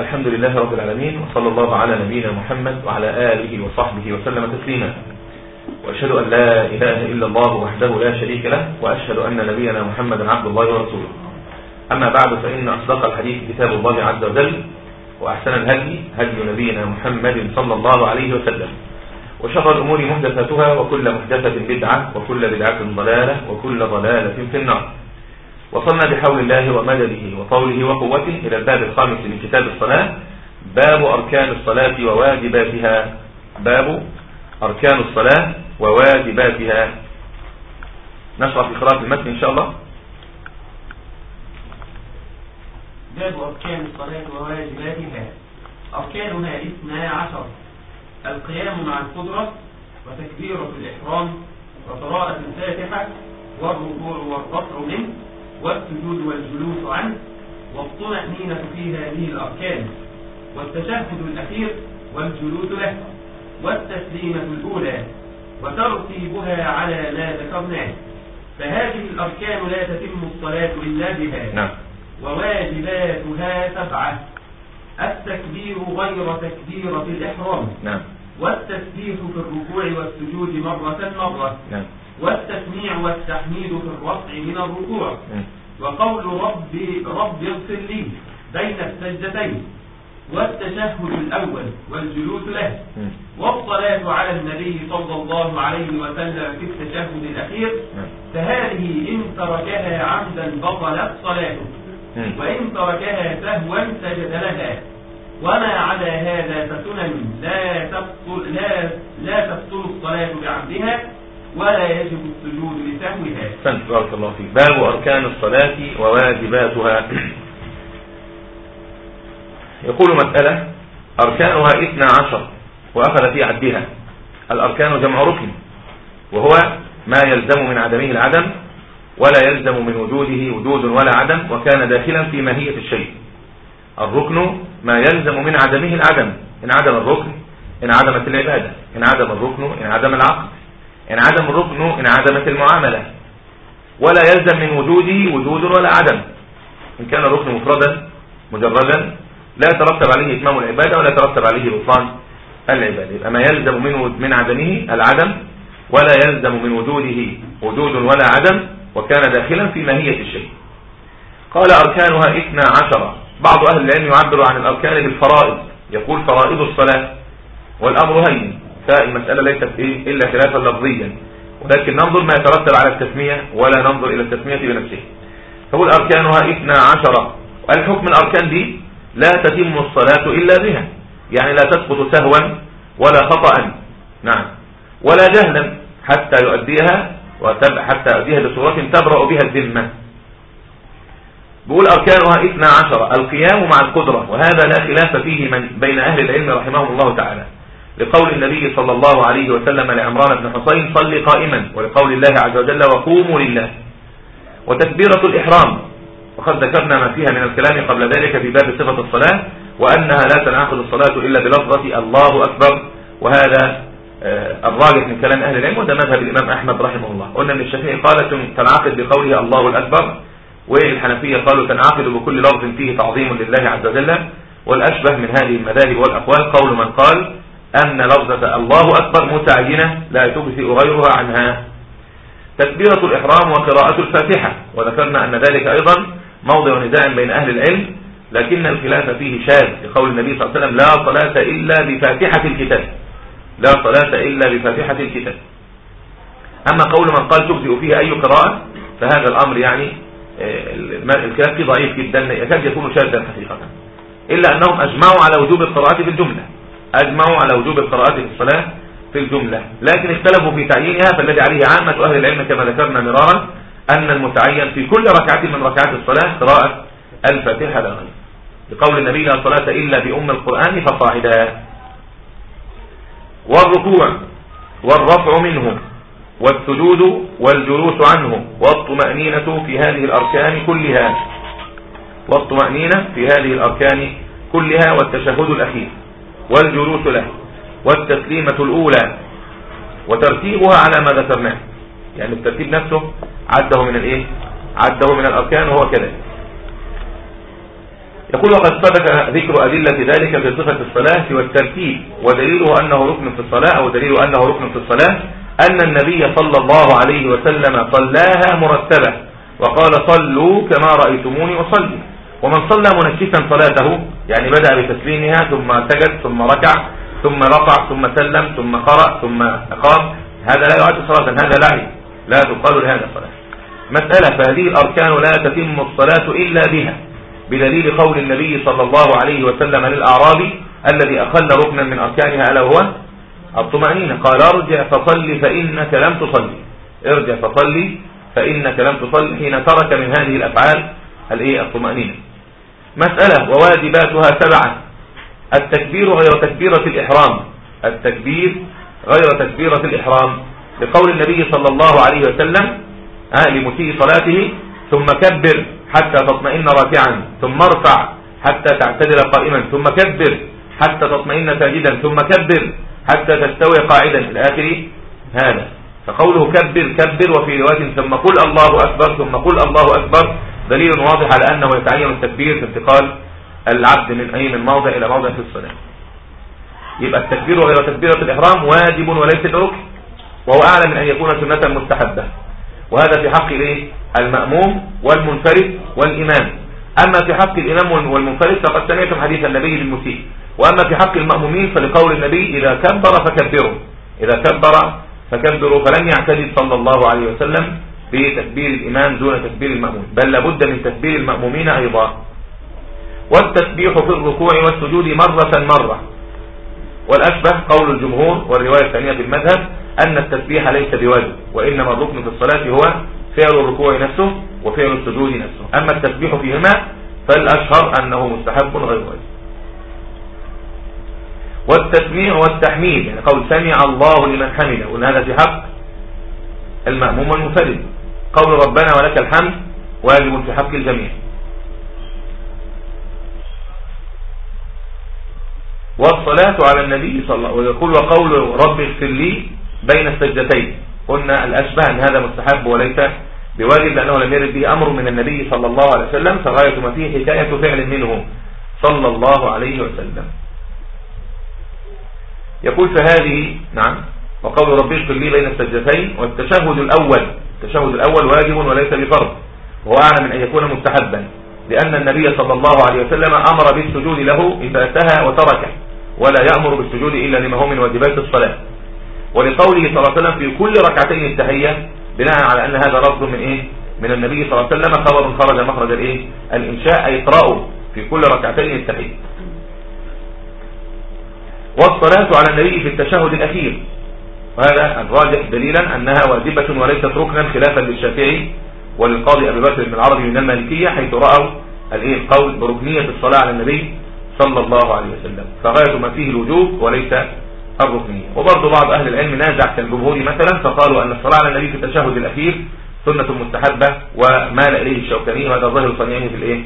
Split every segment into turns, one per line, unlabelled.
الحمد لله رب العالمين وصلى الله على نبينا محمد وعلى آله وصحبه وسلم تسليما. وأشهد أن لا إله إلا الله وحده لا شريك له وأشهد أن نبينا محمدا عبد الله ورسوله. أما بعد فإن أصدق الحديث كتاب الله عز وجل وأحسن الهدي هدي نبينا محمد صلى الله عليه وسلم. وشر الأمور محدثاتها وكل محدثة بدعة وكل بدعة ضلالة وكل ضلالة في النار. وصلنا بحول الله ومدده وطوله وقوته إلى الباب الخامس من كتاب الصلاة باب أركان الصلاة وواجباتها. باب أركان الصلاة وواجباتها. نشرح في قراءة المتن إن شاء الله.
باب أركان الصلاة وواجباتها. أركانها اثنا عشر. القيام مع القدرة وتكبيرة الإحرام وقراءة الفاتحة والركوع والرفع منه. والسجود والجلوس عنه والطمأنينة في هذه الأركان. والتشهد الأخير والجلوس له والتسليمة الأولى وترتيبها على ما ذكرناه. فهذه الأركان لا تتم الصلاة إلا بها.
نعم.
وواجباتها سبعة. التكبير غير تكبيرة الإحرام.
نعم.
والتسبيح في الركوع والسجود مرة مرة.
نعم.
والتسميع والتحميد في الرفع من الركوع
مم.
وقول ربي رب اغفر لي بين السجدتين والتشهد الأول والجلوس له
مم.
والصلاة على النبي صلى الله عليه وسلم في التشهد الأخير
نعم.
فهذه إن تركها عمدا بطلت صلاته. وإن تركها سهوا سجد لها وما عدا هذا فسنن لا تبطل لا لا تبطل الصلاة بعمدها ولا يجب السجود لسهوها.
أحسنت بارك الله فيك. باب أركان الصلاة وواجباتها. يقول مسألة أركانها اثنا عشر وأخذ في عدها. الأركان جمع ركن وهو ما يلزم من عدمه العدم ولا يلزم من وجوده وجود ولا عدم وكان داخلا في ماهية الشيء. الركن ما يلزم من عدمه العدم. إن عدم الركن إن عدمت العبادة. إن عدم الركن إن عدم العقد إن عدم الركن إن عدمت المعاملة. ولا يلزم من وجوده وجود ولا عدم. إن كان الركن مفردا مجردا لا يترتب عليه إتمام العبادة ولا يترتب عليه بطلان العبادة. يبقى ما يلزم من من عدمه العدم ولا يلزم من وجوده وجود ولا عدم وكان داخلا في ماهية الشيء. قال أركانها اثنا عشر. بعض أهل العلم يعبر عن الأركان بالفرائض يقول فرائض الصلاة والأمر هين. فالمسألة ليست إيه إلا خلافا لفظيا ولكن ننظر ما يترتب على التسمية ولا ننظر إلى التسمية بنفسه. فقول أركانها اثنا عشر الحكم الأركان دي لا تتم الصلاة إلا بها يعني لا تسقط سهوا ولا خطأ. نعم. ولا جهلا حتى يؤديها حتى يؤديها بصورة تبرأ بها الذمة. بيقول أركانها اثنا عشر القيام مع القدرة وهذا لا خلاف فيه من بين أهل العلم رحمهم الله تعالى. لقول النبي صلى الله عليه وسلم لعمران بن حصين صل قائما ولقول الله عز وجل وقوموا لله وتكبيرة الإحرام وقد ذكرنا ما فيها من الكلام قبل ذلك في باب صفة الصلاة وأنها لا تنعقد الصلاة إلا بلفظة الله أكبر وهذا آه، الراجح من كلام أهل العلم وده مذهب الإمام أحمد رحمه الله. قلنا أن الشافعي قال تنعقد بقوله الله الأكبر والحنفية قالوا تنعقد بكل لفظ فيه تعظيم لله عز وجل والأشبه من هذه المذاهب والأقوال قول من قال أن لفظة الله أكبر متعينة لا تجزئ غيرها عنها. تكبيرة الإحرام وقراءة الفاتحة. وذكرنا أن ذلك أيضا موضع نزاع بين أهل العلم لكن الخلاف فيه شاذ لقول النبي صلى الله عليه وسلم لا صلاة إلا بفاتحة الكتاب. لا صلاة إلا بفاتحة الكتاب. أما قول من قال تجزئ فيه أي قراءة فهذا الأمر يعني آه، الكلام فيه ضعيف جدا يكاد يكون شاذا حقيقة. إلا أنهم أجمعوا على وجوب القراءة في الجملة. أجمعوا على وجوب القراءة في الصلاة في الجملة. لكن اختلفوا في تعيينها فالذي عليه عامة أهل العلم كما ذكرنا مرارا أن المتعين في كل ركعة من ركعات الصلاة قراءة الفاتحة لا غير. النبي لا صلاة إلا بأم القرآن فصاعدا والركوع والرفع منه والسجود والجلوس عنه والطمأنينة في هذه الأركان كلها. والطمأنينة في هذه الأركان كلها والتشهد الأخير. والجلوس له والتسليمة الأولى وترتيبها على ما ذكرناه. يعني الترتيب نفسه عده من الإيه؟ عده من الأركان وهو كذلك يقول وقد سبق ذكر أدلة ذلك في صفة الصلاة والترتيب ودليله أنه ركن في الصلاة أو دليل أنه ركن في الصلاة أن النبي صلى الله عليه وسلم صلاها مرتبة وقال صلوا كما رأيتموني أصلي. ومن صلى منشفا صلاته يعني بدأ بتسليمها ثم سجد ثم ركع ثم رفع ثم سلم ثم قرأ ثم أقام. هذا لا يعد صلاة هذا لعب لا تقال لهذا صلاة. مسألة فهذه الأركان لا تتم الصلاة إلا بها بدليل قول النبي صلى الله عليه وسلم للأعرابي الذي أخل ركنا من أركانها ألا هو الطمأنينة. قال ارجع فصل فإنك لم تصلي. ارجع فصلي فإنك لم تصلي حين ترك من هذه الأفعال الايه الطمأنينة. مسألة وواجباتها سبعة التكبير غير تكبيرة الإحرام. التكبير غير تكبيرة الإحرام. لقول النبي صلى الله عليه وسلم آه لمسيء صلاته ثم كبر حتى تطمئن راكعا ثم ارفع حتى تعتدل قائما ثم كبر حتى تطمئن ساجدا ثم كبر حتى تستوي قاعدا. إلى آخر هذا. فقوله كبر كبر وفي رواية ثم قل الله أكبر ثم قل الله أكبر دليل واضح على أنه يتعين التكبير في انتقال العبد من أي من موضع إلى موضع في الصلاة. يبقى التكبير غير تكبيرة الإحرام واجب وليس بركن وهو أعلى من أن يكون سنة مستحبة. وهذا في حق الايه المأموم والمنفرد والإمام. أما في حق الإمام والمنفرد فقد سمعتم حديث النبي للمسيء. وأما في حق المأمومين فلقول النبي إذا كبر فكبروا. إذا كبر فكبروا فلم يعتدد صلى الله عليه وسلم بتكبير الإمام دون تكبير المأموم. بل لابد من تكبير المأمومين أيضا. والتسبيح في الركوع والسجود مرة مرة. والأشبه قول الجمهور والرواية الثانية في المذهب أن التسبيح ليس بواجب وإنما الركن في الصلاة هو فعل الركوع نفسه وفعل السجود نفسه. أما التسبيح فيهما فالأشهر أنه مستحب غير واجب. والتسميع والتحميد يعني قول سمع الله لمن حمده وأن هذا في حق المأموم والمفرد قول ربنا ولك الحمد واجب في حق الجميع. والصلاة على النبي صلى الله عليه وسلم وقول رب اغفر لي بين السجدتين. قلنا الأشبه أن هذا مستحب وليس بواجب لأنه لم يرد به أمر من النبي صلى الله عليه وسلم فغاية ما فيه حكاية فعل منه صلى الله عليه وسلم. يقول فهذه نعم وقول رب اغفر لي بين السجدتين والتشهد الأول التشهد الأول واجب وليس بفرض. وهو أعلى من أن يكون مستحبا لأن النبي صلى الله عليه وسلم أمر بالسجود له إذا انتهى وتركه ولا يأمر بالسجود إلا لما هو من واجبات الصلاة. ولقوله صلى الله عليه وسلم في كل ركعتين التحية بناء على أن هذا لفظ من إيه؟ من النبي صلى الله عليه وسلم خبر خرج مخرج الإيه؟ الإنشاء أي اقرأوا في كل ركعتين التحية. والصلاة على النبي في التشهد الأخير. وهذا الراجح دليلا أنها واجبة وليست ركنا خلافا للشافعي وللقاضي أبي بكر بن العربي من المالكية حيث رأوا القول بركنية الصلاة على النبي صلى الله عليه وسلم. فغاية ما فيه الوجوب وليس الركنية. وبرضه بعض أهل العلم نازع كالجمهور مثلا فقالوا أن الصلاة على النبي في التشهد الأخير سنة مستحبة ومال إليه الشوكاني وهذا ظاهر صنيعه في الإيه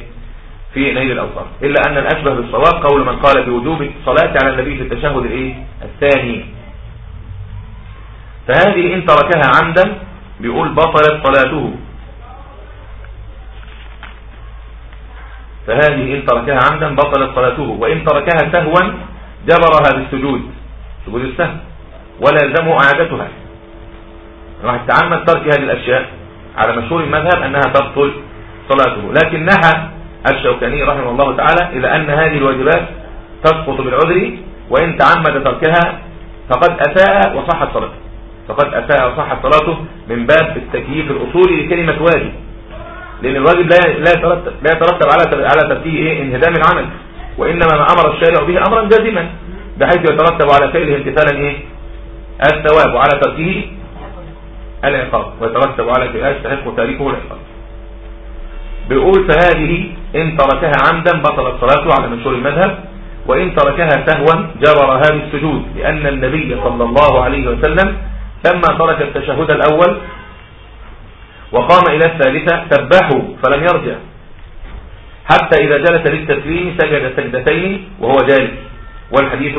في نيل الأوصار إلا أن الأشبه بالصواب قول من قال بوجوب الصلاة على النبي في التشهد الإيه الثاني. فهذه إن تركها عمدا بيقول بطلت صلاته. فهذه إن تركها عمدا بطلت صلاته. وإن تركها سهوا جبرها بالسجود. سجود السهو. ولا يلزمه إعادتها راح تعمد ترك هذه الأشياء على مشهور المذهب أنها تبطل صلاته. لكن نهى الشوكاني رحمه الله تعالى إلى أن هذه الواجبات تسقط بالعذر وإن تعمد تركها فقد أساء وصحت صلاته. فقد أساء وصحت صلاته من باب التكييف الأصولي لكلمة واجب. لأن الواجب لا لا يترتب على على ترتيب إيه؟ انهدام العمل. وإنما ما أمر الشارع به أمرا جازما بحيث يترتب على فعله امتثالا إيه؟ الثواب وعلى تركه العقاب ويترتب على فعله يستحق تاريخه العقاب. بيقول فهذه إن تركها عمدا بطلت صلاته على مشهور المذهب وإن تركها سهوا جررها بالسجود لأن النبي صلى الله عليه وسلم لما ترك التشهد الأول وقام إلى الثالثة سبحوا فلم يرجع. حتى إذا جلس للتسليم سجد سجدتين وهو جالس. والحديث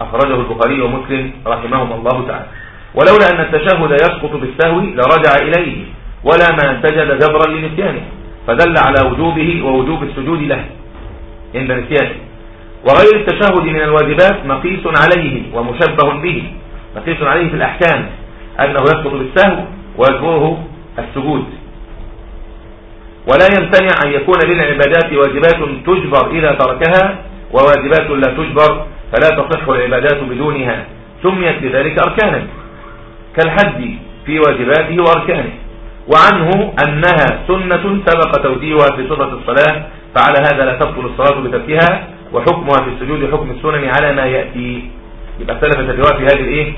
أخرجه البخاري ومسلم رحمهم الله تعالى. ولولا أن التشهد يسقط بالسهو لرجع إليه ولا ما سجد جبرا لنسيانه فدل على وجوبه ووجوب السجود له عند نسيانه. وغير التشهد من الواجبات مقيس عليه ومشبه به. مقيس عليه في الأحكام أنه يسقط بالسهو ويجبره السجود. ولا يمتنع أن يكون للعبادات واجبات تجبر إذا تركها وواجبات لا تجبر فلا تصح العبادات بدونها. سميت بذلك أركانا كالحد في واجباته وأركانه. وعنه أنها سنة سبق توجيهها في صفة الصلاة فعلى هذا لا تبطل الصلاة بتركها وحكمها في السجود حكم السنن على ما يأتي. يبقى اختلفت الرواية في هذه الايه؟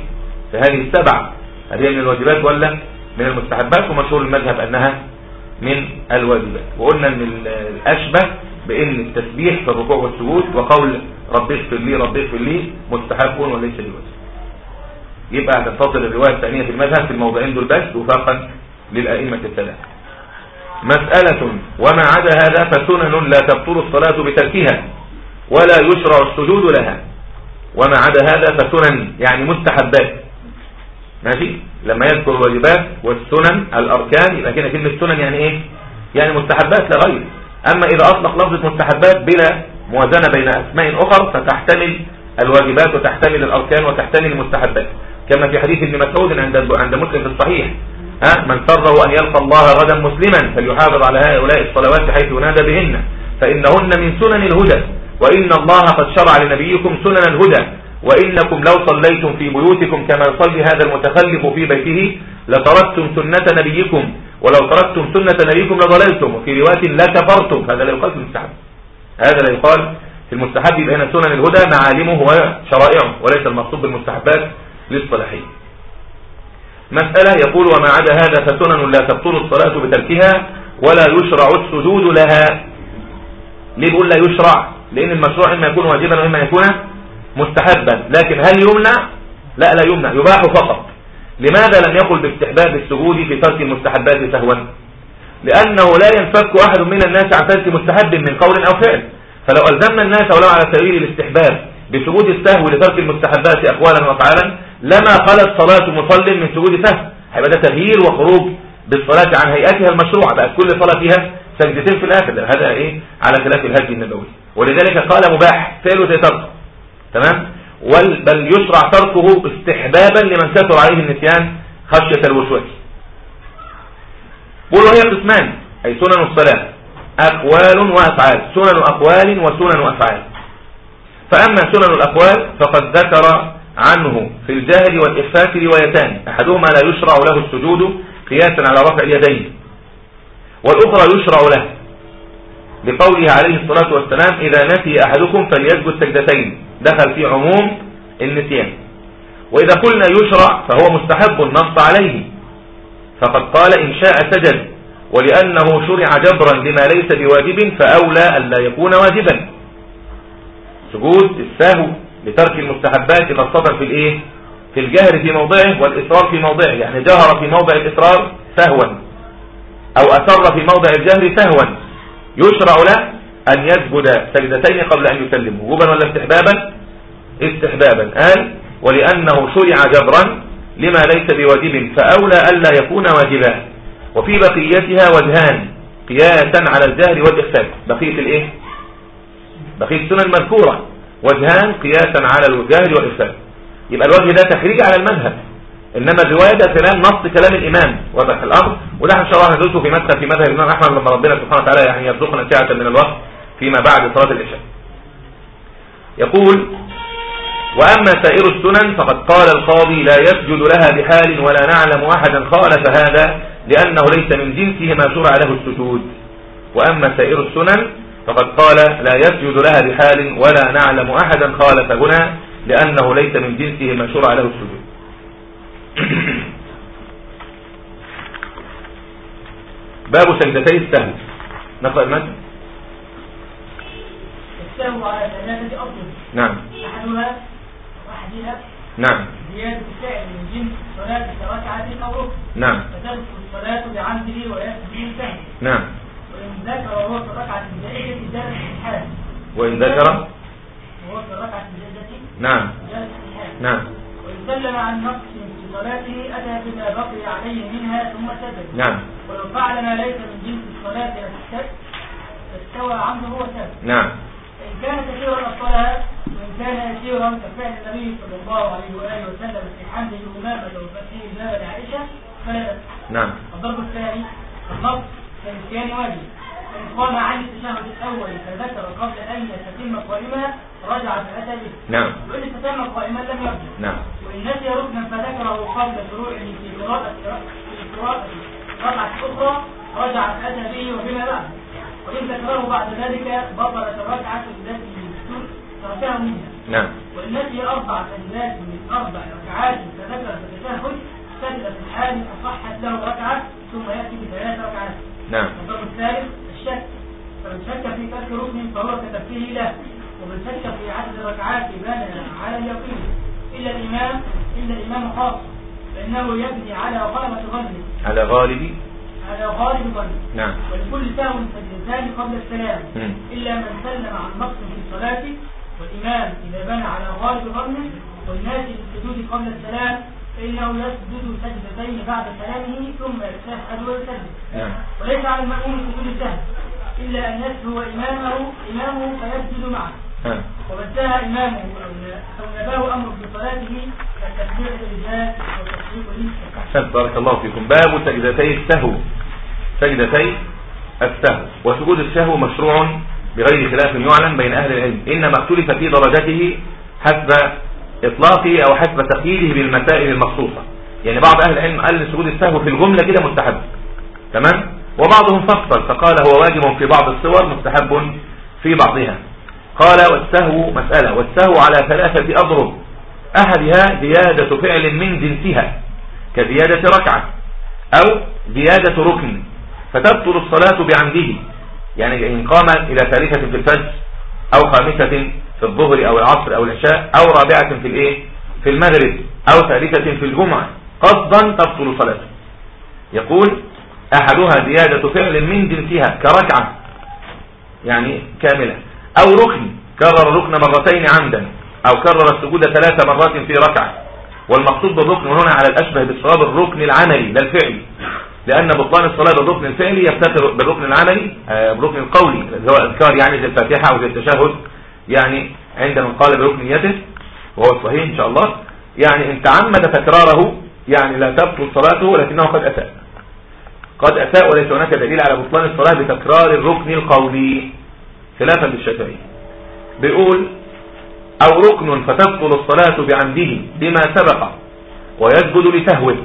في هذه السبع. هل هي من الواجبات ولا من المستحبات؟ ومشهور المذهب أنها من الواجبات. وقلنا إن الأشبه بأن التسبيح في الركوع والسجود وقول رب اغفر لي رب اغفر لي مستحب وليس بواجب. يبقى هتتصل الرواية الثانية في المذهب في الموضعين دول بس وفاقا للأئمة الثلاثة. مسألة وما عدا هذا فسنن لا تبطل الصلاة بتركها ولا يشرع السجود لها. وما عدا هذا فسنن يعني مستحبات. ماشي؟ لما يذكر الواجبات والسنن الأركان يبقى كده كلمة سنن يعني إيه؟ يعني مستحبات لا غير. أما إذا أطلق لفظة مستحبات بلا موازنة بين أسماء أخر فتحتمل الواجبات وتحتمل الأركان وتحتمل المستحبات. كما في حديث ابن مسعود عند عند مسلم في الصحيح. ها؟ من سره أن يلقى الله غدا مسلما فليحافظ على هؤلاء الصلوات حيث ينادى بهن. فإنهن من سنن الهدى. وإن الله قد شرع لنبيكم سنن الهدى وإنكم لو صليتم في بيوتكم كما يصلي هذا المتخلف في بيته لتركتم سنة نبيكم ولو تركتم سنة نبيكم لضللتم وفي رواية لا كفرتم. هذا لا يقال في المستحب. هذا لا يقال في المستحب هنا سنن الهدى معالمه وشرائعه وليس المقصود بالمستحبات للصلاحية مسألة يقول وما عدا هذا فسنن لا تبطل الصلاة بتركها ولا يشرع السجود لها. ليه بيقول لا يشرع؟ لأن المشروع إما يكون واجبا وإما يكون مستحبا. لكن هل يمنع؟ لا لا يمنع. يباح فقط. لماذا لم يقل باستحباب السجود في ترك المستحبات سهوا؟ لأنه لا ينفك أحد من الناس عن ترك مستحب من قول أو فعل. فلو ألزمنا الناس ولو على سبيل الاستحباب بسجود السهو لترك المستحبات أقوالا وفعلا لما خلت صلاة مصل من سجود سهو؟ هيبقى ده تغيير وخروج بالصلاة عن هيئتها المشروعة. بقت كل صلاة فيها سجدتين في الآخر. هذا إيه؟ على خلاف الهدي النبوي. ولذلك قال مباح فعله زي ترك. تمام؟ بل يشرع تركه استحبابا لمن كثر عليه النسيان خشية الوسواس. قولوا هي قسمان أي سنن الصلاة. أقوال وأفعال. سنن أقوال وسنن أفعال. فأما سنن الأقوال فقد ذكر عنه في الجهل والإخفاء روايتان. أحدهما لا يشرع له السجود قياسا على رفع اليدين. والأخرى يشرع له بقوله عليه الصلاة والسلام إذا نسي أحدكم فليسجد سجدتين. دخل في عموم النسيان. وإذا قلنا يشرع فهو مستحب النص عليه. فقد قال إن شاء سجد. ولأنه شرع جبرا لما ليس بواجب فأولى أن لا يكون واجبا. سجود السهو لترك المستحبات خاصة في الإيه؟ في الجهر في موضعه والإصرار في موضعه. يعني جهر في موضع الإصرار سهوا. أو أسر في موضع الجهر سهوا يشرع له أن يسجد سجدتين قبل أن يسلم وجوبا ولا استحبابا؟ استحبابا. قال ولأنه شرع جبرا لما ليس بواجب فأولى ألا يكون واجبا. وفي بقيتها وجهان قياسا على الجهر والإخفاء بقية الإيه؟ بقية السنة المذكورة. وجهان قياسا على الجهر والإخفاء يبقى الوجه ده تخريج على المذهب. إنما الروايه ده كلام نص كلام الإمام. واضح الأمر. وده إن شاء الله هندرسه في مدخل في مذهب الإمام أحمد لما ربنا سبحانه وتعالى يعني يرزقنا سعة من الوقت فيما بعد صلاة العشاء. يقول وأما سائر السنن فقد قال القاضي لا يسجد لها بحال ولا نعلم أحدا خالف هذا لأنه ليس من جنسه ما شرع له السجود. وأما سائر السنن فقد قال لا يسجد لها بحال ولا نعلم أحدا خالف هنا لأنه ليس من جنسه ما شرع له السجود. باب سجدتي السهو نقرأ المتن.
السهو على ثلاثة أفضل.
نعم.
أحدها وأحدها
نعم.
زيادة الفعل من جنس صلاة كركعة أو ركن
نعم.
فتدخل الصلاة بعمده ويسجد سهو
نعم.
وإن ذكر وهو في الركعة جلس في الحال.
وإن ذكر
وهو في الركعة الزائدة
نعم.
في الحال.
نعم.
وإن سلم عن نقص صلاته أتى بما بقي عليه منها ثم سجد.
نعم.
ولو فعل ما ليس من جنس الصلاة استوى عنه هو سهو
نعم.
فإن كان كثيرا أبطلها وإن كان يسيرا كفعل النبي صلى الله عليه وآله وسلم في حمده الأمامة وفتحه الباب لعائشة فلا
نعم.
الضرب الثاني النص كالنسيان واجب. فإن قام عن التشهد الأول فذكر قبل أن يتم قائما رجع فأتى به
نعم.
وإن استتم قائما لم يرجع.
نعم.
وإن نسي ركنا فذكره قبل شروعه في قراءة في قراءة ركعة أخرى رجع فأتى به وبما بعد. وإن ذكره بعد ذلك بطلت الركعة التي تركها منها.
نعم.
وإن نسي أربع سجدات من أربع ركعات فذكر في التشهد سجد في الحال أصحت له ركعة ثم يأتي بثلاث ركعات.
نعم.
الضرب الثالث الشك فمن شك في ترك ركن فهو كتفسيره له ومن شك في عدد الركعات بنى على اليقين. إلا الإمام إلا الإمام خاص فإنه يبني على غلبة ظنه.
على غالب
على غالب ظنه.
نعم.
ولكل سهو سجدتان قبل السلام. إلا من سلم عن نقص في صلاته والإمام إذا بنى على غالب ظنه والناس للسجود قبل السلام فإنه يسجد سجدتين بعد سلامه ثم يتشهد ويسلم
نعم.
وليس على المأمون سجود السهو إلا أن يسهو إمامه إمامه فيسجد معه. ومن سهى إمامه أو نباه أمر في صلاته كالتكبير الرجال والتشريق للسهو
أحسنت. بارك الله فيكم. باب سجدتي السهو. سجدتي السهو. وسجود السهو مشروع بغير خلاف يعلم بين أهل العلم. إنما اختلف في درجته حسب إطلاقه أو حسب تقييده بالمسائل المخصوصة. يعني بعض أهل العلم قال سجود السهو في الجملة كده مستحب. تمام؟ وبعضهم فصل فقال هو واجب في بعض الصور مستحب في بعضها. قال والسهو مسألة والسهو على ثلاثة أضرب. أحدها زيادة فعل من جنسها كزيادة ركعة أو زيادة ركن. فتبطل الصلاة بعمده. يعني إن قام إلى ثالثة في الفجر أو خامسة في الظهر أو العصر أو العشاء أو رابعة في الإيه؟ في المغرب أو ثالثة في الجمعة قصدا تبطل صلاته. يقول أحدها زيادة فعل من جنسها كركعة يعني كاملة أو ركن كرر الركن مرتين عمدا أو كرر السجود ثلاث مرات في ركعة. والمقصود بالركن هنا على الأشبه بالصواب الركن العملي لا الفعلي لأن بطلان الصلاة بالركن الفعلي يفتخر بالركن العملي آه، بالركن القولي اللي هو الأذكار يعني زي الفاتحة أو زي التشهد. يعني عند من قال بركنيته وهو الصحيح إن شاء الله يعني إن تعمد تكراره يعني لا تبطل صلاته ولكنه قد أساء. قد أساء وليس هناك دليل على بطلان الصلاة بتكرار الركن القولي خلافا للشافعي. بيقول أو ركن فتبطل الصلاة بعمده بما سبق ويسجد لسهوه.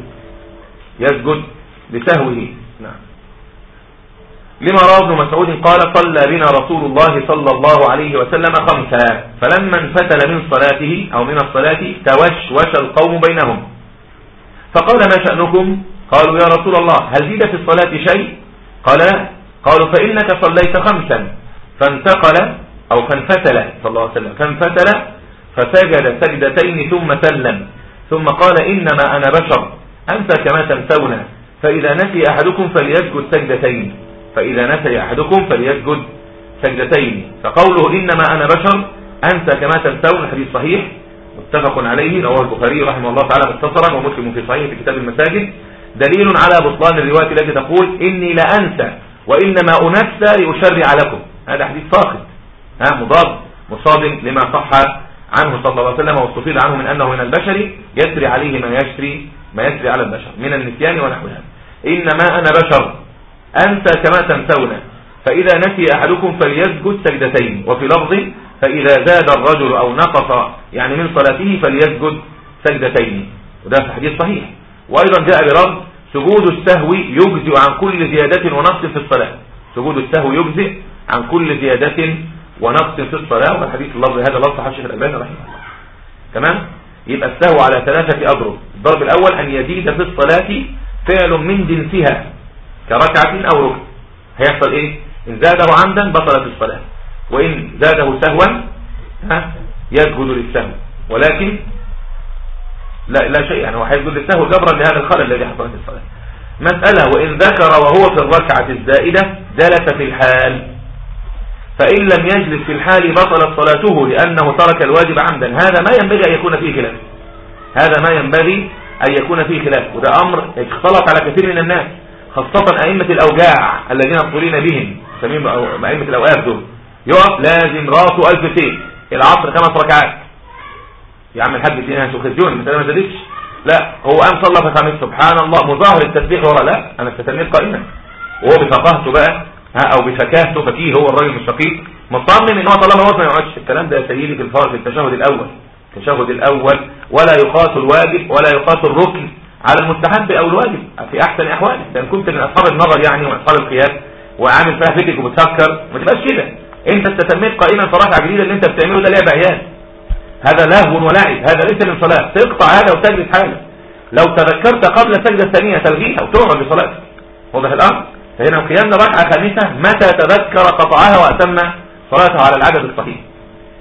يسجد لسهوه. نعم. لما روى ابن مسعود قال صلى بنا رسول الله صلى الله عليه وسلم خمسا فلما انفتل من صلاته أو من الصلاة توشوش القوم بينهم. فقال ما شأنكم؟ قالوا يا رسول الله هل زيد في الصلاة شيء؟ قال لا. قالوا فإنك صليت خمسا. فانتقل أو فانفتل صلى الله عليه وسلم فانفتل فسجد سجدتين ثم سلم. ثم قال إنما أنا بشر أنت كما تنسون فإذا نسي أحدكم فليسجد سجدتين فإذا نسي أحدكم فليسجد سجدتين. فقوله إنما أنا بشر أنت كما تنسون الحديث صحيح متفق عليه رواه البخاري رحمه الله تعالى مختصرا ومسلم في صحيح في كتاب المساجد. دليل على بطلان الرواية التي تقول إني لأنسى وإنما أنسى لأشرع لكم. هذا حديث فاقد ها مضاد مصادم لما صح عنه صلى الله عليه وسلم واستفيد عنه من أنه من البشر يسري عليه ما يسري ما يسري على البشر من النسيان ونحوها إنما أنا بشر أنت كما تنسون فإذا نسي أحدكم فليسجد سجدتين. وفي لفظ فإذا زاد الرجل أو نقص يعني من صلاته فليسجد سجدتين. وده في حديث صحيح. وأيضا جاء برد سجود السهو يجزئ عن كل زيادة ونقص في الصلاة. سجود السهو يجزئ عن كل زيادة ونقص في الصلاة. والحديث اللفظ هذا لفظ حاشية الألباني رحمه الله. تمام؟ يبقى السهو على ثلاثة أضرب. الضرب الأول أن يزيد في الصلاة فعل من جنسها. كركعة أو ركن. هيحصل إيه؟ إن زاده عمدا بطلت الصلاة. وإن زاده سهوا يسجد للسهو. ولكن لا لا شيء يعني هو هيسجد للسهو جبرا لهذا الخلل الذي حصل في الصلاة. مسألة وإن ذكر وهو في الركعة الزائدة جلس في الحال. فإن لم يجلس في الحال بطلت صلاته لأنه ترك الواجب عمدا. هذا ما ينبغي أن يكون فيه خلاف. هذا ما ينبغي أن يكون فيه خلاف. وده أمر اختلط على كثير من الناس. خاصة أئمة الأوجاع الذين اضطرين بهم سميهم أئمة الأوقاف دول. يقف لازم رأسه ألف سيف العصر خمس ركعات. يا عم الحاج فيها سخزيون المسألة ما زادتش لا هو قام صلى في خمس سبحان الله مظاهر التسبيح ورا لا أنا استتنيت قائما. وهو بفقاهته بقى ها أو بفكاهته فكيه هو الراجل الشقيق مصمم إن هو طالما هو ما يقعدش. الكلام ده يا سيدي في الفرق التشهد الأول. التشهد الأول. ولا يقاس الواجب ولا يقاس الركن. على المستحب أو الواجب في أحسن احواله ده كنت من أصحاب النظر يعني واصحاب القياس وعامل فيها فكرك وبتفكر. ما تبقاش كده. أنت استتميت قائما ركعه جديده اللي أنت بتعمله ده لعب عيال. هذا لهو ولعب. هذا ليس من صلاة. تقطع هذا وتجلس حالك لو تذكرت قبل السجدة الثانية تلغيها وتقعد بصلاتك واضح الأمر؟ فهنا قيامنا ركعة خامسة متى تذكر قطعها وأتم صلاته على العدد الصحيح.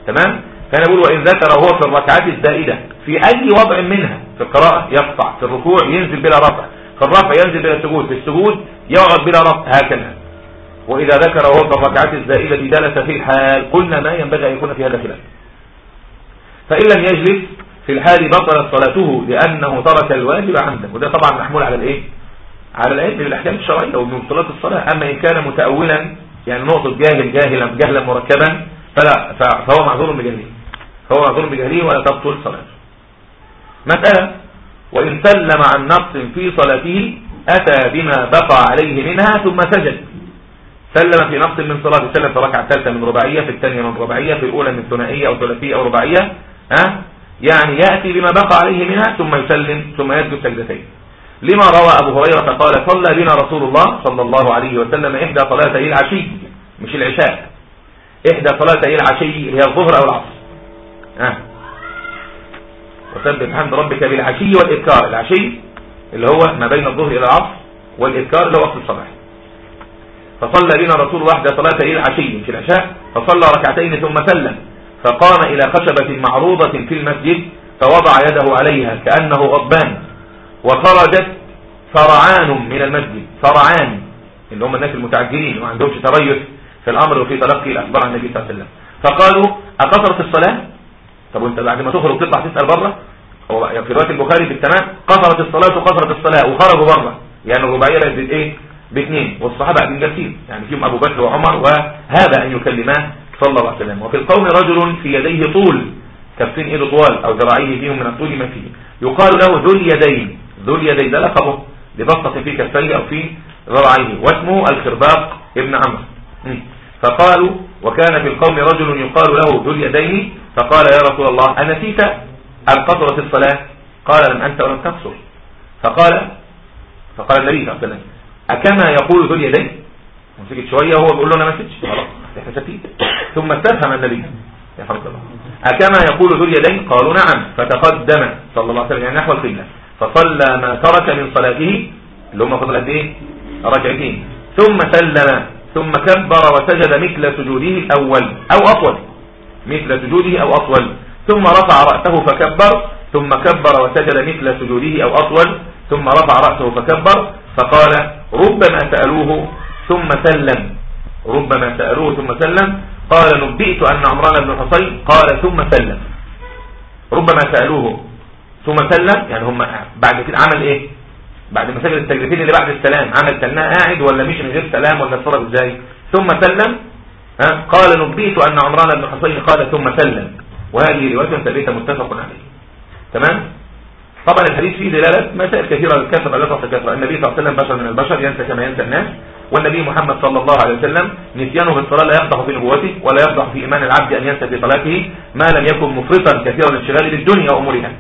تمام؟ فأنا بقول وإن ذكر هو في الركعات الزائدة في أي وضع منها في القراءة يقطع في الركوع ينزل بلا رفع في الرفع ينزل بلا سجود في السجود يقعد بلا رفع هكذا. وإذا ذكر وهو في الركعات الزائدة جلس في الحال قلنا ما ينبغي أن يكون في هذا خلاف فإن لم يجلس في الحال بطلت صلاته لأنه ترك الواجب عمدا وده طبعا محمول على الإيه؟ على العلم بالأحكام الشرعية ومبطلات الصلاة. أما إن كان متأولا يعني نقطة جاهل جاهلا جهلا مركبا فلا فهو معذور بجهله فهو معذور بجهله ولا تبطل صلاته مسألة وإن سلم عن نقص في صلاته أتى بما بقى عليه منها ثم سجد. سلم في نقص من صلاته سلم في الركعه الثالثة من رباعية في الثانية من رباعية في الأولى من ثنائية أو ثلاثية أو رباعية ها؟ يعني يأتي بما بقى عليه منها ثم يسلم ثم يسجد سجدتين. لما روى أبو هريرة قال صلى بنا رسول الله صلى الله عليه وسلم إحدى صلاتي العشي. مش العشاء. إحدى صلاتي العشي هي الظهر أو العصر. ها. وسبح حمد ربك بالعشي والإذكار العشي اللي هو ما بين الظهر إلى العصر والإذكار اللي هو وقت الصباح. فصلى بنا رسول واحدة صلاة العشي في العشاء فصلى ركعتين ثم سلم. فقام إلى خشبة معروضة في المسجد فوضع يده عليها كأنه غضبان. وخرجت فرعان من المسجد. فرعان. اللي هم الناس المتعجلين وما عندهمش تريث في الأمر وفي تلقي الأخبار عن النبي صلى الله عليه وسلم. فقالوا أقصرت الصلاة؟ طب وانت بعد ما تخرج تطلع تسأل بره؟ هو في رواية البخاري بالتمام قصرت الصلاة وقصرت الصلاة وخرجوا بره. يعني الرباعية بقت إيه؟ باثنين والصحابة قاعدين جالسين. يعني فيهم أبو بكر وعمر وهذا أن يكلماه صلى الله عليه وسلم. وفي القوم رجل في يديه طول. كفين إيده طوال أو ذراعيه فيهم من الطول ما فيه. يقال له ذو اليدين. ذو اليدين ده لقبه. لبسطة في كفيه أو في ذراعيه واسمه الخرباق ابن عمرو. فقالوا وكان في القوم رجل يقال له ذو اليدين فقال يا رسول الله أنسيت أم قصرت الصلاة؟ قال لم أنت ولم تقصر. فقال فقال النبي صلى الله عليه وسلم أكما يقول ذو اليدين؟ مسكت شوية وهو بيقول له أنا ما سكتش خلاص إحنا ساكتين. ثم استفهم النبي. يا الله. أكما يقول ذو اليدين؟ قالوا نعم. فتقدم صلى الله عليه وسلم يعني نحو القبلة. فصلى ما ترك من صلاته اللي هم فضل قد إيه؟ ركعتين. ثم سلم ثم كبر وسجد مثل سجوده الأول أو أطول مثل سجوده أو أطول. ثم رفع رأسه فكبر ثم كبر وسجد مثل سجوده أو أطول. ثم رفع رأسه فكبر فقال ربما سألوه ثم سلم. ربما سألوه ثم سلم. قال نبئت أن عمران بن حصين قال ثم سلم. ربما سألوه ثم سلم. يعني هم بعد كده عمل إيه؟ بعد ما سجد اللي بعد السلام عمل كانها قاعد ولا مش من غير سلام ولا اتصرف إزاي؟ ثم سلم ها؟ قال نبئت أن عمران بن حصين قال ثم سلم. وهذه رواية ثابتة متفق عليه. تمام؟ طبعا الحديث فيه دلالة مسائل كثيرة للكثره لا تصل كثره النبي صلى الله عليه وسلم بشر من البشر ينسى كما ينسى الناس. والنبي محمد صلى الله عليه وسلم نسيانه في الصلاة لا يقدح في نبوته ولا يقدح في إيمان العبد أن ينسى في صلاته ما لم يكن مفرطا كثيرا الانشغال بالدنيا وأمورها.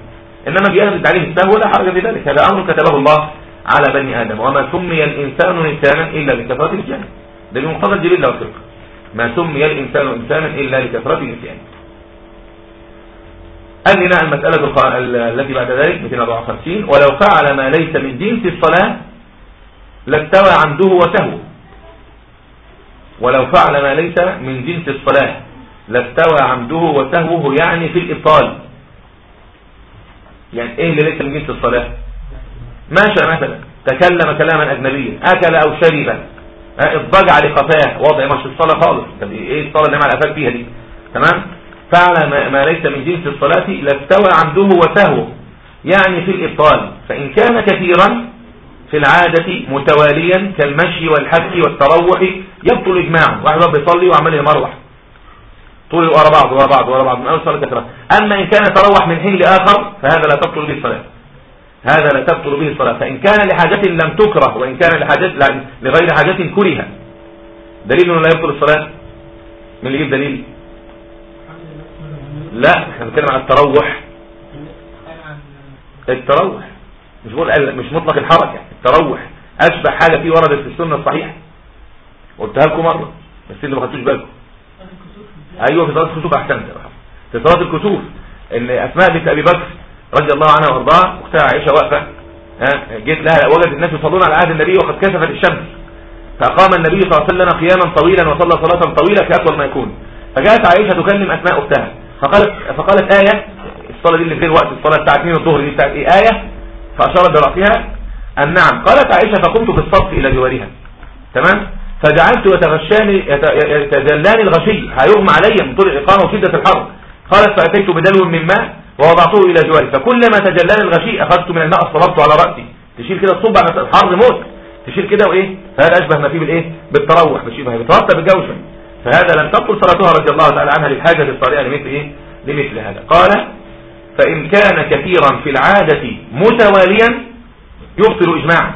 إنما بيهرد عليه السهو لا حرج في ذلك. هذا أمر كتبه الله على بني آدم. وما سمي الإنسان إنسانا إلا لكثره النسيان ده بمقتضى الجبله والفقه ما سمي الإنسان إنسانا إلا لكثره النسيان قال لنا المسألة التي بعد ذلك 254 ولو فعل ما ليس من جنس الصلاة لاستوى عنده وسهو ولو فعل ما ليس من جنس الصلاة لاستوى عنده وسهوه يعني في الإبطال. يعني إيه اللي ليس من جنس الصلاة؟ ماشى مثلا تكلم كلاما أجنبيا أكل أو شرب اضطجع لقفاه وضع مش الصلاة خالص. طب إيه الصلاة اللي مع الأفاك فيها دي؟ تمام؟ فعل ما ليس من جنس الصلاة لاستوى عنده وسهو يعني في الإبطال فإن كان كثيرا في العادة متواليا كالمشي والحك والتروح يبطل إجماعه. واحد بيصلي وعمل يمروح. طول ورا بعض ورا بعض ورا بعض من أول صلاة التراويح أما إن كان يتروح من حين لآخر فهذا لا تبطل به الصلاة. هذا لا تبطل به الصلاة. فإن كان لحاجة لم تكره وإن كان لحاجة لغير حاجة كره دليل إنه لا يبطل الصلاة؟ من اللي يجيب دليل؟ لا إحنا بنتكلم عن التروح. التروح. مش بقول مش مطلق الحركة. التروح. أشبه حاجة فيه وردت في السنة الصحيحة. قلتها لكم مرة. بس اللي ما خدتوش بالكم. أيوه في صلاة الكسوف أحسنت. في صلاة الكسوف إن أسماء بنت أبي بكر رضي الله عنها وأرضاها أختها عائشة واقفة ها جيت لها وجد الناس يصلون على عهد النبي وقد كسفت الشمس. فأقام النبي صلى الله عليه وسلم قياما طويلا وصلى صلاة طويلة كأطول ما يكون. فجاءت عائشة تكلم أسماء أختها. فقالت, فقالت آية الصلاة دي اللي في غير وقت الصلاة بتاعت مين الظهر دي بتاعت إيه؟ آية. فأشارت برأسها أن نعم. قالت عائشة فقمت بالصف إلى جوارها. تمام؟ فجعلت يتغشاني يتجلاني الغشي. هيغمى علي من طول الإقامة وشدة الحر قالت فأتيت بدلو من ماء ووضعته إلى جواري. فكلما تجلاني الغشي أخذت من الماء الصببت على رأسي. تشيل كده الصب على الحر موت. تشيل كده وإيه؟ فهذا أشبه ما فيه بالإيه؟ بالتروح. مش يبقى بيترتب الجوشة. فهذا لم تبطل صلاتها رضي الله تعالى عنها للحاجة الطريقة لمثل إيه؟ لمثل هذا. قال فإن كان كثيرا في العادة متواليا يبطل اجماعا.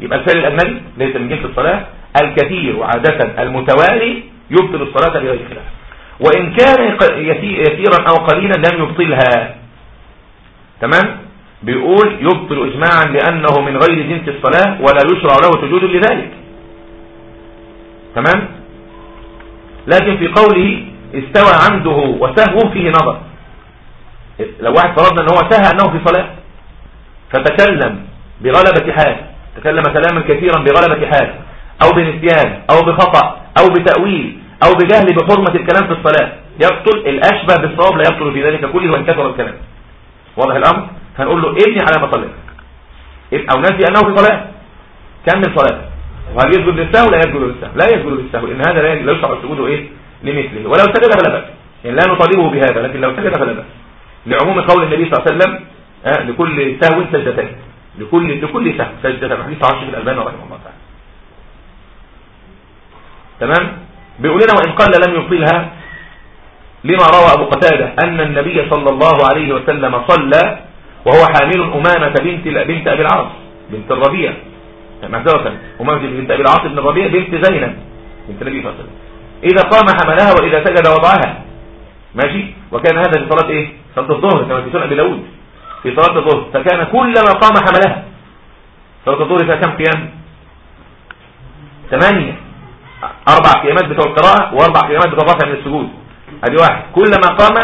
يبقى الفعل الأجنبي ليس من جنس الصلاة. الكثير عاده المتوالي يبطل الصلاة بغير خلاف. وإن كان يسيرا أو قليلا لم يبطلها. تمام؟ بيقول يبطل إجماعا لأنه من غير جنس الصلاة ولا يشرع له سجود لذلك. تمام؟ لكن في قوله استوى عمده وسهو فيه نظر. لو واحد فرضنا إن هو سهى أنه في صلاة فتكلم بغلبة حال تكلم كلاما كثيرا بغلبة حال. أو بنسيان أو بخطأ أو بتأويل أو بجهل بحرمة الكلام في الصلاة. يبطل الأشبه بالصواب لا يبطل في ذلك كله وإن كثر الكلام. واضح الأمر؟ هنقول له ابني على ما صليت. أو نسي أنه في صلاة. كمل صلاته وهل يسجد للسهو؟ لا يسجد للسهو. لا يسجد للسهو. إن هذا لا يشرع السجود إيه؟ لمثله. ولو سجد فلا بأس. يعني لا نطالبه بهذا لكن لو سجد فلا بأس. لعموم قول النبي صلى الله عليه وسلم آه لكل سهو سجدتين. لكل لكل سهو سجدتين. حديث عاشر الألباني رحمه الله تعالى. تمام؟ بيقول لنا وإن قال لم يبطلها لما روى أبو قتادة أن النبي صلى الله عليه وسلم صلى وهو حامل أمامة بنت بنت أبي العاص بنت الربيع. معذرة أمامة بنت أبي العاص بن الربيع بنت زينب بنت النبي صلى الله عليه وسلم. إذا قام حملها وإذا سجد وضعها. ماشي؟ وكان هذا في صلاة إيه؟ صلاة الظهر كما في سنة أبي داود. في صلاة الظهر. فكان كلما قام حملها. صلاة الظهر فيها كم قيام؟ ثمانية. أربع قيامات بتوع القراءة وأربع قيامات بتوع الرفع من السجود. أدي واحد. كلما قام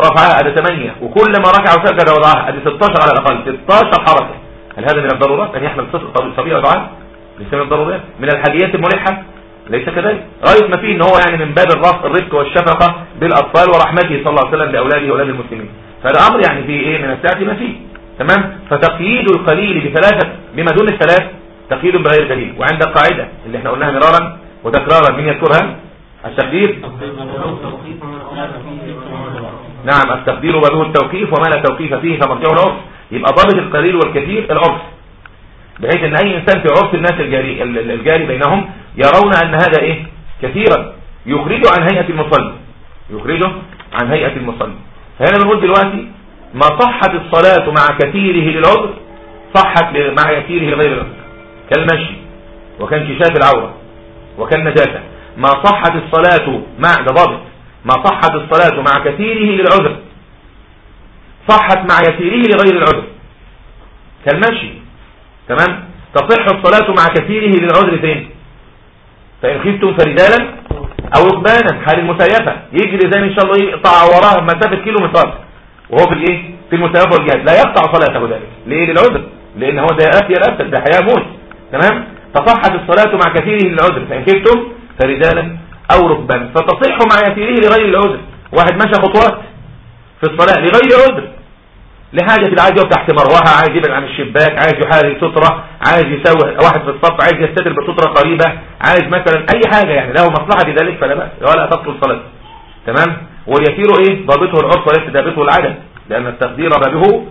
رفعها أدي 8 وكل ما ركع وسجد وضعها أدي 16 على الأقل. 16 حركة. هل هذا من الضرورات أن يحمل صبي وضعها ليس من الضرورات من الحاجيات الملحة. ليس كذلك. غاية ما فيه إن هو يعني من باب الرفق الرفق والشفقة بالأطفال ورحمته صلى الله عليه وسلم باولاده وأولاد المسلمين. فهذا أمر يعني فيه إيه؟ من السعه ما فيه. تمام؟ فتقييد القليل بثلاثة بما دون الثلاث تقييد بغير دليل. وعند القاعدة اللي إحنا قلناها مرارا وتكرارا من يذكرها؟ التقدير. نعم التقدير وبه التوقيف وما لا توقيف فيه فمرجعه العرف يبقى ضابط القليل والكثير العرف بحيث إن أي إنسان في عرف الناس الجاري, الجاري بينهم يرون أن هذا إيه؟ كثيرا. يخرجه عن هيئة المصلي. يخرجه عن هيئة المصلي. فهنا بنقول دلوقتي ما صحت الصلاة مع كثيره للعذر صحت مع كثيره لغير العذر. كالمشي وكانكشاف العورة. وكالنجاسة. ما صحت الصلاة مع ده ضابط. ما صحت الصلاة مع كثيره للعذر. صحت مع يسيره لغير العذر. كالمشي. تمام؟ تصح الصلاة مع كثيره للعذر فين؟ فإن خفتم فرجالا أو ركبانا حال المسيفة يجري زي إن شاء الله يقطع وراه مسافة كيلو متر. وهو في الإيه؟ في المسيفة والجهاد. لا يقطع صلاته ذلك. ليه؟ للعذر. لأن هو ده يأتي يرأسك ده حياة موت. تمام؟ فصحت الصلاة مع كثيره للعذر فإن خفتم فرجالا أو ركبان فتصح مع يسيره لغير العذر. واحد مشى خطوات في الصلاة لغير عذر. لحاجة عايز يقف تحت مروحة عايز يبعد عن الشباك عايز يحارب سترة عايز يسوي واحد في الصف عايز يستتر بسترة قريبة عايز مثلا أي حاجة يعني. له مصلحة في ذلك فلا بأس. ولا تبطل الصلاة تمام؟ واليسير إيه؟ ضابطه العرف وليس ضابطه العدد لأن التقدير بابه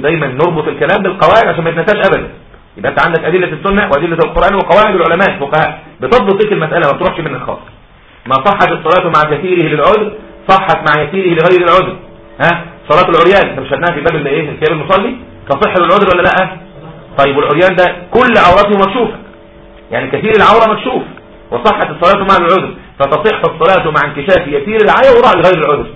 دايما نربط الكلام بالقواعد عشان ما يتنساش ابدا. يبقى انت عندك أدلة السنة وأدلة القرآن وقواعد العلماء الفقهاء. بتضبط تلك المسألة ما بتروحش منك خالص. ما صحت الصلاة مع كثيره للعذر صحت مع يسيره لغير العذر. ها؟ صلاة العريان. إحنا مش في باب اللي إيه الكتاب المصلي. تصح للعذر ولا لا؟ طيب والعريان ده كل عورته مكشوفة. يعني كثير العورة مكشوف وصحت الصلاة مع العذر. فتصح الصلاة مع انكشاف يسير العورة لغير العذر.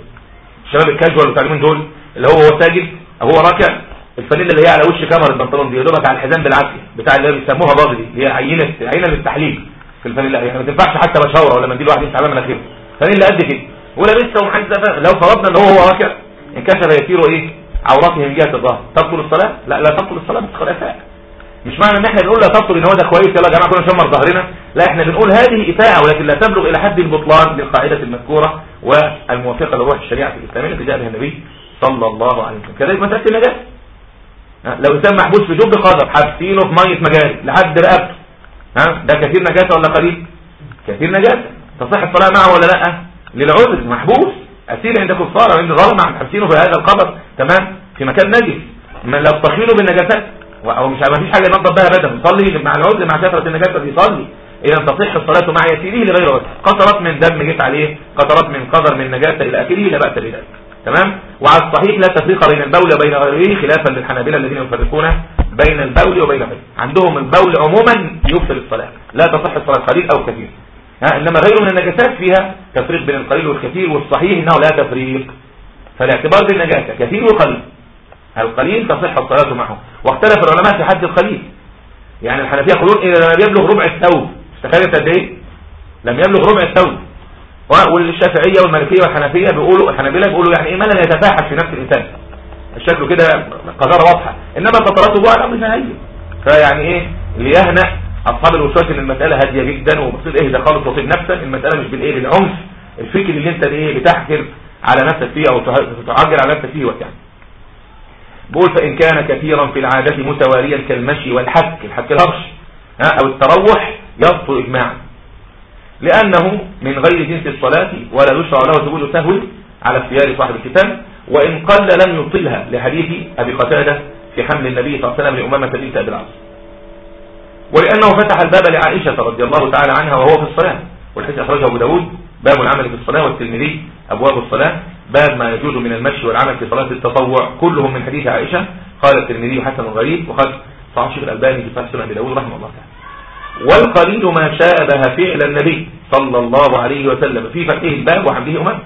الشباب الكاجوال بتاع دول اللي هو هو ساجد أو هو راكع. الفانيلا اللي هي على وش كاميرا البنطلون دي يا دوبك على الحزام بالعافية. بتاع اللي بيسموها باضي دي اللي هي عينة عينة للتحليل في الفانيلا. يعني ما تنفعش حتى بشاورة ولا منديل واحد يمسح مناخيره فانيلا قد كده. ولابسها ومحزبه لو فرضنا إن هو هو راكع انكشف يسيره إيه؟ عورته من جهة الظهر. تبطل الصلاة؟ لا لا تبطل الصلاة بالخلافات مش معنى إن إحنا بنقول لا تبطل إن هو ده كويس يلا يا جماعة كلنا نشمر ظهرنا. لا إحنا بنقول هذه إفاعة ولكن لا تبلغ إلى حد البطلان للقاعدة المذكورة والموافقة لروح الشريعة الإسلامية التي جاء بها النبي صلى الله عليه وسلم. كذلك مساله النجاسه لو إنسان محبوس في جب قذر حابسينه في مية مجاري لحد رقبته ها؟ ده كثير نجاسة ولا قليل؟ كثير نجاسة. تصح الصلاة معه ولا لأ؟ للعذر محبوس. أسير عند كفار عند ظلم حابسينه في هذا القبر. تمام؟ في مكان نجس. ما لو طخينه بالنجاسات. أو مش ما فيش حاجة ينظف بها ابدا. يصلي مع العذر مع كثرة النجاسة يصلي إذا تصح الصلاة مع يسيره لغير عذر. قطرات من دم جت عليه قطرات من قدر من نجاسة إلى آخره لا بأس بذلك تمام؟ وعلى الصحيح لا تفريق بين البول وبين غيره خلافا للحنابلة الذين يفرقون بين البول وبين غيره. عندهم البول عموما يفسد الصلاة لا تصح الصلاة قليل أو كثير. ها؟ إنما غيره من النجاسات فيها تفريق بين القليل والكثير والصحيح إنه لا تفريق. فالاعتبار بالنجاسة كثير وقليل. القليل تصح الصلاة معه. واختلف العلماء في حد القليل. يعني الحنفية يقولون إذا لم يبلغ ربع الثوب استخدمت قد إيه؟ لم يبلغ ربع الثوب. والشافعية والمالكية والحنفية بيقولوا الحنابلة بيقولوا يعني إيه؟ ما لم يتفاحش في نفس الإنسان. الشكل كده قذارة واضحة. إنما قطراته جوه الامر نهائي. فيعني إيه؟ ليهنأ أصحاب الوسواس إن المسألة هادية جدا وبتصير اهدى خالص وفي نفسك المسألة مش بالإيه؟ بالعنف. الفكر اللي أنت إيه؟ بتحكر على نفسك فيه أو تعجل على نفسك فيه وقت يعني بقول فإن كان كثيرا في العادة متواليا كالمشي والحك الحك الهرش ها أو التروح يبطل اجماعا. لأنه من غير جنس الصلاة ولا يشرع له سجود سهو على اختيار صاحب الكتاب وإن قل لم يطلها لحديث أبي قتادة في حمل النبي صلى الله عليه وسلم لأمامة بنت أبي العاص. ولأنه فتح الباب لعائشة رضي الله تعالى عنها وهو في الصلاة والحديث أخرجه أبو داود باب العمل في الصلاة والترمذي أبواب الصلاة باب ما يجوز من المشي والعمل في صلاة التطوع كلهم من حديث عائشة قال الترمذي حسن غريب وقد الشيخ الألباني في صحيح سنة أبي داود رحمه الله تعالى. والقليل ما شابه فعل النبي صلى الله عليه وسلم. في فتحه الباب وحمده أمام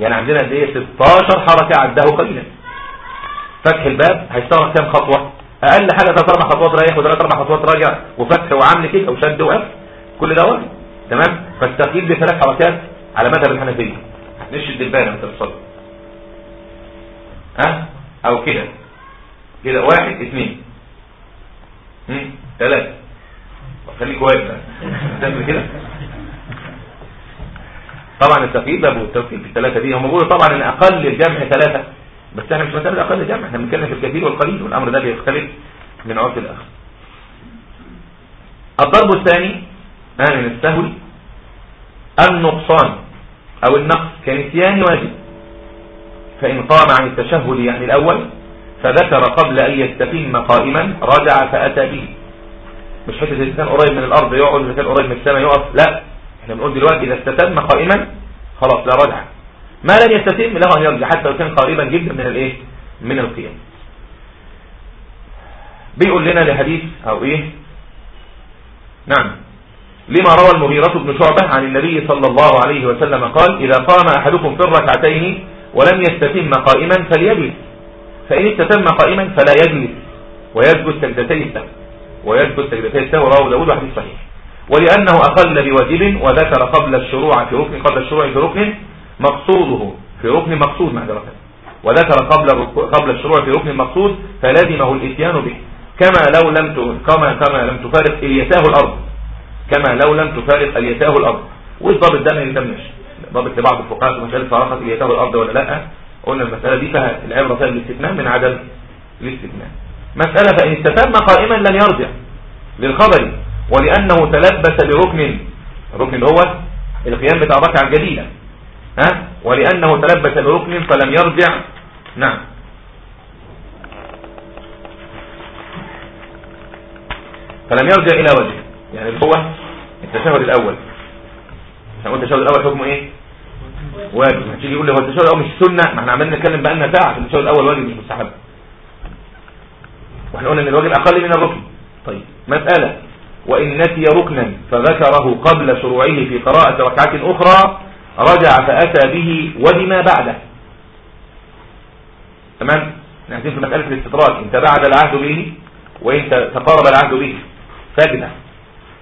يعني عندنا قد إيه؟ 16 حركة عده قليلا. فتح الباب هيستغرق كام خطوة؟ أقل حاجة ثلاث أربع خطوات رايح وثلاث أربع خطوات راجع وفتح وعمل كده وشد وقف. كل ده واحد تمام؟ فالتقييد بثلاث حركات على مذهب الحنفية. هتنشد البان انت بتصلي. ها؟ أو كده. كده واحد اثنين ثلاثة خليك واقف تعمل كده. طبعا التفييد باب والتوفيق في الثلاثة دي. هم بيقولوا طبعا إن أقل الجمع ثلاثة بس إحنا مش مساله أقل الجمع إحنا بنتكلم في الكثير والقليل والأمر ده بيختلف من عرف الآخر الضرب الثاني من السهو النقصان أو النقص كنسيان واجب. فإن قام عن التشهد يعني الأول فذكر قبل أن يستتم قائما رجع فأتى به. مش حتة إذا كان قريب من الأرض يقعد إذا كان قريب من السماء يقف لا. إحنا بنقول دلوقتي إذا استتم قائما خلاص لا رجع. ما لم يستتم له ان يرجع حتى لو كان قريبا جدا من الإيه؟ من القيام. بيقول لنا لحديث أو إيه؟ نعم. لما روى المغيرة بن شعبة عن النبي صلى الله عليه وسلم قال إذا قام أحدكم في الركعتين ولم يستتم قائما فليجلس. فإن استتم قائما فلا يجلس ويسجد سجدتي السهو ويثبت سجدتي السهو رواه داود وحديث صحيح. ولأنه أقل بواجب وذكر قبل الشروع في ركن قبل الشروع في ركن مقصوده. في ركن مقصود معذرة وذكر قبل قبل الشروع في ركن مقصود فلازمه الإتيان به. كما لو لم كما كما لم تفارق اليتاه الأرض. كما لو لم تفارق اليتاه الأرض. والضابط ده ما يلزمناش ضابط لبعض الفقهاء في مساله فارقت اليتاه الأرض ولا لأ؟ قلنا المسألة دي فيها العبرة فيها الاستثناء من عدم الاستثناء. مسألة فإن استتم قائما لن يرجع للخبر ولأنه تلبس بركن. الركن اللي هو القيام بتاع الركعة الجديدة ها؟ ولأنه تلبس بركن فلم يرجع. نعم. فلم يرجع إلى وجه يعني اللي هو التشهد الأول. قلت التشهد الأول حكمه إيه؟ واجب. هتيجي يقول لي هو التشهد الأول مش سنة. ما إحنا عمالين نتكلم بقى لنا ساعه التشهد الأول واجب مش مستحب. وإحنا قلنا إن الواجب أقل من الركن. طيب مسألة. وان نسي ركنا فذكره قبل شروعه في قراءة ركعة أخرى رجع فأتى به وبما بعده. تمام؟ نحن في مسألة الاستدراك. انت بعد العهد به وانت تقارب العهد به. سجدة.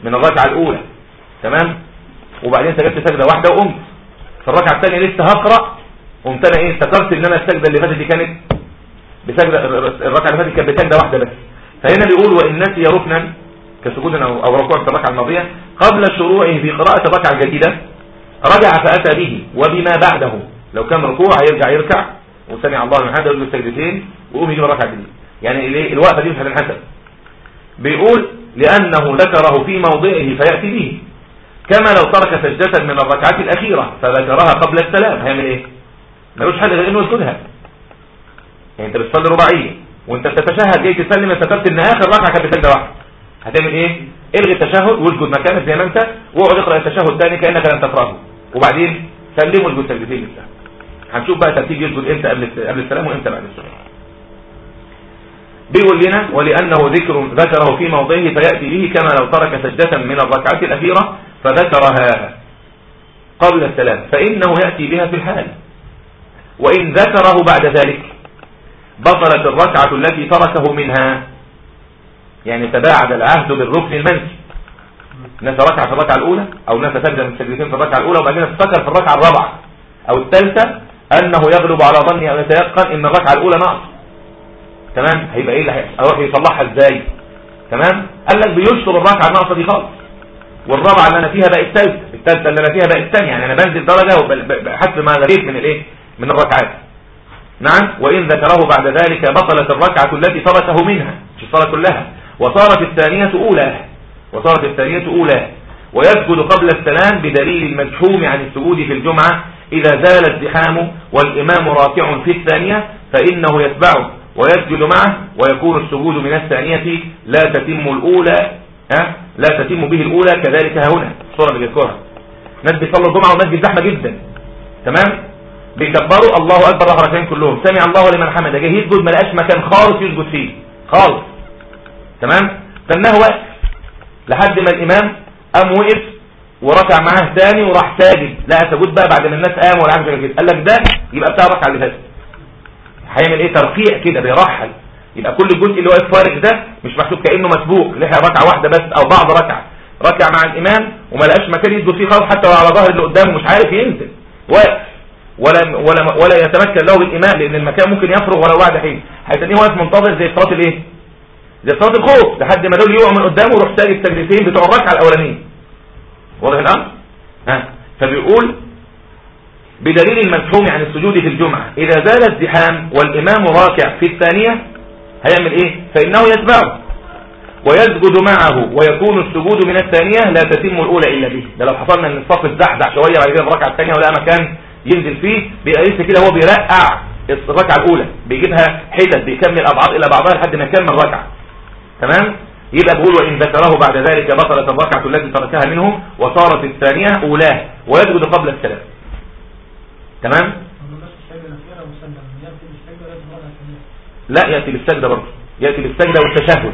من الركعة الأولى. تمام؟ وبعدين سجدت سجدة واحدة وقمت. في الركعة الثانية لسه هقرأ. قمت أنا إيه افتكرت إن أنا السجدة اللي فاتت دي كانت بسجده الركعة اللي فاتت كانت بسجده واحدة بس. فهنا بيقول وان نسي ركنا كسجود أو أو ركوع في الركعه الماضية قبل شروعه في قراءة الركعه الجديدة رجع فأتى به وبما بعده. لو كان ركوع هيرجع يركع وسمع الله من حمده يقول سجدتين ويقوم يجيب الركعه الجديده يعني الوقفة دي مش هتنحسب بيقول لأنه ذكره في موضعه فيأتي به. كما لو ترك سجدة من الركعات الأخيرة فذكرها قبل السلام. هيعمل إيه؟ ملوش حل غير إنه يسجدها. يعني انت بتصلي رباعية وانت بتتشهد جاي تسلم افتكرت ان اخر ركعة كانت بسجدة واحدة هتعمل إيه؟ الغي التشهد واسجد مكانك زي ما انت واقعد اقرأ التشهد ثاني كأنك لم تقرأه. وبعدين سلم واسجد سجدتين لله هنشوف بقى ترتيب يسجد إمتى قبل قبل السلام وامتى بعد السلام. بيقول لنا ولأنه ذكر ذكره في موضعه فيأتي به كما لو ترك سجدة من الركعات الأخيرة فذكرها قبل السلام. فإنه يأتي بها في الحال. وإن ذكره بعد ذلك بطلت الركعة التي تركه منها. يعني تباعد العهد بالركن المنسي نسى ركعة في الركعة الأولى أو نسى سجدة من السجدتين في الركعة الأولى وبعدين افتكر في الركعة الرابعة أو الثالثة أنه يغلب على ظني أو يتيقن إن الركعة الأولى ناقص تمام؟ هيبقى إيه اللي هيروح يصلحها إزاي؟ تمام؟ قال لك بيشطر الركعة الناقصة دي خالص. والرابعة اللي أنا فيها بقت الثالثة. الثالثة اللي أنا فيها بقت الثانية. يعني أنا بنزل درجة بحسب ما لقيت من الإيه؟ من الركعات. نعم وإن ذكره بعد ذلك بطلت الركعة التي تركه منها مش الصلاة كلها. وصارت الثانية أولى وصارت الثانية أولى. ويسجد قبل السلام بدليل المجحوم عن السجود في الجمعة إذا زال الزحام والإمام راكع في الثانية فإنه يتبعه ويسجد معه ويكون السجود من الثانية لا تتم الأولى ها؟ لا تتم به الأولى كذلك هنا الصورة اللي بيذكرها ناس بيصلوا الجمعة والناس زحمة جدا. تمام؟ بيكبروا الله أكبر ركعتين كلهم. سمع الله لمن حمده. جه يسجد ما لقاش مكان خالص يسجد فيه. خالص. تمام؟ تناه واقف لحد ما الإمام قام وقف وركع معاه ثاني وراح ساجد لا سجود بقى بعد ما الناس قاموا ولا حاجة كده. قال لك ده يبقى بتاع الركعه اللي فاتت. هيعمل إيه؟ ترقيع كده بيرحل. يبقى كل الجزء اللي واقف فارغ ده مش محسوب كأنه مسبوق. لحق ركعة واحدة بس أو بعض ركعة. ركع مع الإمام وما لقاش مكان يسجد فيه خالص حتى على ظهر اللي قدامه مش عارف ينزل. واقف. ولا ولا ولا يتمكن له بالامام لأن المكان ممكن يفرغ ولو بعد حين. هيتنيه واقف منتظر زي صلاة الإيه؟ زي صلاة الخوف لحد ما دول يقعوا من قدامه ويروح ساجد سجدتين بتوع الركعة الاولانيه واضح الامر ها؟ فبيقول بدليل المفهوم عن السجود في الجمعة إذا زال الزحام والإمام راكع في الثانية هيعمل إيه؟ فإنه يتبعه ويسجد معه ويكون السجود من الثانية لا تتم الأولى إلا به. ده لو حصلنا إن الصف اتزحزح شوية بعد كده الركعة الثانية ولا مكان ينزل فيه بيبقى لسه كده هو بيرقع الركعة الأولى بيجيبها حتت بيكمل أبعاد إلى بعضها لحد ما يكمل ركعة. تمام؟ يبقى بيقول وإن ذكره بعد ذلك بطلت الركعة التي تركها منه وصارت الثانية اولاه ويسجد قبل السلام. تمام؟ لا يأتي بالسجدة برضه. يأتي بالسجدة والتشهد.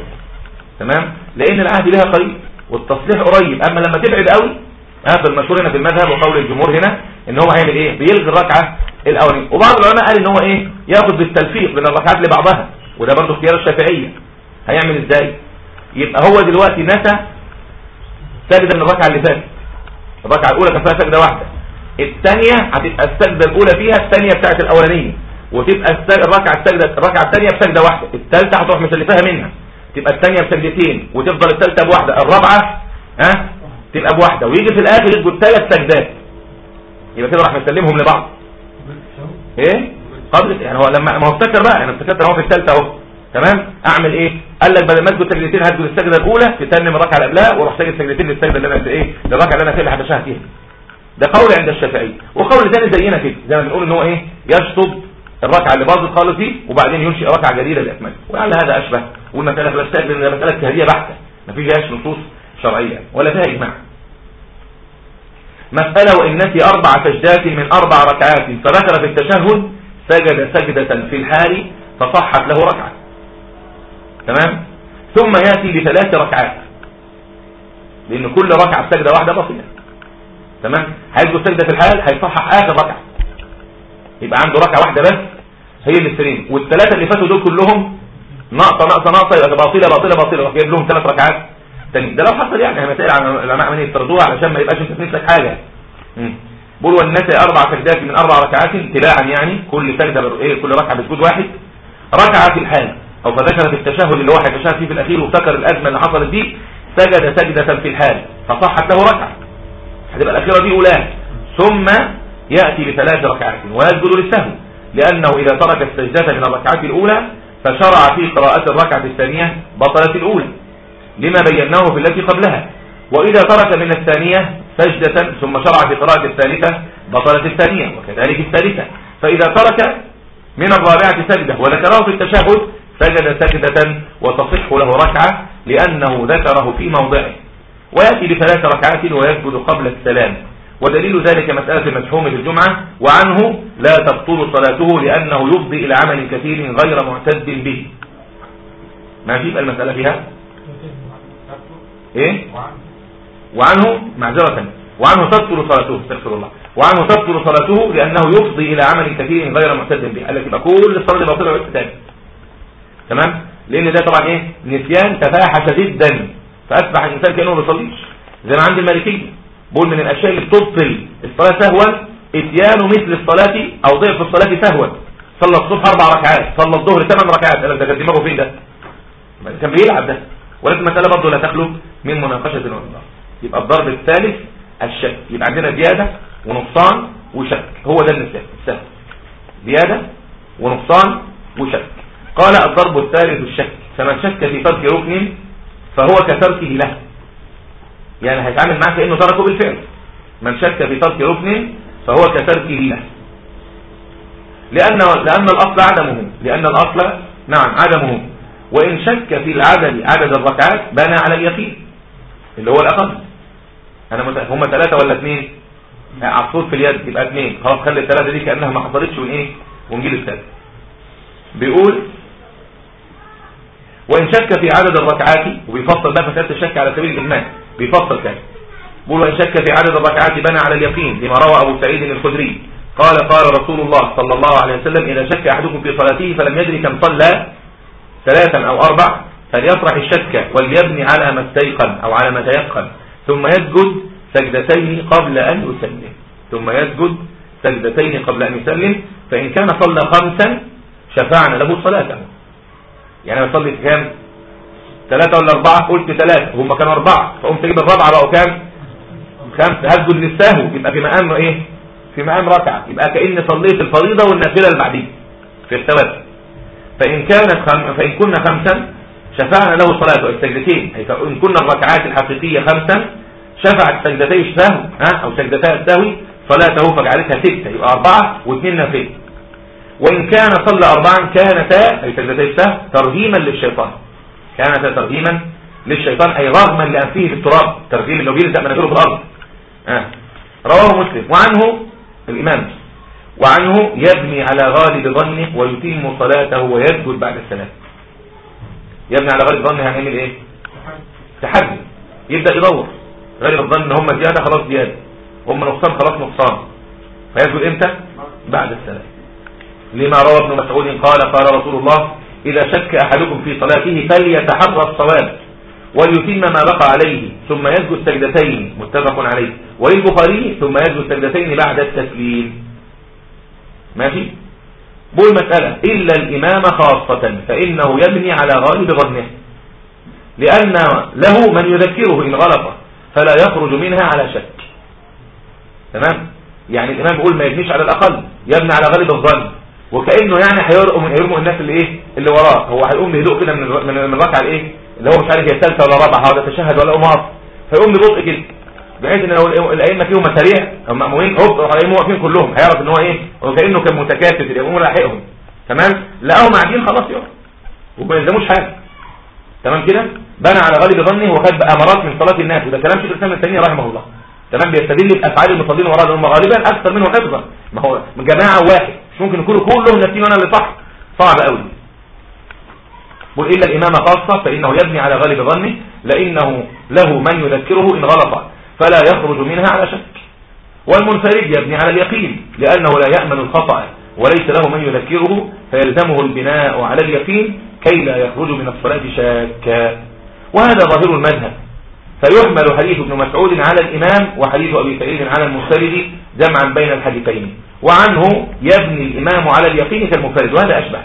تمام؟ لأن العهد لها قريب والتصليح قريب. أما لما تبعد قوي هذا المشهور هنا في المذهب وقول الجمهور هنا إن هو هيعمل إيه؟ بيلغي الركعة الاولانيه وبعض العلماء قال إن هو إيه؟ ياخد بالتلفيق بين الركعات لبعضها وده برضه اختيار الشافعية. هيعمل إزاي؟ يبقى هو دلوقتي نسى سجدة من الركعة اللي فاتت. الركعة الأولى كان فيها سجدة واحدة. الثانية هتبقى السجدة الأولى فيها الثانية بتاعت الأولانية. وتبقى الركعة السجده الركعة الثانية بسجدة واحدة. الثالثة هتروح مسلفاها منها. تبقى الثانية بسجدتين. وتفضل الثالثة بواحدة. الرابعة ها؟ تبقى بواحدة. ويجي في الآخر يسجد ثلاث سجدات. يبقى كده راح مسلمهم لبعض. إيه؟ قبل يعني هو لما ما هو افتكر بقى أنا افتكرت اهو في الثالثة أهو. تمام؟ أعمل إيه؟ قال لك بدل ما أسجد سجدتين هسجد السجدة الأولى تتنم الركعة اللي قبلها وأروح ساجد سجدتين للسجدة اللي أنا إيه؟ للركعة اللي أنا فيها اللي هتشهد فيها. ده قول عند الشافعي. وقول ثاني زينا كده زي ما بنقول إن هو إيه؟ يشطب الركعة اللي باظت خالص دي وبعدين ينشئ ركعة جديدة بأكملها ولعل هذا أشبه. والمسألة في لأن مسألة تهدية بحتة. ما فيش نصوص شرعية ولا فيها إجماع. مسألة وإن نسي أربع سجدات من أربع ركعات فذكر في التشهد سجد سجدة في الحال فصحت له ركعة. تمام؟ ثم يأتي بثلاث ركعات. لأن كل ركعة سجدة واحدة بسيطة. تمام؟ هيسجد سجدة في الحال هيصحح آخر ركعة. يبقى عنده ركعة واحدة بس هي السليم والثلاثة اللي فاتوا دول كلهم ناقصة ناقصة ناقصة يبقى باطلة باطلة باطلة. جايب لهم ثلاث ركعات. ده لو حصل يعني مسائل عن العلماء من يفترضوها علشان ما يبقاش انت لك حاجة. بقول والنسي أربع سجدات من أربع ركعات تباعا يعني كل سجدة إيه كل ركعة بسجود واحد. ركعة في الحال. أو فذكر في التشهد اللي هو هيتشهد فيه في الأخير وافتكر الأزمة اللي حصلت دي سجد سجدة في الحال. فصحت له ركعة. هتبقى الأخيرة دي اولاه ثم يأتي بثلاث ركعات. ويسجد للسهو. لأنه إذا ترك السجدة من الركعات الأولى فشرع في قراءة الركعة الثانية بطلت الأولى. لما بيناه في التي قبلها. وإذا ترك من الثانية سجدة ثم شرع في قراءة الثالثة بطلت الثانية وكذلك الثالثة. فإذا ترك من الرابعة سجدة وذكره في التشهد سجد سجدة وتصح له ركعة لأنه ذكره في موضعه. ويأتي بثلاث ركعات ويسجد قبل السلام. ودليل ذلك مسألة المسحوم في الجمعة وعنه لا تبطل صلاته لأنه يفضي إلى عمل كثير غير معتد به. ما في المسألة فيها؟ إيه؟ وعنه معذرة. وعنه تبطل صلاته استغفر الله. وعنه تبطل صلاته لأنه يفضي إلى عمل كثير غير معتد به التي تبقى كل الصلاة باطلة وعدت تاني تمام؟ لأن ده طبعا إيه؟ نسيان تفاحش جدا. فأصبح الإنسان كأنه ما بيصليش. زي ما عند المالكية بقول من الأشياء اللي بتبطل الصلاة سهوا إتيان مثل الصلاة أو ضعف الصلاة سهوا. صلى الصبح أربع ركعات صلى الظهر ثمان ركعات. أنا ده كان دماغه فين ده. كان بيلعب ده. ولكن المسألة برضه لا تخلو. من مناقشة والنظر يبقى الضرب الثالث الشك. يبقى عندنا زيادة ونقصان وشك. هو ده النساء السهل زيادة ونقصان وشك. قال الضرب الثالث الشك. فمن شك في ترك ركن فهو كتركه له. يعني هيتعامل معاه كأنه تركه بالفعل. من شك في ترك ركن فهو كتركه له. لأن, لأن الأصل عدمه. لأن الأصل نعم عدمه. وإن شك في العدد عدد الركعات بنى على اليقين. اللي هو الأقل أنا مت... هم ثلاثة ولا اثنين عصفور في اليد يبقى اثنين خلاص خلي الثلاثة دي كأنها ما حصلتش ونإيه ونجيل الثالث بيقول وإن شك في عدد الركعات وبيفصل بقى مسألة الشك على سبيل الإجمال بيفصل كده بيقول وإن شك في عدد الركعات بنى على اليقين لما روى أبو سعيد الخدري. قال قال رسول الله صلى الله عليه وسلم إذا شك أحدكم في صلاته فلم يدري كم صلى ثلاثا أو أربع فليطرح الشك وليبني على ما استيقن أو على ما تيقن. ثم يسجد سجدتين قبل أن يسلم. ثم يسجد سجدتين قبل أن يسلم. فإن كان صلى خمسا شفعنا له صلاته يعني أنا صليت كام؟ ثلاثة ولا أربعة؟ قلت ثلاثة. هم كانوا أربعة. فقمت تجيب الرابعة بقوا كام خمسة. هسجد للسهو يبقى في مقام إيه؟ في مقام ركعة. يبقى كأني صليت الفريضة والنافلة اللي بعديه في الثواب فإن كانت خم... فإن كنا خمسا شفعنا له صلاة السجدتين أي فإن كنا الركعات الحقيقية خمسا شفعت سجدتي السهو ها أو سجدتي السهو صلاته فجعلتها ستة يبقى أربعة واثنين نافلة وإن كان صلى أربعا كانتا أي سجدتي السهو ترهيما للشيطان. كانتا ترهيما للشيطان أي رغما لأنفيه في التراب ترهيم اللي بيلزق مناخيره في الأرض آه. رواه مسلم. وعنه الإمام. وعنه يبني على غالب ظنه ويتم صلاته ويسجد بعد السلام. يبني على غالب ظنه هنعمل إيه؟ تحدي. يبدأ يدور. غالب الظن إن هم زيادة خلاص زيادة. هم نقصان خلاص نقصان. فيسجد إمتى؟ بعد السلام. لما روى ابن مسعود قال قال رسول الله إذا شك أحدكم في صلاته فليتحرى الصواب وليتم ما بقى عليه ثم يسجد سجدتين متفق عليه. وللبخاري ثم يسجد سجدتين بعد التسليم. ماشي؟ بقول مسألة إلا الإمام خاصة فإنه يبني على غالب ظنه لأن له من يذكره إن غلط فلا يخرج منها على شك. تمام؟ يعني الإمام بيقول ما يبنيش على الأقل يبني على غالب الظن. وكأنه يعني هيرموا الناس اللي إيه؟ اللي وراه. هو هيقوم بهدوء كده من من الركعة الايه اللي هو مش عارف هي الثالثة ولا الرابعة ولا تشهد ولا قماص فيقوم ببطء كده. بحيث إن لو الأئمة فيهم مشاريع أو مامومين هوب الائمه واقفين كلهم هيعرف إن هو إيه؟ وكانه كان متكاتف يقوم لاحقهم تمام؟ لقاهم قاعدين خلاص يقف وما يلزموش حاجة. تمام كده؟ بنى على غالب ظنه وخد أمارات من صلاة الناس. وده كلام شيخ الإسلام الثاني رحمه الله. تمام؟ بيستدل بأفعال المصلين وراء الأمة. غالبا أكثر منه حفظا. ما هو جماعة واحد. مش ممكن يكونوا كلهم ناسين أنا اللي صح. صعب قوي قل إلا الإمام خاصة فإنه يبني على غالب ظنه لإنه له من يذكره إن غلط. فلا يخرج منها على شك. والمنفرد يبني على اليقين لأنه لا يأمن الخطأ وليس له من يذكره فيلزمه البناء على اليقين كي لا يخرج من الصلاة شاكا وهذا ظاهر المذهب. فيحمل حديث ابن مسعود على الإمام وحديث أبي سعيد على المنفرد جمعا بين الحديثين. وعنه يبني الإمام على اليقين كالمنفرد وهذا أشبه.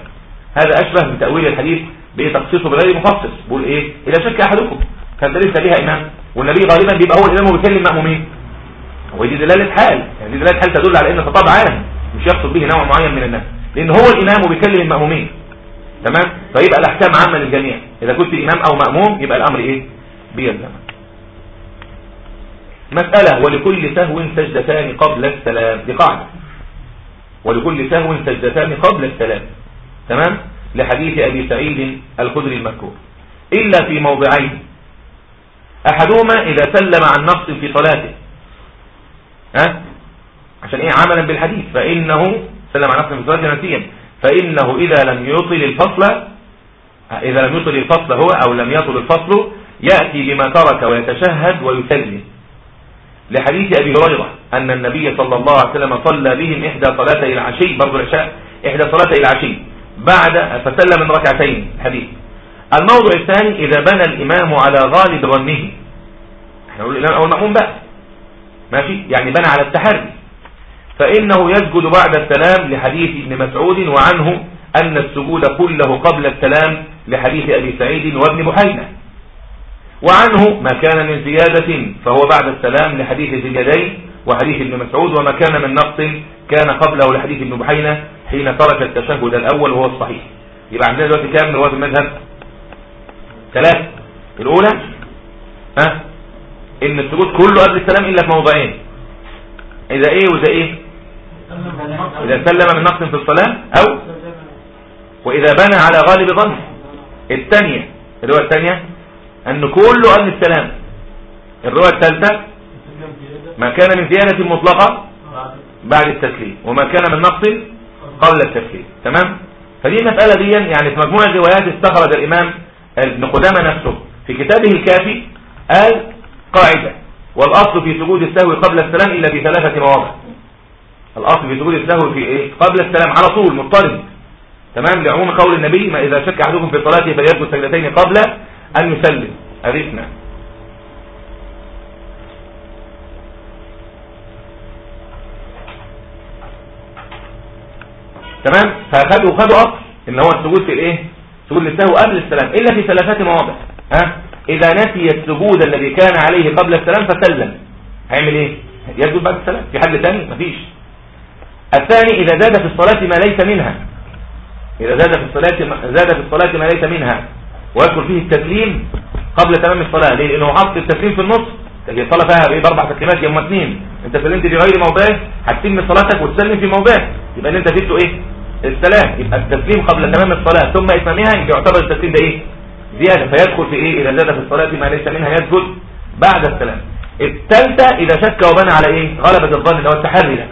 هذا أشبه من تأويل الحديث بتخصيصه بغير مخصص. بقول إيه؟ إذا شك أحدكم كان ليس بها إمام. والنبي غالبا بيبقى هو الإمام وبيكلم مأمومين ودي دلالة حال. يعني دلالة حال تدل على أن خطاب عام مش يقصد به نوع معين من الناس. لأن هو الإمام وبيكلم المأمومين. تمام؟ فيبقى الأحكام عامة للجميع. إذا كنت إمام أو مأموم يبقى الأمر إيه؟ بيلزم مسألة ولكل سهو سجدتان قبل السلام. دي قاعدة. ولكل سهو سجدتان قبل السلام. تمام؟ لحديث أبي سعيد الخدري المذكور. إلا في موضعين. أحدهما إذا سلم عن نقص في صلاته. ها؟ عشان إيه؟ عملا بالحديث. فإنه سلم عن نقص في صلاته نسيا. فإنه إذا لم يطل الفصل إذا لم يطل الفصل هو أو لم يطل الفصل يأتي بما ترك ويتشهد ويسلم. لحديث أبي هريرة أن النبي صلى الله عليه وسلم صلى بهم إحدى صلاتي العشي برضو العشاء إحدى صلاتي العشي بعد فسلم من ركعتين. حديث. الموضوع الثاني إذا بنى الإمام على غالب ظنه. إحنا نقول الإمام أو المأموم بقى. ماشي؟ يعني بنى على التحري. فإنه يسجد بعد السلام لحديث ابن مسعود وعنه أن السجود كله قبل السلام لحديث أبي سعيد وابن بحينة. وعنه ما كان من زيادة فهو بعد السلام لحديث زيادين وحديث ابن مسعود وما كان من نقص كان قبله لحديث ابن بحينة حين ترك التشهد الأول وهو الصحيح. يبقى عندنا دلوقتي كام؟ من رواة المذهب؟ ثلاثة الأولى ها إن السجود كله قبل السلام إلا في موضعين. إذا إيه وإذا إيه؟ إذا سلم من نقص في الصلاة أو وإذا بنى على غالب ظن. الثانية الرواية الثانية أن كله قبل السلام. الرواية الثالثة ما كان من زيادة مطلقة بعد التسليم وما كان من نقص قبل التسليم. تمام؟ فدي المسألة دي يعني في مجموعة روايات استخرج الإمام ابن قدامة نفسه في كتابه الكافي قال قاعدة والأصل في سجود السهو قبل السلام إلا في ثلاثة مواضع. الأصل في سجود السهو في إيه؟ قبل السلام على طول مضطرب تمام؟ لعموم قول النبي ما إذا شك أحدكم في صلاته فليسجد سجدتين قبل أن يسلم. أرثنا تمام؟ فأخذوا خدوا أصل إن هو السجود في الإيه؟ سجود للسهو قبل السلام إلا في ثلاثات مواضع. ها؟ إذا نسي السجود الذي كان عليه قبل السلام فسلم. هيعمل إيه؟ يسجد بعد السلام. في حل ثاني مفيش. الثاني إذا زاد في الصلاة ما ليس منها. إذا زاد في الصلاة زاد في الصلاة ما ليس منها. ويذكر فيه التسليم قبل تمام الصلاة. ليه؟ لأنه حط التسليم في النص. الصلاة فيها باربع تسليمات يوم اثنين أنت سلمت في غير موضعه هتتم صلاتك وتسلم في موضعه يبقى ان أنت زدته إيه؟ السلام يبقى التسليم قبل تمام الصلاة ثم إتمامها يعتبر التسليم ده إيه؟ زيادة فيدخل في إيه؟ إذا زاد في الصلاة ما ليس منها يسجد بعد السلام. الثالثة إذا شك وبنى على إيه؟ غلبة الظن اللي هو التحري ده.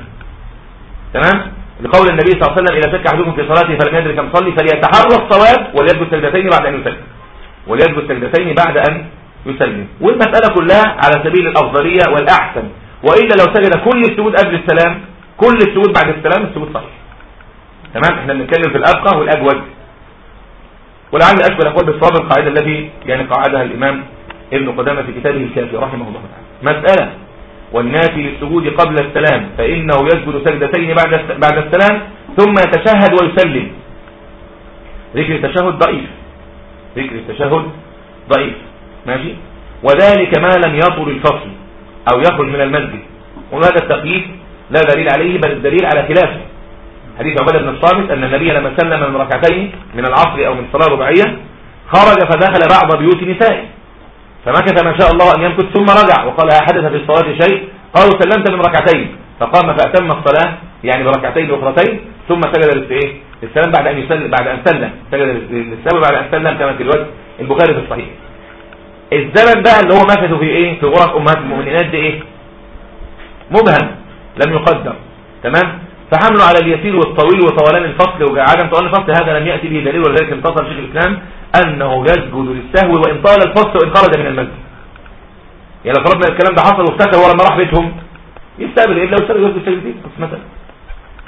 تمام؟ لقول النبي صلى الله عليه وسلم إذا شك أحدكم في صلاته فلم يدرك كم صلي فليتحرى الصواب وليسجد سجدتين بعد أن يسلم. وليسجد سجدتين بعد أن يسلم. والمسألة كلها على سبيل الأفضلية والأحسن. وإلا لو سجد كل السجود قبل السلام كل السجود بعد السلام السجود صحيح تمام؟ إحنا بنتكلم في الأبقى والأجود. ولعل أشبه الأقوال بالصواب القاعدة التي يعني قاعدها الإمام ابن قدامة في كتابه الكافي رحمه الله تعالى. مسألة والنافي للسجود قبل السلام فإنه يسجد سجدتين بعد بعد السلام ثم يتشهد ويسلم. ذكر التشهد ضعيف. ذكر التشهد ضعيف. ماشي؟ وذلك ما لم يطل الفصل أو يخرج من المسجد. وهذا التقييد لا دليل عليه بل الدليل على خلافه. حديث عبادة بن الصامت أن النبي لما سلم من ركعتين من العصر أو من صلاة رباعية خرج فدخل بعض بيوت نسائه. فمكث ما شاء الله أن يمكث ثم رجع وقال حدث في الصلاة شيء. قالوا سلمت من ركعتين. فقام فأتم الصلاة يعني بركعتين أخرتين ثم سجد للإيه؟ للسلام بعد أن يسلم بعد أن سلم. سجد للسلام بعد أن سلم كما في الوقت البخاري في الصحيح. الزمن بقى اللي هو مكثوا في إيه؟ في غرف أمهات المؤمنات دي إيه؟ مبهم لم يقدر. تمام؟ فحمله على اليسير والطويل وطولان الفصل وعدم طولان الفصل. هذا لم يأتي به دليل ولذلك انتصر شيخ الإسلام أنه يسجد للسهو وإن طال الفصل وإن خرج من المسجد. يعني لو فرضنا الكلام ده حصل وافتكر ورا ما راح بيتهم يستقبل إلا ويستقبل يسجد سجدتين مثلا.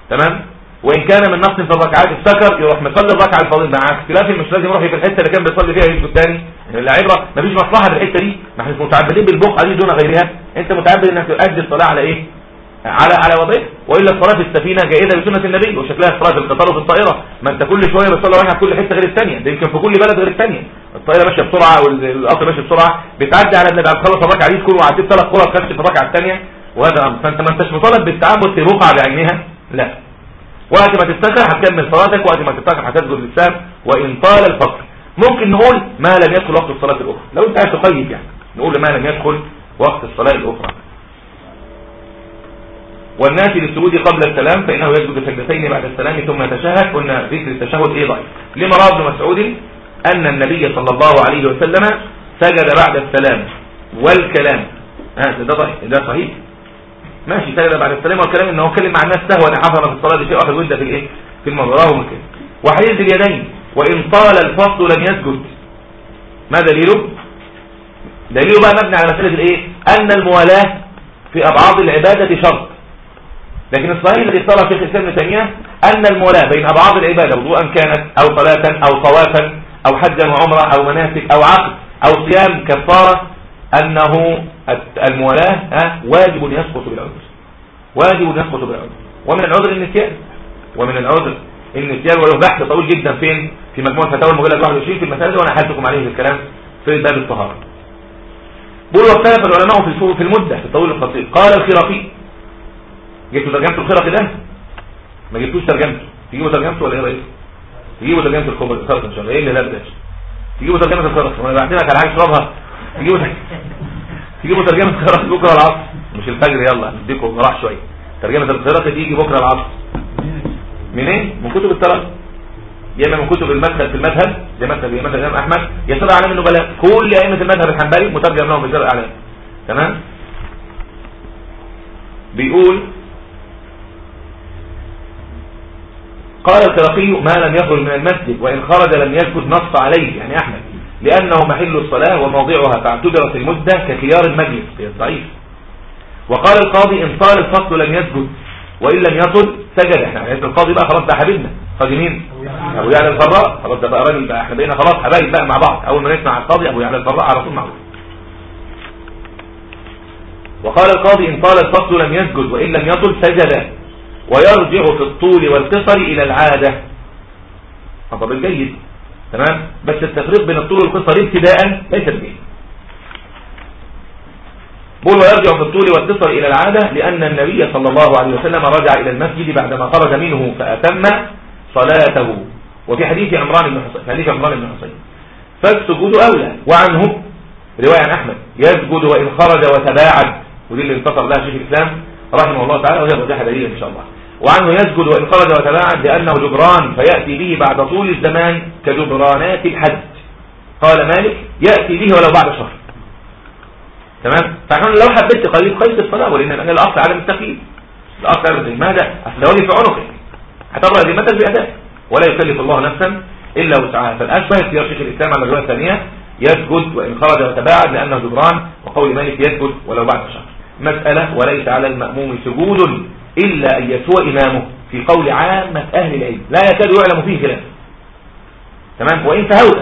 تمام؟ وإن كان من نقص في الركعات افتكر يروح مصلي الركعة الفاضلة مع اختلاف مش لازم يروح في الحتة اللي كان بيصلي فيها يسجد تاني. يعني العبرة مفيش مصلحة بالحتة دي. ما إحنا متعبدين بالبقعة دي دون غيرها. أنت متعبد إنك تؤدي الصلاة على إيه؟ على على وضعه وإلا الصلاة في السفينه جائزه بسنة النبي وشكلها الصلاة في القطار وفي الطائرة. ما أنت كل شوية بتصلي رايحه في كل حتة غير الثانية ده يمكن في كل بلد غير الثانية. الطائرة ماشية بسرعة والقطر ماشي بسرعة. بتعدي على النبي خلص الركعه دي تكون وعديت ثلاث قرى خدت في الركعه الثانية. وهذا أمر. فأنت ما أنتش مطالب بالتعبد في بقعه بعينها؟ لا. وقت ما تفتكر هتكمل صلاتك وقت ما تفتكر هتسجد للسهو وإن طال الفصل ممكن نقول ما لم يدخل وقت الصلاة الأخرى. لو أنت عايز تقيد يعني نقول ما لم يدخل وقت الصلاة الأخرى. والناس للسجود قبل السلام فإنه يسجد سجدتين بعد السلام ثم يتشهد قلنا ذكر التشهد ضعيف لما روى ابن مسعود أن النبي صلى الله عليه وسلم سجد بعد السلام والكلام. ها آه ده ضعيف ده صحيح. ماشي سجد بعد السلام والكلام إنه كلم مع الناس سهوا إن حصل في الصلاة شيء واخد وده في الإيه؟ في الموضوع. ممكن وحديث اليدين وإن طال الفصل لم يسجد. ما دليله؟ دليله بقى مبني على مسألة الإيه؟ أن الموالاة في أبعاد العبادة شرط. لكن الصحيح الذي اختاره شيخ الإسلام ابن تيمية أن المولاة بين ابعاد العبادة وضوءا كانت أو صلاة أو طوافا أو حجا وعمره أو مناسك أو عقد أو صيام كفارة أنه المولاة واجب يسقط بالعذر. واجب يسقط بالعذر. ومن العذر النسيان. ومن العذر النسيان وله بحث طويل جدا فين في مجموعة فتاوى المجلد 21 في المسائل وأنا حالتكم عليه في الكلام في باب الطهارة. بقول واختلف العلماء في في المدة في الطويل القصير قال الخرافي جبتوا ترجمة الخرق ده ما جبتوش ترجمته تجيبوا ترجمته ولا إيه رأيك؟ تجيبوا ترجمة الخرق إن شاء الله. إيه اللي بلاش تجيبوا ترجمة الخرق وأنا بعتلك على حاجة تشربها. تجيبوا تجيبوا ترجمة الخرق بكرة العصر. مش الفجر يلا نديكم راح شوية. ترجمة الخرق تيجي بكرة العصر. منين؟ إيه؟ من كتب الترجمة. يا إما من كتب المذهب في المذهب زي في مثلا الامام أحمد. يسر أعلام النبلاء كل أئمة المذهب الحنبلي مترجم لهم بسر اعلام تمام؟ بيقول قال الخرقي ما لم يخرج من المسجد وإن خرج لم يسجد نص عليه يعني أحمد لأنه محل الصلاة وموضعها فاعتبرت المدة كخيار المجلس هي ضعيف وقال القاضي إن طال الفصل لم يسجد وإن لم يصل سجد. إحنا يعني القاضي بقى خلاص ده حبيبنا. قاضي مين؟ أبو يعلى الفراء خلاص ده بقى راجل بقى إحنا بقينا خلاص حبايب بقى مع بعض. أول ما نسمع القاضي أبو يعلى الفراء على طول معروف وقال القاضي إن طال الفصل لم يسجد وإن لم يصل سجد. ويرجع في الطول والقصر إلى العادة. طب الجيد. تمام؟ بس التفريق بين الطول والقصر ابتداء ليس بجيد. بقول ويرجع في الطول والقصر إلى العادة لأن النبي صلى الله عليه وسلم رجع إلى المسجد بعدما خرج منه فأتم صلاته. وفي حديث عمران بن حسين حديث عمران بن حسين فالسجود أولى وعنه رواية عن أحمد. يسجد وإن خرج وتباعد. ودي اللي انتصر لها شيخ الإسلام. رحمه الله تعالى وهي مرجحة دليل إن شاء الله. وعنه يسجد وإن خرج وتباعد لأنه جبران فيأتي به بعد طول الزمان كجبرانات الحج. قال مالك يأتي به ولو بعد شهر. تمام؟ فنحن لو حبيت تقيد قيد الصلاة ولأن الأصل عدم التقييد الأصل عدم ماذا؟ أصل واجب في عنقك هترى ذمتك بأداء ولا يكلف الله نفسا إلا وسعها. فالأشبه اختيار شيخ الإسلام على الرواية الثانية يسجد وإن خرج وتباعد لأنه جبران وقول مالك يسجد ولو بعد شهر. مسألة وليس على المأموم سجود إلا أن يسوى إمامه في قول عامة أهل العلم. لا يكاد يعلم فيه خلاف. تمام؟ وإن تهوت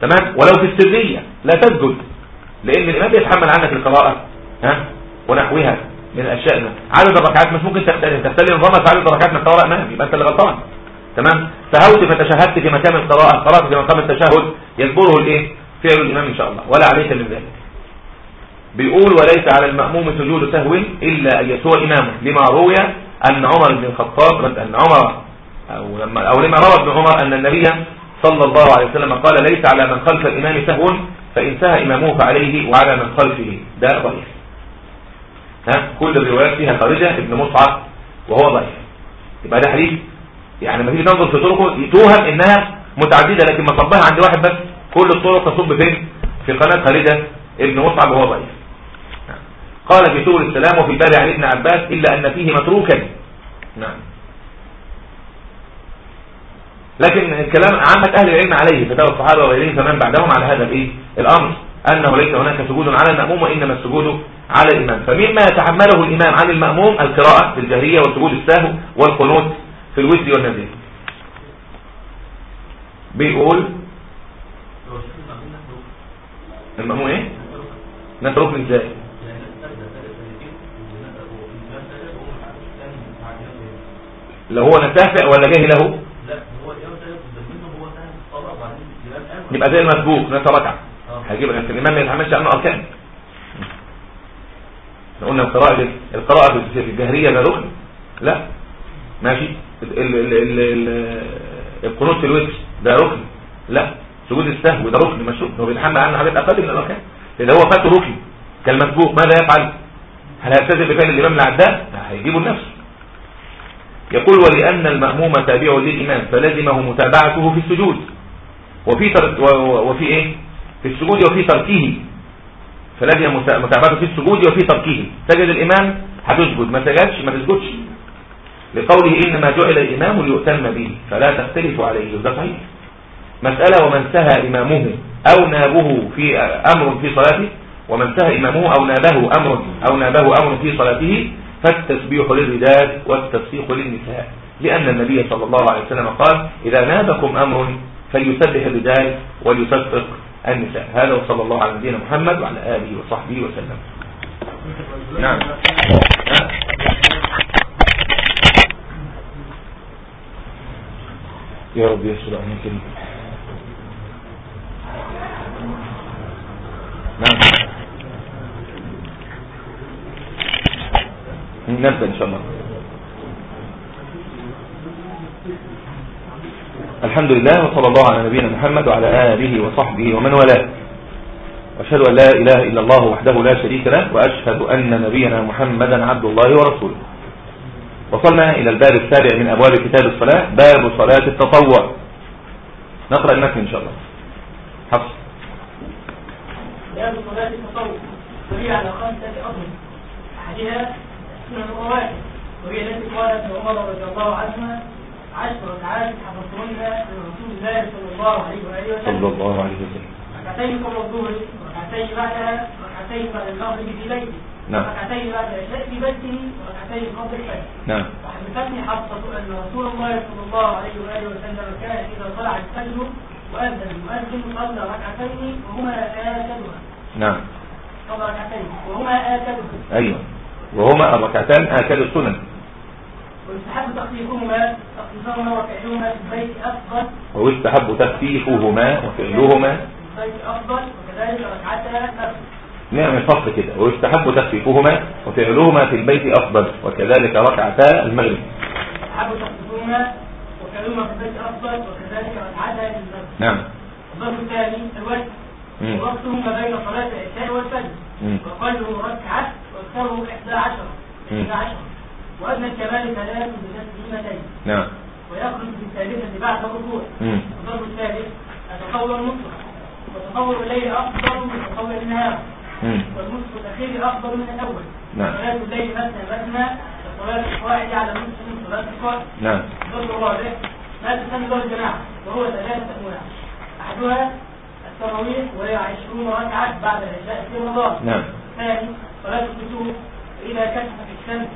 تمام؟ ولو في السرية لا تسجد لأن الإمام يتحمل عنك القراءة ها؟ ونحوها من الأشياء عدد الركعات مش ممكن تختلف تختلف نظامك في عدد الركعات من تورا إمام يبقى أنت اللي غلطان. تمام؟ تهوت فتشهدت في مكان القراءة قرأت في مقام التشهد يجبره الإيه؟ فعل الإمام إن شاء الله. ولا عليك من ذلك. بيقول وليس على المأموم سجود سهو إلا أن يسوى إمامه. لما روي أن عمر بن الخطاب أن عمر أو, لما أو لما روى ابن عمر أن النبي صلى الله عليه وسلم قال ليس على من خلف الإمام سهو فإن سهى إمامه فعليه وعلى من خلفه. ده ضعيف. ها؟ كل الروايات فيها خارجة ابن مصعب وهو ضعيف. يبقى ده حديث يعني لما تيجي تنظر في طرقه. يتوهم إنها متعددة لكن ما صبها عند واحد بس. كل الطرق تصب فين؟ في قناة خارجة. ابن مصعب وهو ضعيف. قال في سور السلام وفي الباب عن ابن عباس إلا أن فيه متروكا. نعم. لكن كلام عامة أهل العلم عليه فتاوى الصحابة وغيرهم فمن بعدهم على هذا الإيه؟ الأمر أنه ليس هناك سجود على المأموم وإنما السجود على الإمام. فمما يتحمله الإمام عن المأموم القراءة في الجهرية وسجود السهو والقنوت في الوتر والنزيل. بيقول المأموم إيه؟ نترك من لو هو نتافع ولا جاهي له؟ يبقى زي المسبوق نفس ركعه هيجيب الإمام ما يتعملش عنه أركان. إحنا قلنا القراءة القراءة في الجهرية ده ركن. لا. ماشي. القنوت في الوتر ده ركن. لا. سجود السهو ده ركن مش ركن هو بيتحمل عنه حاجات أقل من الأركان. إذا هو فاته ركن كالمسبوق ماذا يفعل؟ هل هيلتزم بفعل الإمام العداء هيجيبه لنفسه يقول ولأن المأموم تابع للإمام فلزمه متابعته في السجود. وفي وفي إيه؟ في السجود وفي تركه. فلازم متابعته في السجود وفي تركه. سجد الإمام هتسجد ما سجدش ما تسجدش. لقوله إنما جعل الإمام ليؤتم به فلا تختلف عليه ده صحيح. مسألة ومن سهى إمامه أو نابه في أمر في صلاته ومن سهى إمامه أو نابه أمر أو نابه أمر في صلاته فالتسبيح للرجال والتفسيق للنساء. لأن النبي صلى الله عليه وسلم قال إذا نابكم أمر فليسبح الرجال وليصدق النساء. هذا وصلى الله على نبينا محمد وعلى آله وصحبه وسلم. نعم. يا رب يسر أمين كريم نعم نبدأ إن شاء الله. الحمد لله وصلى الله على نبينا محمد وعلى آله وصحبه ومن والاه. وأشهد أن لا إله إلا الله وحده لا شريك له وأشهد أن نبينا محمدا عبد الله ورسوله. وصلنا إلى الباب السابع من أبواب كتاب الصلاة باب صلاة التطوع. نقرأ المتن إن شاء الله. حفص
باب صلاة التطوع. وهي على خمسة أضرب أحدها سنة الرواتب وهي التي قال ابن عمر رضي الله عنهما عشر ركعات حفظتهن من رسول الله صلى الله عليه وآله وسلم.
صلى الله عليه وسلم.
ركعتين قبل الظهر ركعتين بعدها ركعتين بعد المغرب في بيته
نعم.
ركعتين بعد العشاء في بيته وركعتين قبل الفجر.
نعم.
وحدثتني حفصة أن رسول الله صلى الله عليه وآله وسلم كان إذا طلع الفجر وأذن المؤذن صلى ركعتين وهما آكدها
نعم.
صلى ركعتين وهما آكدها
أيوة. وهما الركعتان آكل السنن.
ويستحب تخفيفهما تخفيفهما وفعلهما في البيت أفضل.
ويستحب تخفيفهما وفعلهما.
في البيت أفضل وكذلك ركعتا نفس
نعم الفصل كده. ويستحب تخفيفهما وفعلهما في البيت أفضل وكذلك ركعتا المغرب.
يستحب تخفيفهما وفعلهما في البيت أفضل وكذلك ركعتا النفس
نعم.
الضرب الثاني الوجه
مم.
ووقته ما بين صلاة العشاء والفجر.
مم.
وقله ركعة واكثره إحدى عشر
مم.
إحدى عشر. وأدنى الكمال ثلاث بتسليمتين
نعم.
ويخرج في الثالثة بعد الركوع. الضرب الثالث التطور المطلق وتطور الليل أفضل من تطور النهار. والنصف الأخير أفضل من الأول.
نعم.
صلاة الليل مثنى مثنى وصلاة القائد على نصف من صلاة القائد
نعم.
الضرب الرابع ما تسمى له الجماعة وهو ثلاثة أنواع أحدها التراويح وهي عشرون ركعة بعد العشاء في رمضان.
نعم.
ثاني صلاة الكسوف إذا كشفت الشمس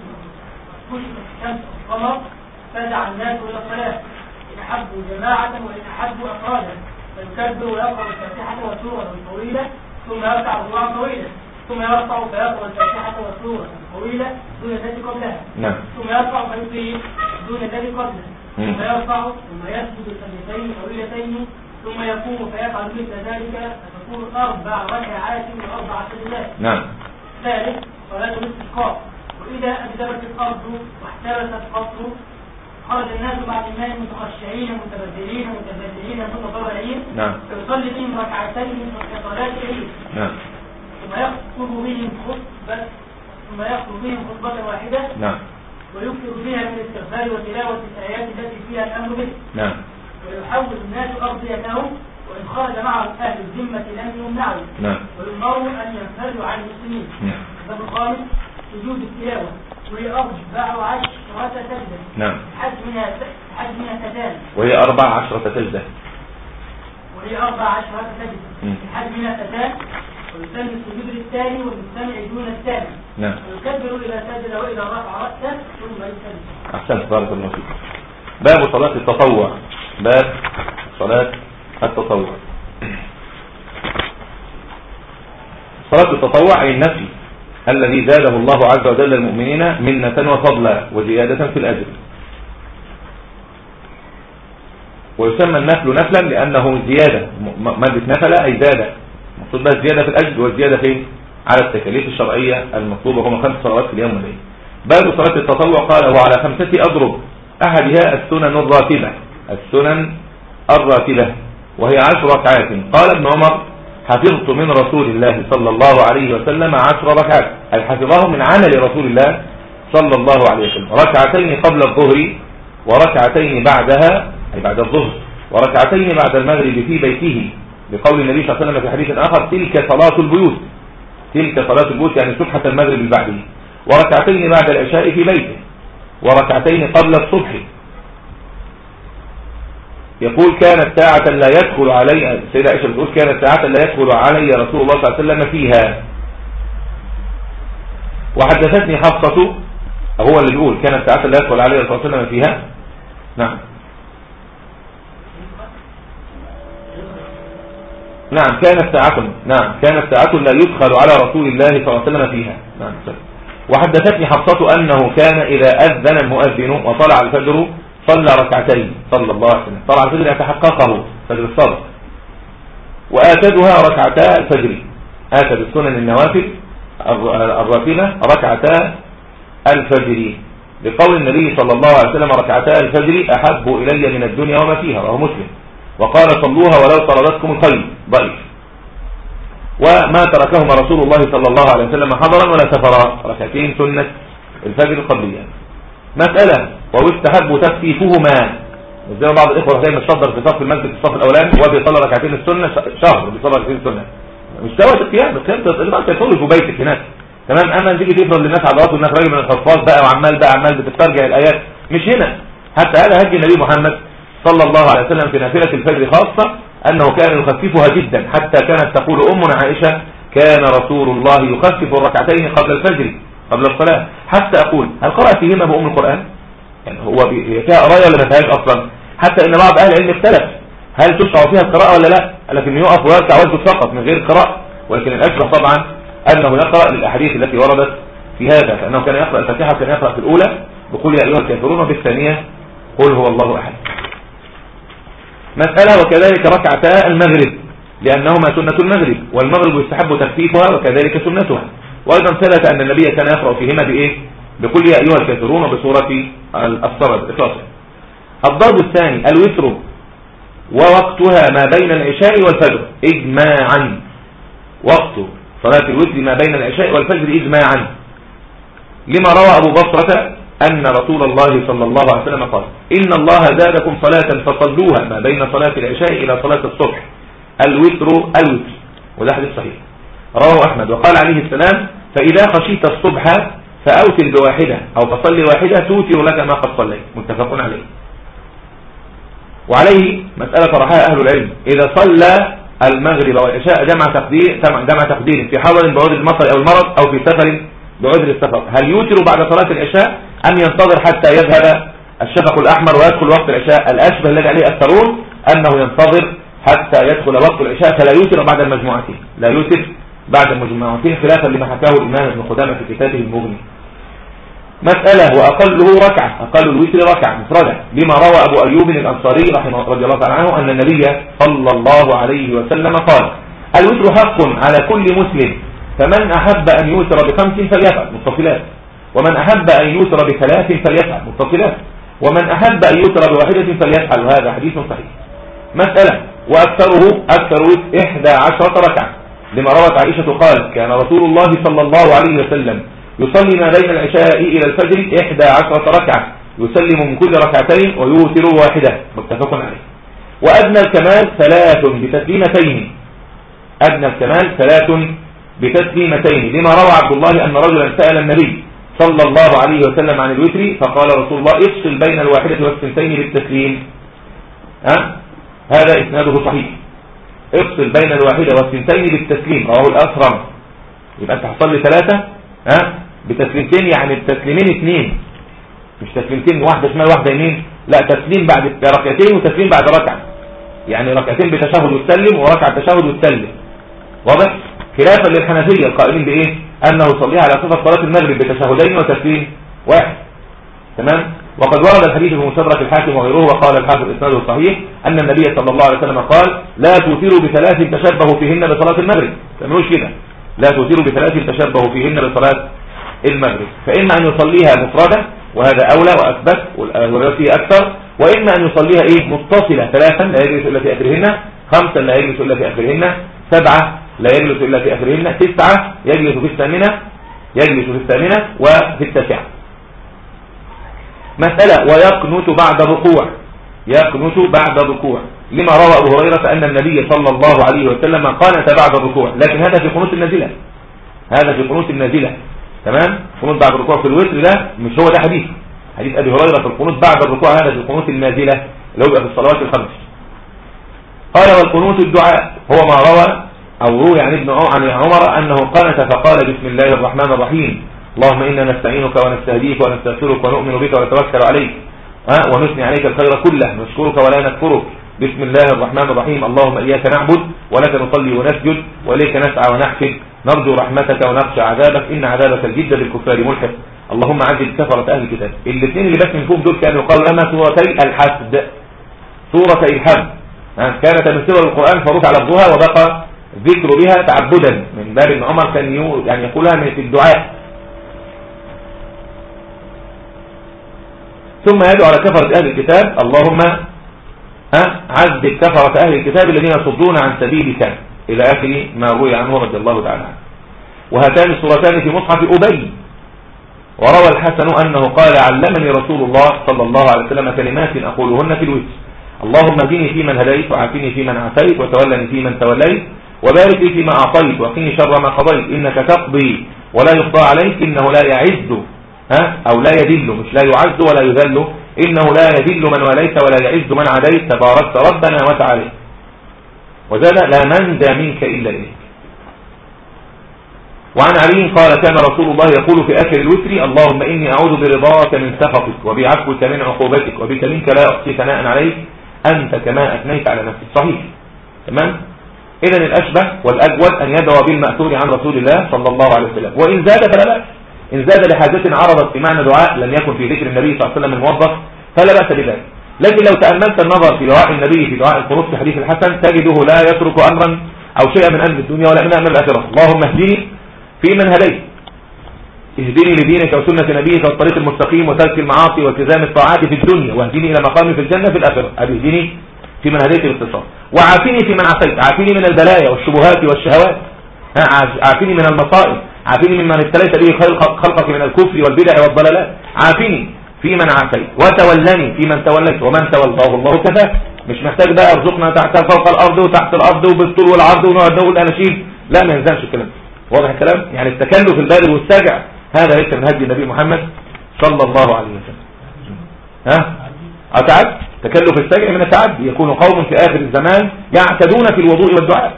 كشفت الشمس والقمر فزع الناس إلى الصلاة. إن أحبوا جماعة وإن أحبوا أفرادا فيكبر ويقرأ الفاتحة والسورة الطويلة ثم يرفع ركوعا طويلا ثم يرفع فيقرأ الفاتحة والسورة الطويلة دون التي قبلها.
نعم.
ثم يرفع فيطيل دون الذي قبله
مم.
ثم يرفع ثم يسجد سجدتين طويلتين. ثم يقوم فيفعل مثل ذلك فتكون أربع ركعات وأربع سجدات.
نعم.
ثالث صلاة الاستسقاء وإذا أجدبت الأرض واحتبست القصر خرج الناس بعد الماء متخشعين متبدلين متبدلين متضرعين
نعم.
فيصلي بهم ركعتين كصلاة العيد
نعم.
ثم يخطب بهم خطبة ثم يخطب بهم خطبة واحدة.
نعم.
ويكثر فيها من الاستغفار وتلاوة الآيات التي فيها الأمر به.
نعم.
ويحول الناس أرضيتهم وإن خرج معهم أهل الذمة لم يمنعوا
نعم.
ويؤمروا أن ينفردوا عن المسلمين.
نعم.
الباب الخامس سجود التلاوة وهي أربع وعشرة سجدة.
نعم.
حد منها تتان
وهي أربع عشرة سجدة.
وهي أربع عشرة. حد منها تتان ويسمى السجود للثاني والمستمع دون الثاني.
نعم.
ويكبر إذا سجد وإذا رفع رأسه ثم يسلم.
أحسنت. بارك الله فيك. باب صلاة التطوع. باب صلاة التطوع. صلاة التطوع أي النفي الذي زاده الله عز وجل المؤمنين منة وفضلا وزيادة في الأجر. ويسمى النفل نفلا لأنه زيادة. مادة نفل أي زادة. مقصود بها الزيادة في الأجر والزيادة فين؟ على التكاليف الشرعية المطلوبة. هم خمس صلوات في اليوم والليل. باب صلاة التطوع قال وعلى خمسة أضرب. أحدها السنن الراتبة. السنن الراتبة. وهي عشر ركعات. قال ابن عمر حفظت من رسول الله صلى الله عليه وسلم عشر ركعات. أي حفظه من عمل رسول الله صلى الله عليه وسلم؟ ركعتين قبل الظهر وركعتين بعدها أي بعد الظهر وركعتين بعد المغرب في بيته. لقول النبي صلى الله عليه وسلم في حديث آخر تلك صلاة البيوت. تلك صلاة البيوت يعني سبحة المغرب البعدي وركعتين بعد العشاء في بيته. وركعتين قبل الصبح. يقول كانت ساعة لا يدخل علي السيدة عائشة بتقول كانت ساعة لا يدخل علي رسول الله صلى الله عليه وسلم فيها. وحدثتني حفصة هو اللي بيقول كانت ساعة لا يدخل علي رسول الله صلى الله عليه وسلم فيها. نعم. نعم كانت ساعة نعم كانت ساعة لا يدخل على رسول الله صلى الله عليه وسلم فيها. نعم وحدثتني حفصة أنه كان إذا أذن المؤذن وطلع الفجر صلى ركعتين صلى الله عليه وسلم. طلع الفجر يتحققه فجر الصبر. وآتدها ركعتا الفجر آتد السنن النوافل الر- الراتبة ركعتا الفجر. بقول النبي صلى الله عليه وسلم ركعتا الفجر أحب إلي من الدنيا وما فيها رواه مسلم. وقال صلوها ولو طردتكم الخيل. ضعيف. وما تركهما رسول الله صلى الله عليه وسلم حضرا ولا سفرا. ركعتين سنة الفجر القبلية مسألة ويستحب تخفيفهما زي ما بعض الإخوة زي ما تصدر في صف المسجد في الصف الأولاني وهو بيصلي ركعتين السنة ش- شهر بيصلي ركعتين السنة. مش دوت القيام القيام ده انت تصلي في بيتك هناك. تمام؟ أما تيجي تفرض للناس عضلات والناس راجل من الحفاظ بقى وعمال بقى عمال بتسترجع الآيات. مش هنا. حتى هذا هدي النبي محمد صلى الله عليه وسلم في نافلة الفجر خاصة؟ أنه كان يخففها جدا حتى كانت تقول أمنا عائشة كان رسول الله يخفف الركعتين قبل الفجر. قبل الصلاة. حتى أقول هل قرأ فيهما بأم القرآن؟ يعني هو فيها قراية ولا ما فيهاش أصلا؟ حتى إن بعض أهل العلم اختلف هل تشرع فيها القراءة ولا لا؟ لكن يقف ويركع ويسجد فقط من غير قراءة. ولكن الأشبه طبعا أنه يقرأ للأحاديث التي وردت في هذا فأنه كان يقرأ الفاتحة وكان يقرأ في الأولى. بقول يا أيها الكافرون وبالثانية قل هو الله أحد. مسألة وكذلك ركعتا المغرب لأنهما سنة المغرب والمغرب يستحب تخفيفها وكذلك سنتها. وأيضا ثبت أن النبي كان يقرأ فيهما بإيه؟ بقول يا أيها الكافرون وبسورة الصرد الإخلاص الضرب الثاني الوتر ووقتها ما بين العشاء والفجر إجماعا. وقت صلاة الوتر ما بين العشاء والفجر إجماعا. لما روى أبو بصرة أن رسول الله صلى الله عليه وسلم قال إن الله زادكم صلاة فصلوها ما بين صلاة العشاء إلى صلاة الصبح. الوتر الوتر وده حديث صحيح. رواه أحمد. وقال عليه السلام فإذا خشيت الصبح فأوتر بواحدة أو فصلي واحدة توتر لك ما قد صليت. متفق عليه. وعليه مسألة طرحها أهل العلم. إذا صلى المغرب والعشاء جمع تقدير جمع تقدير في حضر بعذر المطر أو المرض أو في سفر بعذر السفر. هل يوتر بعد صلاة العشاء أم ينتظر حتى يذهب الشفق الأحمر ويدخل وقت العشاء الأشبه الذي عليه أكثرون أنه ينتظر حتى يدخل وقت العشاء فلا يوتر بعد المجموعتين. لا يوتر بعد المجموعتين خلافا لما حكاه الإمام ابن قدامة في كتابه المغني. مسألة وأقله ركعة أقل الوتر ركعة مفردة لما روى أبو أيوب الأنصاري رحمه رضي الله تعالى عنه أن النبي صلى الله عليه وسلم قال الوتر حق على كل مسلم. فمن أحب أن يوتر بخمس فليفعل. متصلات. ومن أحب أن يوتر بثلاث فليفعل. متصلات. ومن أحب أن يوتر بواحدة فليفعل. وهذا حديث صحيح. مسألة. وأكثره أكثر إحدى عشرة ركعة. لما روت عائشة قال كان رسول الله صلى الله عليه وسلم يصلي ما بين العشاء إلى الفجر إحدى عشرة ركعة يسلم من كل ركعتين ويوتر واحدة. متفق عليه. وأدنى الكمال ثلاث بتسليمتين. أدنى الكمال ثلاث بتسليمتين. لما روى عبد الله أن رجلا سأل النبي صلى الله عليه وسلم عن الوتر فقال رسول الله افصل بين الواحدة والثنتين بالتسليم. ها؟ هذا إسناده صحيح. افصل بين الواحدة والثنتين بالتسليم رواه الأسرم يبقى انت حصل لي ثلاثة ها؟ بتسليمتين يعني بتسليمين اثنين مش تسليمتين واحدة شمال واحدة يمين لا تسليم بعد ركعتين وتسليم بعد ركعة. يعني ركعتين بتشهد وتسلم وركعة تشهد وتسلم واضح؟ خلافا للحنفية القائلين بإيه؟ أنه يصليها على صفة صلاة المغرب بتشهدين وتسليم واحد. تمام؟ وقد ورد الحديث في مستدرك الحاكم وغيره وقال الحافظ اسناده الصحيح أن النبي صلى الله عليه وسلم قال لا توتروا بثلاث تشبهوا فيهن بصلاة المغرب. تعملوش كده. لا توتروا بثلاث تشبهوا فيهن بصلاة المغرب. فإما أن يصليها مفردة وهذا أولى وأثبت والروايات فيه أكثر وإما أن يصليها إيه؟ متصلة ثلاثا لا يجلس إلا في آخرهن خمسا لا يجلس إلا في آخرهن سبعة لا يجلس إلا في آخرهن تسعة يجلس في الثامنة يجلس في الثامنة وفي التاسعة. مسألة ويقنت بعد الركوع يقنت بعد الركوع لما روى أبو هريرة أن النبي صلى الله عليه وسلم قانت بعد الركوع لكن هذا في قنوت النازلة. هذا في قنوت النازلة. تمام؟ قنوت بعد الركوع في الوتر ده مش هو ده حديث. حديث أبي هريرة في القنوت بعد الركوع هذا في قنوت النازلة. اللي هو في الصلوات الخمس. قال والقنوت الدعاء. هو ما روى أو روي عن ابن عمر أنه قنت فقال بسم الله الرحمن الرحيم. اللهم إنا نستعينك ونستهديك ونستغفرك ونؤمن بك ونتوكل عليك. ونثني عليك الخير كله. نشكرك ولا نكفرك. بسم الله الرحمن الرحيم. اللهم إياك نعبد ولك نصلي ونسجد وإليك نسعى ونحفد نرجو رحمتك ونخشى عذابك. إن عذابك الجد بالكفار ملحق اللهم عجل كفرة أهل الكتاب. الاثنين اللي بس من فوق دول كانوا قالوا أما سورتي الحسد. سورتي الحفد. كانت من سور القرآن فرفع لفظها وبقي الذكر بها تعبدا. من باب ابن عمر كان يعني يقولها من الدعاء. ثم يدعو على كفرة أهل الكتاب اللهم عذب كفرة أهل الكتاب الذين يصدون عن سبيلك. إلى آخر ما روي عنه رضي الله تعالى عنه. وهاتان السورتان في مصحف أبي. وروى الحسن أنه قال علمني رسول الله صلى الله عليه وسلم كلمات أقولهن في الوتر. اللهم اهدني فيمن هديت وعافني فيمن عافيت وتولني فيمن توليت وبارك لي فيما أعطيت وقني شر ما قضيت إنك تقضي ولا يقضى عليك إنه لا يعز. ها؟ أو لا يذل مش لا يعز ولا يذل. إنه لا يذل من وليت ولا يعز من عديت تباركت ربنا وتعالى وزاد لا منجى منك إلا إليك. وعن علي قال كان رسول الله يقول في آخر الوتر اللهم إني أعوذ برضاك من سخطك وبعفوك من عقوبتك وبك منك لا أحصي ثناء عليك. أنت كما أثنيت على نفسك. صحيح. تمام؟ إذا الأشبه والأجود أن يدعو بالمأثور عن رسول الله صلى الله عليه وسلم. وإن زاد فلا بأس. إن زاد لحاجة عرضت في معنى دعاء لم يكن في ذكر النبي صلى الله عليه وسلم الموظف فلا بأس بذلك. لكن لو تأملت النظر في دعاء النبي في دعاء القنوت في حديث الحسن تجده لا يترك أمرا أو شيئا من أمر الدنيا ولا من أمر الآخرة. اللهم اهدني في من هديت. اهدني لدينك وسنة نبيك والطريق المستقيم وترك المعاصي والتزام الطاعات في الدنيا واهدني إلى مقامي في الجنة في الآخرة. اهدني في من هديت باختصار وعافني في من عصيت عافني من البلايا والشبهات والشهوات. عافني من المصائب. عافني ممن ابتليت به خلقك من الكفر والبدع والضلالات. عافني في من عافيت. وتولني في من توليت. ومن تولاه الله كفاه مش محتاج بقى أرزقنا تحت فوق الأرض وتحت الأرض وبالطول والعرض ونقعد نقول اناشيد لا ما ينزلش الكلام. واضح الكلام؟ يعني التكلف البالغ والسجع. هذا ليس من هدي النبي محمد صلى الله عليه وسلم. ها؟ أتعد؟ تكلف السجع من التعدي يكون قوم في آخر الزمان يعتدون في الوضوء والدعاء.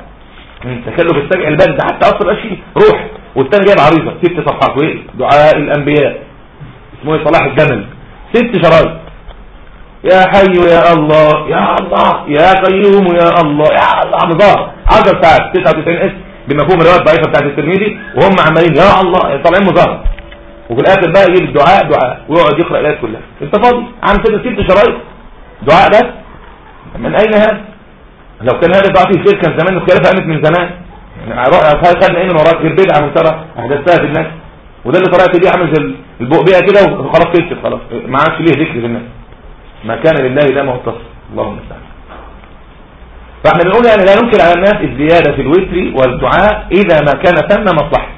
تكلف السجع البارد حتى أصل أشي روح. والثاني جايب عريضة. ست صفحات. وإيه؟ دعاء الأنبياء. اسمه إيه؟ صلاح الجمل ست شرايط. يا حي يا الله. يا الله. يا قيوم يا الله. يا الله. مظاهر 10 ساعات 99 اسم بمفهوم الرواية الضعيفة بتاعت الترمذي وهم عمالين يا الله. طالعين مظاهر. وفي الآخر بقى يجيب الدعاء دعاء. ويقعد يقرأ الآيات كلها. أنت فاضي؟ عن كده ست شرايط. دعاء بس. من أين هذا؟ لو كان هذا دعاء فيه شرك كان زمان الخلافه قامت من زمان. خدنا إيه من وراك غير بدعه من ترى احدثتها في الناس. وده اللي طلعت بيه عامل زي البؤبئه كده وخلاص كسب خلاص. ما عادش ليه ذكر في الناس ما كان لله ما اتصل اللهم المستعان فإحنا بنقول يعني لا ننكر على الناس الزيادة في الوتر والدعاء إذا ما كان ثم مصلحة.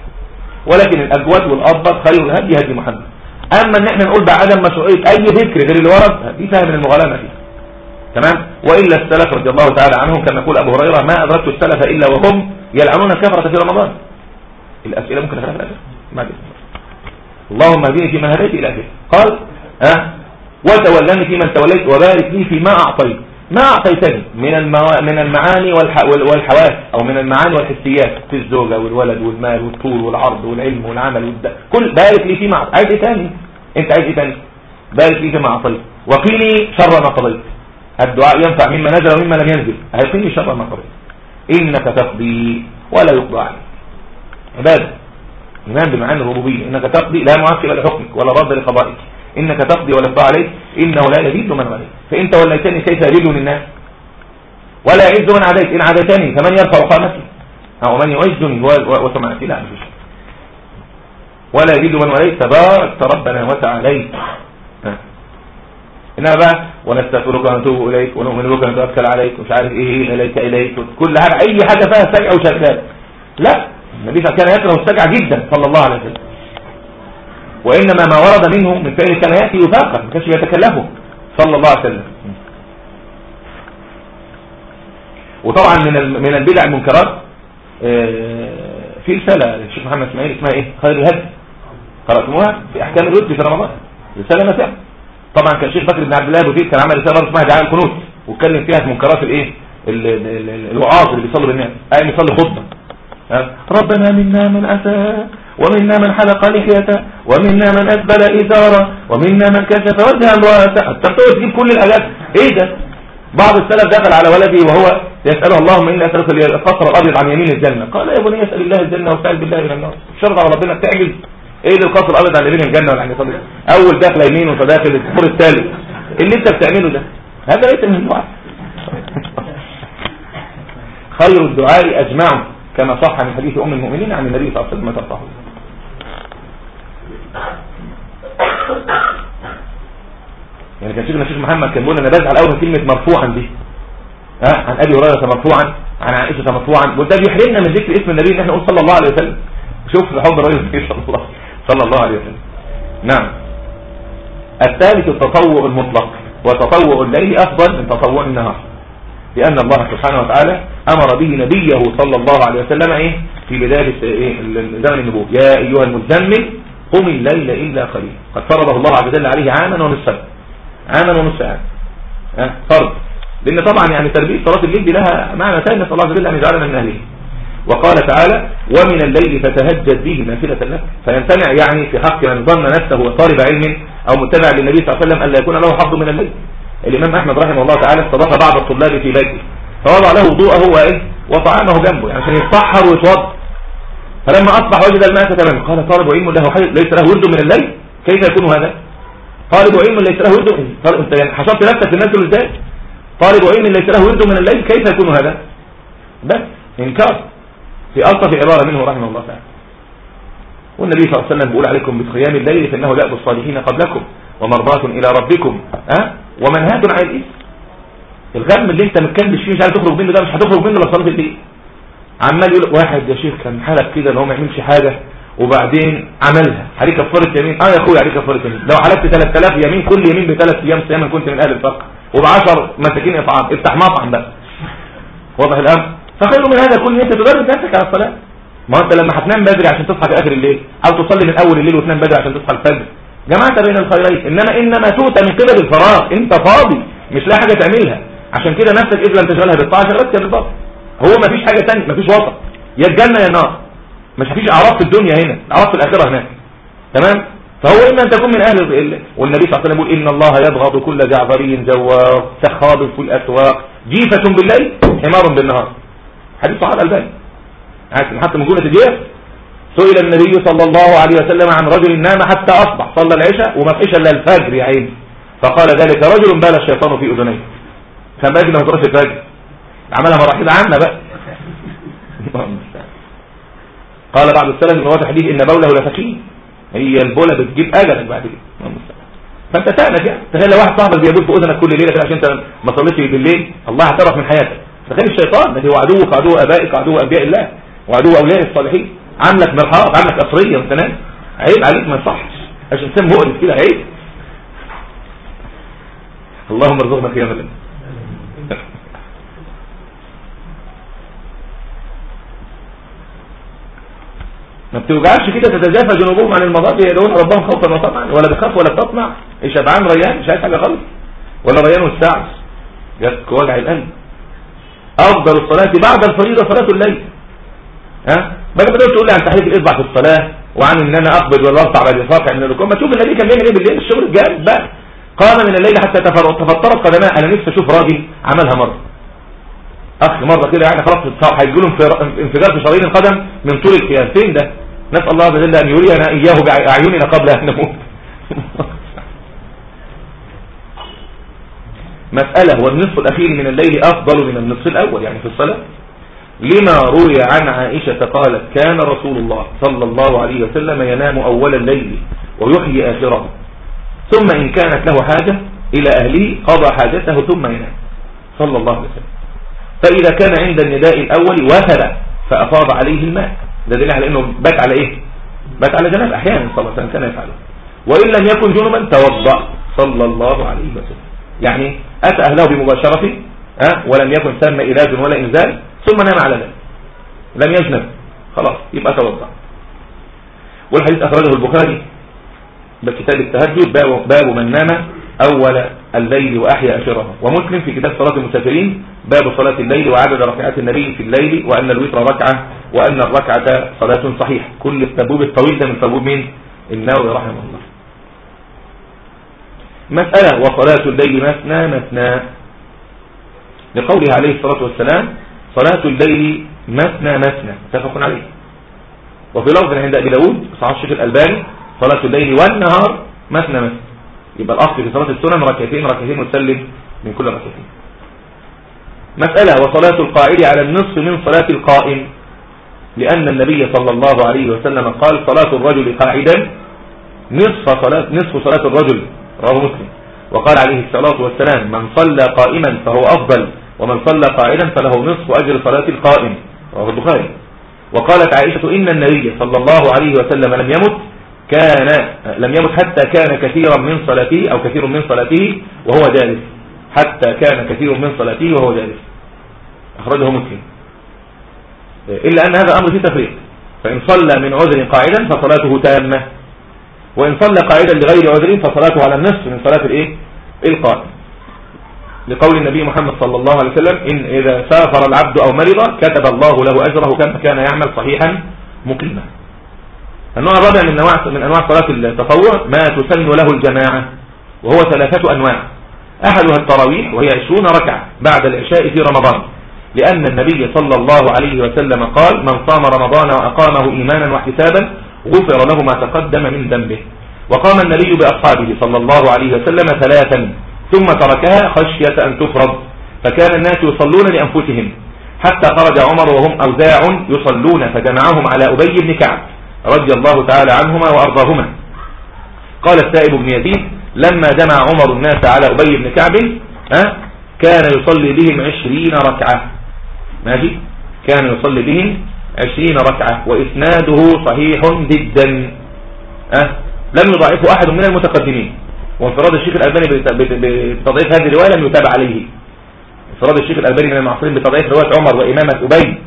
ولكن الاجود والافضل خير الهدي هدي محمد. أما إن إحنا نقول بعدم مشروعية أي ذكر غير اللي ورد دي فيها من المغالمة فيه تمام؟ وإلا السلف رضي الله تعالى عنهم كما يقول أبو هريرة ما أدركت السلف إلا وهم يلعنون الكفرة في رمضان. الأسئلة ممكن اخليها في بعد اللهم اهدني فيما هديت إلى آخره. قال ها؟ وتولني فيمن توليت وبارك لي فيما أعطيت. ما أعطيتني؟ من من المعاني والحواس أو من المعاني والحسيات في الزوجة والولد والمال والطول والعرض والعلم والعمل والد... كل بارك لي فيما عايز إيه تاني أنت عايز إيه تاني بارك لي فيما أعطيت. وقيني شر ما قضيت. الدعاء ينفع مما نزل ومما لم ينزل. هيقيني شر ما قضيت. إنك تقضي ولا يقضى عليك. عباده ايمان بمعاني الربوبيه إنك تقضي لا معقب لحكمك ولا رد لقضائك. إنك تقضي ولا يقضى عليك إنه لا يزيد من وليت فانت وليتني كيف يذل للناس؟ ولا يعز من عديت إن عديتني فمن يرفع قامتي أو من يعزني وسمعتي. لا مفيش ولا يزيد من وليت تبارك ربنا وتعاليت انما بقى ونستغفرك ونتوب إليك ونؤمن بك ونتوكل عليك ومش عارف إيه إليك إليك. كل حاجة أي حاجة فيها سجع وشغال. لا النبي كان يكره السجع جدا صلى الله عليه وسلم. وإنما ما ورد منه من فعل كان يأتي يفاقا ما كانش يتكلفه صلى الله عليه وسلم. وطبعا من من البدع المنكرات آه، في رسالة للشيخ محمد إسماعيل اسمها إيه؟ خير الهدي. قرأتموها؟ في أحكام الوتر في رمضان. رسالة نافعة. طبعا كان الشيخ بكر بن عبد الله ابو كان عمل رسالة اسمها دعاء القنوت واتكلم فيها في منكرات الايه؟ الوعاظ اللي بيصلوا بالناس قايم يصلي خطبة. ربنا منا من اتى ومنا من حلق لحيته ومنا من أسبل إزارة ومنا من كشف وجه امراته تقول تجيب كل الاجات إيه ده؟ بعض السلف دخل على ولده وهو يسأله اللهم إني أسألك القصر الأبيض عن يمين الجنة. قال يا بني اسأل الله الجنة واستعذ بالله من النار. شرط على ربنا بتعجز إيه اللي القصر الابيض عن يمين الجنة ولا عن اول داخله يمين وانت داخل الدور الثالث اللي انت بتعمله ده؟ هذا ليس من الدعاء خير الدعاء اجمعه كما صح من حديث ام المؤمنين عن النبي صلى الله عليه وسلم يعني كان شيخنا الشيخ محمد كان بيقول أنا بزعل قوي من كلمة مرفوعا دي. ها؟ عن أبي هريرة مرفوعا عن عائشة مرفوعا. وده بيحرمنا من ذكر اسم النبي إن إحنا نقول صلى الله عليه وسلم. شوف حب الرجل صلى الله صلى الله عليه وسلم. نعم. الثالث التطوع المطلق وتطوع الليل أفضل من تطوع النهار. لأن الله سبحانه وتعالى أمر به نبيه صلى الله عليه وسلم إيه؟ في بدايه إيه؟ زمن النبوة. يا أيها المزمل قم الليل إلا قليلا. قد فرضه الله عز وجل عليه عاما ونصفا. عاما ونصف عام فرض. لأن طبعا يعني تربية صلاة الليل دي لها معنى ثاني نسال الله عز وجل ان يجعلنا من أهله. وقال تعالى ومن الليل فتهجد به نافلة لك فيمتنع يعني في حق من ظن نفسه طالب علم أو متبع للنبي صلى الله عليه وسلم أن لا يكون له حظ من الليل. الإمام أحمد رحمه الله تعالى استضاف بعض الطلاب في بيته. فوضع له وضوءه وإيه وطعامه جنبه يعني عشان يتطهر ويتوضا فلما أصبح وجد الماء تماما قال طالب علم له حي ليس له ورد من الليل؟ كيف يكون هذا؟ طالب علم ليس له ورد انت يعني حشرت نفسك في الناس إزاي؟ طالب علم ليس له ورد من الليل؟ كيف يكون هذا؟ بس إنكار. في ألطف عبارة منه رحمه الله تعالى. والنبي صلى الله عليه وسلم بيقول عليكم بقيام الليل فإنه دأب الصالحين قبلكم ومرضاة إلى ربكم أه؟ ومنهاة عن الإثم الغم اللي أنت متكلمش فيه مش عارف تخرج منه ده مش هتخرج منه لصلاة الليل. عمال يقول واحد يا شيخ كان حلف كده إن هو ما يعملش حاجة وبعدين عملها. عليك كفاره يمين؟ آه يا أخويا عليك كفاره يمين. لو حلفت 3000 يمين كل يمين بثلاث أيام صيام كنت من أهل الفقر وب10 مساكين إطعام. افتح مطعم بقى. واضح الأمر؟ فخير من هذا كل انت تدرب نفسك على الصلاة. ما انت لما هتنام بدري عشان تصحى في آخر الليل أو تصلي من أول الليل وتنام بدري عشان تصحى الفجر. جمعت بين الخيرين إنما إنما تؤتى من قبل الفراغ. أنت فاضي مش لاقي حاجة تعملها. عشان كده نفسك اذا لم تشغلها بالطاعة شغلتك بالباطل هو ما فيش حاجة ثانية ما فيش وسط. يا الجنة يا النار. مش فيش اعراض في الدنيا هنا اعراض في الآخرة هناك. تمام؟ فهو إما أن تكون من أهل والنبي صلى الله عليه وسلم يقول إن الله يبغض كل جعفري جوار سخاب في الأسواق جيفة بالليل حمار بالنهار. حديث صحيح الألباني. حتى من جملة الجيش سئل النبي صلى الله عليه وسلم عن رجل نام حتى أصبح صلى العشاء وما فيش إلا الفجر يا عيني. فقال ذلك رجل بال الشيطان في أذنيه. كان باقي ما تروحش الفجر. عملها مراحل عامة بقى. قال بعض السلف من رواية حديث إن بوله لفكين هي البولة بتجيب أجلك بعد كده فانت تأنف يعني. تخيل لو واحد صاحبك بيقول في أذنك كل كده عشان انت ما صليتش بالليل الله اعترف من حياتك. فكان الشيطان الذي هو عدوك عدو آبائك وعدو أنبياء الله وعدو أولياء الصالحين. عاملك مرحاض عاملك قصريه وانت نايم عيب عليك ما يصحش. عشان انسان مؤلف كده عيب. اللهم ارزقنا الليل. ما بتوجعش كده تتجافى جنوبهم عن المضاجع يدعون ربهم خوفا وطمعا. ولا بخاف ولا بتطمع شبعان ريان مش عايز حاجة خالص. ولا ريان والسعد جاتك وجع القلب. أفضل الصلاة بعد الفريضة صلاة الليل. ها؟ ما تقول لي عن تحريك الإصبع في الصلاة وعن إن أنا أقبض اقطع بعد الفاقع من الركوع ما تشوف النبي كان بيعمل إيه بالليل؟ الشغل الجامد بقى. قام من الليل حتى تفطرت قدماه أنا نفسي أشوف راجل عملها مرة. أخ مرة كده يعني خلاص هيجي له انفجار في شرايين القدم من طول القيام فين ده؟ نسأل الله عز وجل أن يرينا إياه باعيننا قبل أن نموت. مسألة هو النصف الأخير من الليل أفضل من النصف الأول يعني في الصلاة. لما روي عن عائشة قالت كان رسول الله صلى الله عليه وسلم ينام أول الليل ويحيي آخره. ثم إن كانت له حاجة إلى أهله قضى حاجته ثم ينام. صلى الله عليه وسلم. فإذا كان عند النداء الأول وثل فأفاض عليه الماء. ده دليل على أنه بات على إيه؟ بات على جناب أحيانا صلى الله عليه وسلم كان يفعله. وإن لم يكن جنبا توضأ. صلى الله عليه وسلم. يعني أتى أهله بمباشرة أه؟ ولم يكن ثم إلاج ولا إنزال ثم نام على ذلك لم يجنب. خلاص يبقى توضأ. والحديث أخرجه البخاري بكتاب التهجد باب, باب من نام أول الليل وأحيا أشره ومسلم في كتاب صلاة المسافرين باب صلاة الليل وعدد ركعات النبي في الليل وأن الوتر ركعة وأن الركعة صلاة صحيح كل التبوب الطويل ده من تبوب مين؟ النووي رحمه الله. مسألة وصلاة الليل مثنى مثنى. لقوله عليه الصلاة والسلام صلاة الليل مثنى مثنى. متفق عليه. وفي لفظ عند أبي داود صحيح الشيخ الألباني صلاة الليل والنهار مثنى مثنى. يبقى الأصل في صلاة السنن ركعتين ركعتين وتسلم من كل ركعتين. مسألة وصلاة القاعد على النصف من صلاة القائم. لأن النبي صلى الله عليه وسلم قال صلاة الرجل قاعدا نصف صلاة, نصف صلاة الرجل رواه مسلم. وقال عليه الصلاة والسلام من صلى قائما فهو أفضل ومن صلى قاعدا فله نصف أجر صلاة القائم. رواه البخاري. وقالت عائشة إن النبي صلى الله عليه وسلم لم يمت كان لم يمت حتى كان كثيرا من صلاته أو كثير من صلاته وهو جالس. حتى كان كثير من صلاته وهو جالس. أخرجه مسلم. إلا أن هذا أمر فيه تفريق. فإن صلى من عذر قاعدا فصلاته تامة. وإن صلى قاعدا لغير عذر فصلاته على النصف من صلاة الإيه؟ القائم. لقول النبي محمد صلى الله عليه وسلم إن إذا سافر العبد أو مرض كتب الله له أجره كما كان يعمل صحيحا مقيما. النوع الرابع من انواع من أنواع صلاة التطوع ما تسن له الجماعة وهو ثلاثة أنواع. أحدها التراويح وهي 20 ركعة بعد العشاء في رمضان. لأن النبي صلى الله عليه وسلم قال من صام رمضان وأقامه إيمانا واحتسابا غفر له ما تقدم من ذنبه. وقام النبي بأصحابه صلى الله عليه وسلم ثلاثا ثم تركها خشية أن تفرض. فكان الناس يصلون لأنفسهم. حتى خرج عمر وهم أوزاع يصلون فجمعهم على أبي بن كعب رضي الله تعالى عنهما وأرضاهما. قال السائب بن يزيد لما جمع عمر الناس على أبي بن كعب كان يصلي بهم عشرين ركعة. ماشي؟ كان يصلي بهم عشرين ركعة وإسناده صحيح جدا. أه لم يضعفه أحد من المتقدمين. وانفراد الشيخ الألباني بتضعيف هذه الرواية لم يتابع عليه. انفراد الشيخ الألباني من المعصرين بتضعيف رواية عمر وإمامة أبي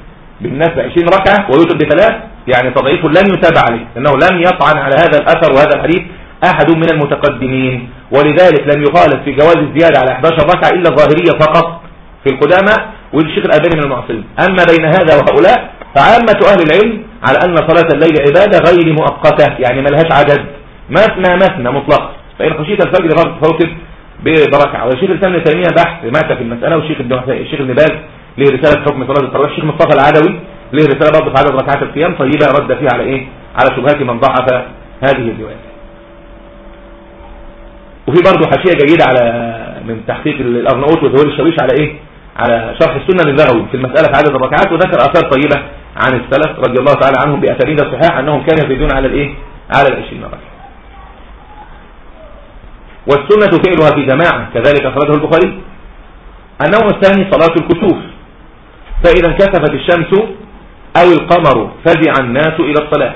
بالناس بعشرين ركعة ويوتر بثلاث. يعني تضعيفه لم يتابع عليه لأنه لم يطعن على هذا الأثر وهذا الحديث أحد من المتقدمين. ولذلك لم يخالف في جواز الزيادة على 11 ركعة إلا الظاهرية فقط في القدامى والشيخ الألباني من المعصرين أما بين هذا وهؤلاء فعامة أهل العلم على أن صلاة الليل عبادة غير مؤقتة يعني ما لهاش عدد. مثنى مثنى مطلق. فإن خشيت الفجر فوتت بركعة. والشيخ الإسلام ابن بحث مات في المسألة والشيخ الشيخ ابن باز له رسالة حكم صلاة التراويح الشيخ مصطفى العدوي له رسالة برضه في عدد ركعات القيام. طيبة رد فيها على إيه؟ على شبهات من ضعف هذه الروايات وفي برضه حاشية جيدة على من تحقيق الارناؤوط وزهور الشويش على إيه؟ على شرح السنة للبغوي في المسألة في عدد الركعات وذكر آثار طيبة عن السلف رضي الله تعالى عنهم بأسانيد صحيحة أنهم كانوا يزيدون على الإيه؟ على العشرين ركعة والسنة فعلها في جماعة كذلك أخرجه البخاري النوع الثاني صلاة الكسوف. فإذا انكسفت الشمس أو القمر فزع الناس إلى الصلاة.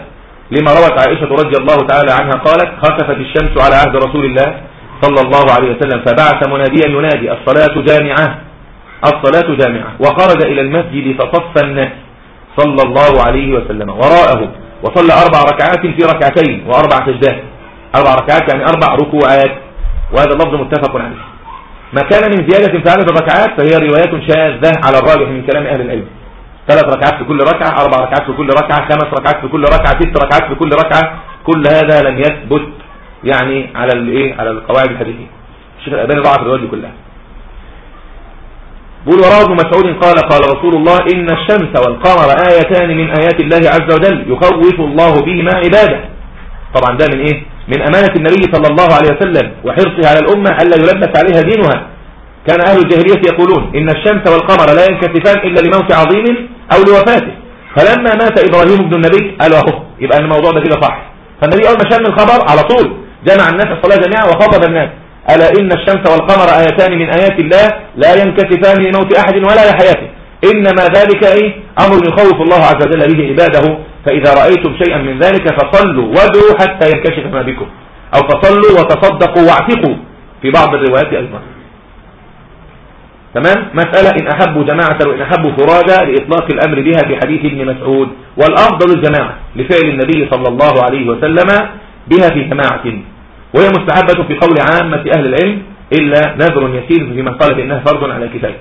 لما روت عائشة رضي الله تعالى عنها قالت خسفت الشمس على عهد رسول الله صلى الله عليه وسلم فبعث مناديا ينادي الصلاة جامعة. الصلاة جامعة. وخرج إلى المسجد فصف الناس. صلى الله عليه وسلم وراءه وصلى أربع ركعات في ركعتين وأربع سجدات. أربع ركعات يعني أربع ركوعات وهذا اللفظ متفق عليه. ما كان من زيادة في عدد الركعات فهي روايات شاذة على الراجح من كلام أهل العلم. ثلاث ركعات في كل ركعة أربع ركعات في كل ركعة خمس ركعات في كل ركعة ست ركعات في كل ركعة. كل هذا لم يثبت يعني على الإيه؟ على القواعد الحديثية الشيخ الألباني ضعف الروايات دي كلها. بقول وراه ابن مسعود قال قال رسول الله إن الشمس والقمر آيتان من آيات الله عز وجل يخوف الله بهما عباده. طبعا ده من إيه؟ من أمانة النبي صلى الله عليه وسلم وحرصه على الأمة ألا يلبس عليها دينها. كان أهل الجاهلية يقولون إن الشمس والقمر لا ينكسفان إلا لموت عظيم أو لوفاته. فلما مات إبراهيم ابن النبي قالوا أهو يبقى الموضوع ده كده صح. فالنبي أول ما شم الخبر على طول جمع الناس الصلاة جميعا وخطب الناس. ألا إن الشمس والقمر آيتان من آيات الله لا ينكسفان لموت أحد ولا لحياته. إنما ذلك إيه؟ أمر يخوف الله عز وجل به عباده. فإذا رأيتم شيئا من ذلك فصلوا وادعوا حتى ينكشف ما بكم. أو فصلوا وتصدقوا واعتقوا في بعض الروايات أيضا. تمام؟ مسألة إن أحبوا جماعة وإن أحبوا فرادى لإطلاق الأمر بها في حديث ابن مسعود. والأفضل الجماعة لفعل النبي صلى الله عليه وسلم بها في جماعة. وهي مستحبة في قول عامة أهل العلم إلا نذر يسير في من قال بأنها فرض على كتاب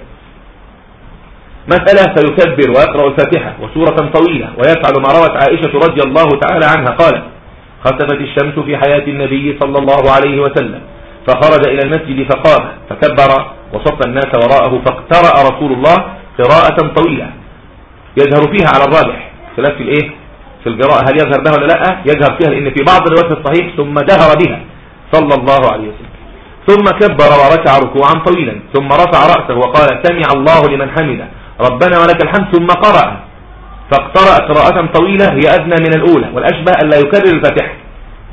مسألة فيكبر ويقرأ الفاتحة وسورة طويلة ويفعل ما روت عائشة رضي الله تعالى عنها. قالت خسفت الشمس في حياة النبي صلى الله عليه وسلم فخرج إلى المسجد فقام فكبر وصف الناس وراءه فاقترأ رسول الله قراءة طويلة. يظهر فيها على الراجح خلاف في الإيه؟ في القراءة هل يظهر بها ولا لأ؟ يظهر فيها لأن في بعض الروايات الصحيح ثم جهر بها. صلى الله عليه وسلم. ثم كبر وركع ركوعا طويلا ثم رفع رأسه وقال سمع الله لمن حمده. ربنا ولك الحمد ثم قرأ. فاقترأ قراءة طويلة هي أدنى من الأولى. والأشبه ألا يكرر الفاتحة.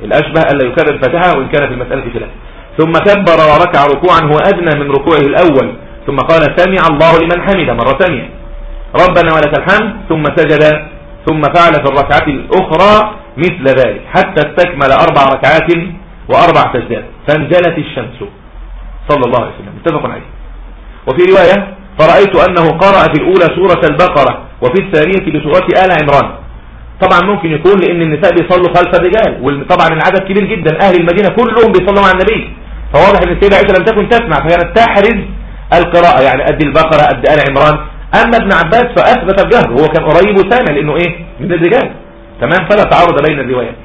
الأشبه ألا يكرر الفاتحة وإن كان في المسألة خلاف. ثم كبر وركع ركوعا هو أدنى من ركوعه الأول. ثم قال سمع الله لمن حمده. مرة ثانية. ربنا ولك الحمد ثم سجد ثم فعل في الركعة الأخرى مثل ذلك حتى استكمل أربع ركعات وأربع سجدات فانجلت الشمس. صلى الله عليه وسلم. متفق عليه. وفي رواية فرأيت أنه قرأ في الأولى سورة البقرة وفي الثانية بسورة آل عمران. طبعا ممكن يكون لأن النساء بيصلوا خلف الرجال وطبعا العدد كبير جدا. أهل المدينة كلهم بيصلوا مع النبي. فواضح إن السيدة عائشة لم تكن تسمع فكانت تحرز القراءة يعني قد البقرة قد آل عمران. أما ابن عباس فأثبت الجهر وهو كان قريب وسامع لأنه إيه؟ من الرجال. تمام؟ فلا تعارض بين الروايات.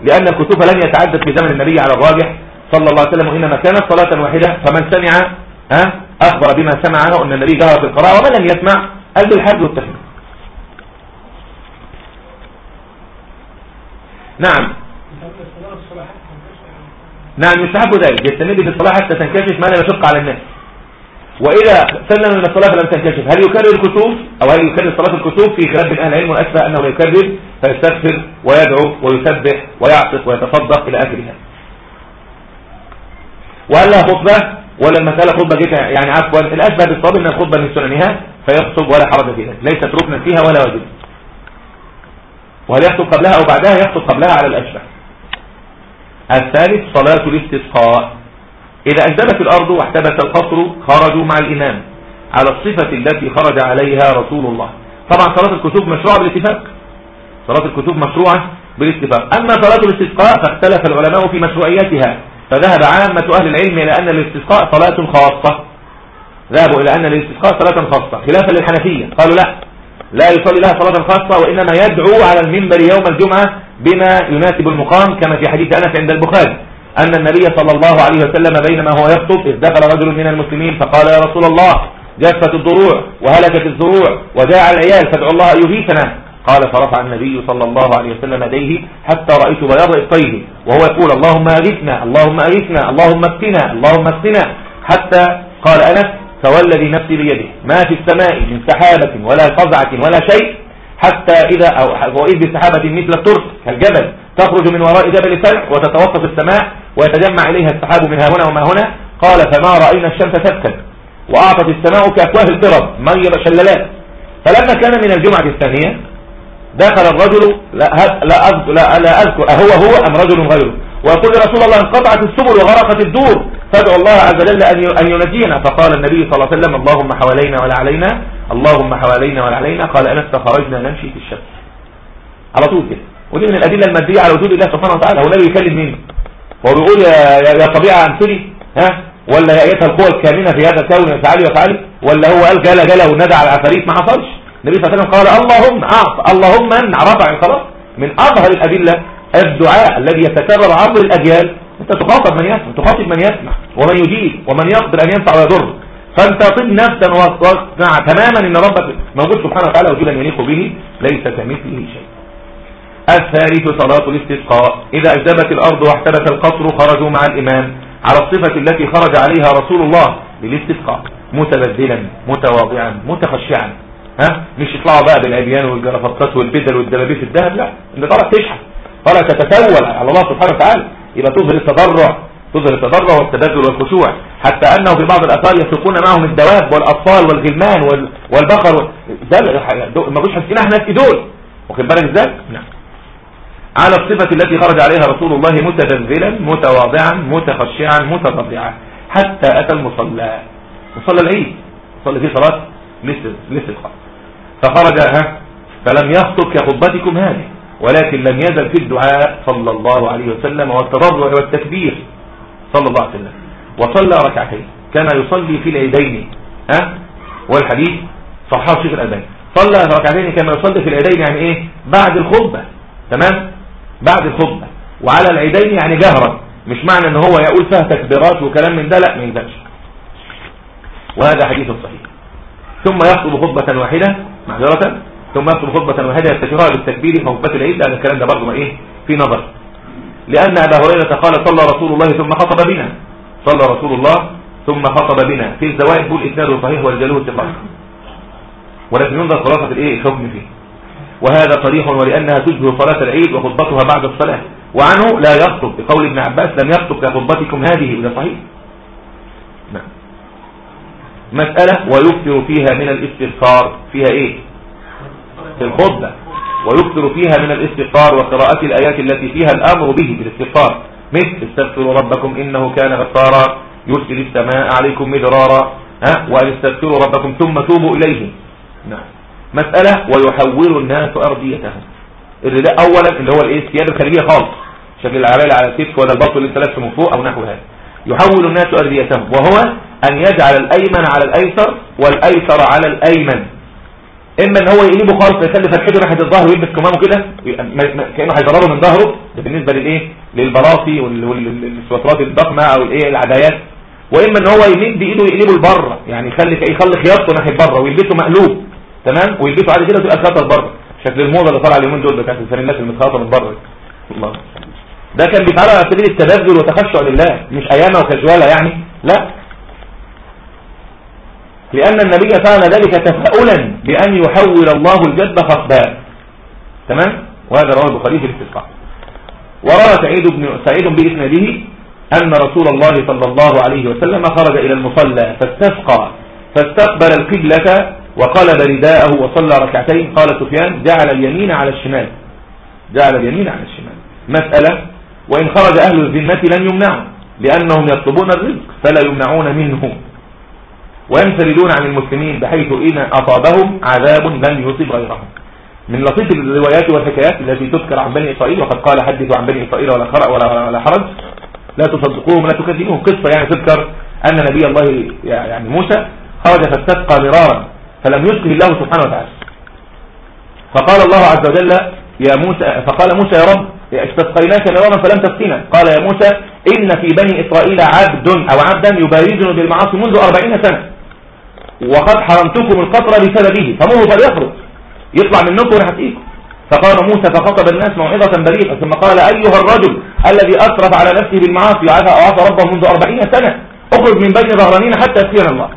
لأن الكسوف لم يتعدد في زمن النبي على الراجح صلى الله عليه وسلم وإنما كانت صلاة واحدة. فمن سمع ها أخبر بما سمع أن النبي جهر القراءة ومن لم يسمع قال بالحج والتحميل نعم. نعم يستحب ذلك. يستمد في الصلاة حتى تنكشف ما لا يشق على الناس. وإذا سلم من الصلاة فلم تنكشف هل يكرر الكسوف أو هل يكرر صلاة الكسوف في خلاف بين أهل العلم والأشبه أنه يكرر؟ فيستغفر ويدعو ويسبح ويعطف ويتصدق إلى آخرها. وهل لها خطبة؟ ولا المسألة خطبة جيت يعني عفوا الأشبه بالصواب أن الخطبة من سننها فيخطب ولا حرج فيها. ليست ركنا فيها ولا واجب. وهل يخطب قبلها أو بعدها؟ يخطب قبلها على الأشبه الثالث صلاة الاستسقاء. إذا أجدبت الأرض واحتبس القصر خرجوا مع الإمام على الصفة التي خرج عليها رسول الله. طبعا صلاة الكسوف مشروعة بالاتفاق. صلاة الكسوف مشروعة بالاتفاق. أما صلاة الاستسقاء فاختلف العلماء في مشروعيتها فذهب عامة أهل العلم إلى أن الاستسقاء صلاة خاصة. ذهبوا إلى أن الاستسقاء صلاة خاصة خلافا للحنفية. قالوا لا لا يصلي لها صلاة خاصة وإنما يدعو على المنبر يوم الجمعة بما يناسب المقام كما في حديث أنس عند البخاري. أن النبي صلى الله عليه وسلم بينما هو يخطب إذ دخل رجل من المسلمين فقال يا رسول الله جفت الضروع وهلكت الزروع وجاع العيال فادعوا الله أن يغيثنا قال فرفع النبي صلى الله عليه وسلم يديه حتى رأيت بياض إبطيه وهو يقول اللهم أغثنا اللهم أغثنا اللهم اسقنا اللهم اسقنا حتى قال أنس فوالذي نفسي بيده. ما في السماء من سحابة ولا قزعة ولا شيء. حتى إذا أو وإذ بسحابة مثل الترس كالجبل تخرج من وراء جبل سلع وتتوسط السماء. ويتجمع إليها السحاب من هنا وما هنا. قال فما رأينا الشمس تسكن وأعطت السماء كأكواه القرب مية شلالات فلما كان من الجمعة الثانية دخل الرجل لا, لا, أذكر, لا, لا أذكر أهو هو أم رجل غيره؟ ويقول رسول الله انقطعت السبل وغرقت الدور فادعو الله عز وجل أن ينجينا. فقال النبي صلى الله عليه وسلم اللهم حوالينا ولا علينا اللهم حوالينا ولا علينا. قال أنس فخرجنا نمشي في الشمس. على طول كده. ودي من الأدلة المادية على وجود الله سبحانه وتعالى هو النبي يكلم مين هو بيقول يا طبيعة امثلي ها؟ ولا يا أيتها القوى الكامنة في هذا الكون افعلي وافعلي ولا هو قال جلا جلا ونادى على العفاريت؟ ما حصلش. النبي صلى الله عليه وسلم قال اللهم اعط اللهم انع رفع خلاص من أظهر الأدلة الدعاء الذي يتكرر عبر الأجيال. أنت تخاطب من يسمع تخاطب من يسمع ومن يجيب ومن يقدر أن ينفع ويضر. فانت طب نفسا واصنع تماما إن ربك موجود سبحانه وتعالى وجودا يليق به ليس كمثله شيء. الثالث صلاة الاستسقاء. إذا أجدبت الأرض واحتبت القطر خرجوا مع الإمام على الصفة التي خرج عليها رسول الله للاستسقاء. متبذلا متواضعا متخشعا. ها؟ مش يطلعوا بقى بالعبيان والجرافطات والبدل والدبابيس الذهب لا. أنت طالع تشحن طالع تتسول على الله سبحانه وتعالى. يبقى تظهر التضرع. تظهر التضرع والتبذل والخشوع. حتى أنه في بعض الاثار يسوقون معهم الدواب والأطفال والغلمان والبقر. ده ما جوش حاسين إحنا في دول. واخد بالك إزاي؟ نعم. على الصفة التي خرج عليها رسول الله متبذلا متواضعا متخشعا متضرعا حتى أتى المصلى. مصلى العيد. صلى فيه صلاة الاستسقاء فخرج ها فلم يخطب كخطبتكم هذه ولكن لم يزل في الدعاء صلى الله عليه وسلم والتضرع والتكبير صلى الله عليه وسلم. وصلى ركعتين. كان يصلي في العيدين ها والحديث صححه الشيخ الألباني. صلى ركعتين كما يصلي في العيدين يعني إيه؟ بعد الخطبة. تمام؟ بعد الخطبة وعلى العيدين يعني جهرا مش معنى إن هو يقول فيها تكبيرات وكلام من ده لا ما ينزلش وهذا حديث صحيح. ثم يخطب خطبة واحدة معذرة. ثم يخطب خطبة واحدة يفتتحها بالتكبير في خطبة العيد لأن الكلام ده برضه إيه في نظر. لأن أبا هريرة قال صلى رسول الله ثم خطب بنا. صلى رسول الله ثم خطب بنا. في الزوائد بول إسناده صحيح ورجاله اتفاق ولكن ينظر خلاصة الإيه الحكم فيه. وهذا صريح ولأنها تشبه صلاة العيد وخطبتها بعد الصلاة. وعنه لا يخطب بقول ابن عباس لم يخطب كخطبتكم هذه وده صحيح. نعم. مسألة ويكثر فيها من الاستغفار فيها إيه؟ في الخطبة. ويكثر فيها من الاستغفار وقراءة الآيات التي فيها الأمر به بالاستغفار. مثل استغفروا ربكم إنه كان غفارا يرسل السماء عليكم مدرارا. ها؟ وأن استغفروا ربكم ثم توبوا إليه. نعم. مسألة ويحول الناس أرضيتهم. الرداء أولا اللي هو الإيه؟ الثياب الخارجية خالص. شكل العباية على الكتف ولا البطل اللي أنت من فوق أو نحو هذا. يحول الناس أرضيتهم. وهو أن يجعل الأيمن على الأيسر والأيسر على الأيمن. إما أن هو يقلبه خالص يخلي فتحته ناحية الظهر ويلبس كمامه كده كأنه هيضربه من ظهره. ده بالنسبة للإيه؟ للبراصي والسواترات الضخمة أو الإيه؟ العدايات. وإما أن هو يمد إيده ويقلبه لبره يعني يخلي يخلي خياطته ناحية بره ويلبسه مقلوب. تمام؟ ويلبسوا عادي كده وتبقى خطر بره شكل الموضة اللي طالعة اليومين دول بتاعت الفانيلات المتخاطه من بره. الله. ده كان بيتعرض على سبيل التبذل وتخشع لله مش ايامه وكجواله يعني. لا. لأن النبي فعل ذلك تفاؤلا بأن يحول الله الجد خطباء تمام؟ وهذا رواه البخاري في الاستسقاء. وروى سعيد بن سعيد بإسناده أن رسول الله صلى الله عليه وسلم خرج إلى المصلى فاستسقى فاستقبل القبلة وقلب رداءه وصلى ركعتين. قال سفيان جعل اليمين على الشمال. جعل اليمين على الشمال. مسألة وإن خرج أهل الذمة لن يمنعوا لأنهم يطلبون الرزق فلا يمنعون منه. وينفردون عن المسلمين بحيث إن أصابهم عذاب لن يصيب غيرهم. من لطيف الروايات والحكايات التي تذكر عن بني إسرائيل وقد قال حدثوا عن بني إسرائيل ولا خرق ولا, ولا حرج. لا تصدقوهم ولا تكذبوهم. قصة يعني تذكر أن نبي الله يعني موسى خرج فاستسقى مرارا. فلم يسقه الله سبحانه وتعالى. فقال الله عز وجل يا موسى فقال موسى يا رب استسقيناك مرارا فلم تسقينا قال يا موسى إن في بني إسرائيل عبد أو عبدا يبارزني بالمعاصي منذ أربعين سنة وقد حرمتكم القطر بسببه فمره فليخرج يطلع منكم ونحسيكم فقال موسى فخطب الناس موعظة بليغة ثم قال أيها الرجل الذي أسرف على نفسه بالمعاصي وعفى ربه منذ أربعين سنة اخرج من بين ظهرانين حتى يسقينا الله.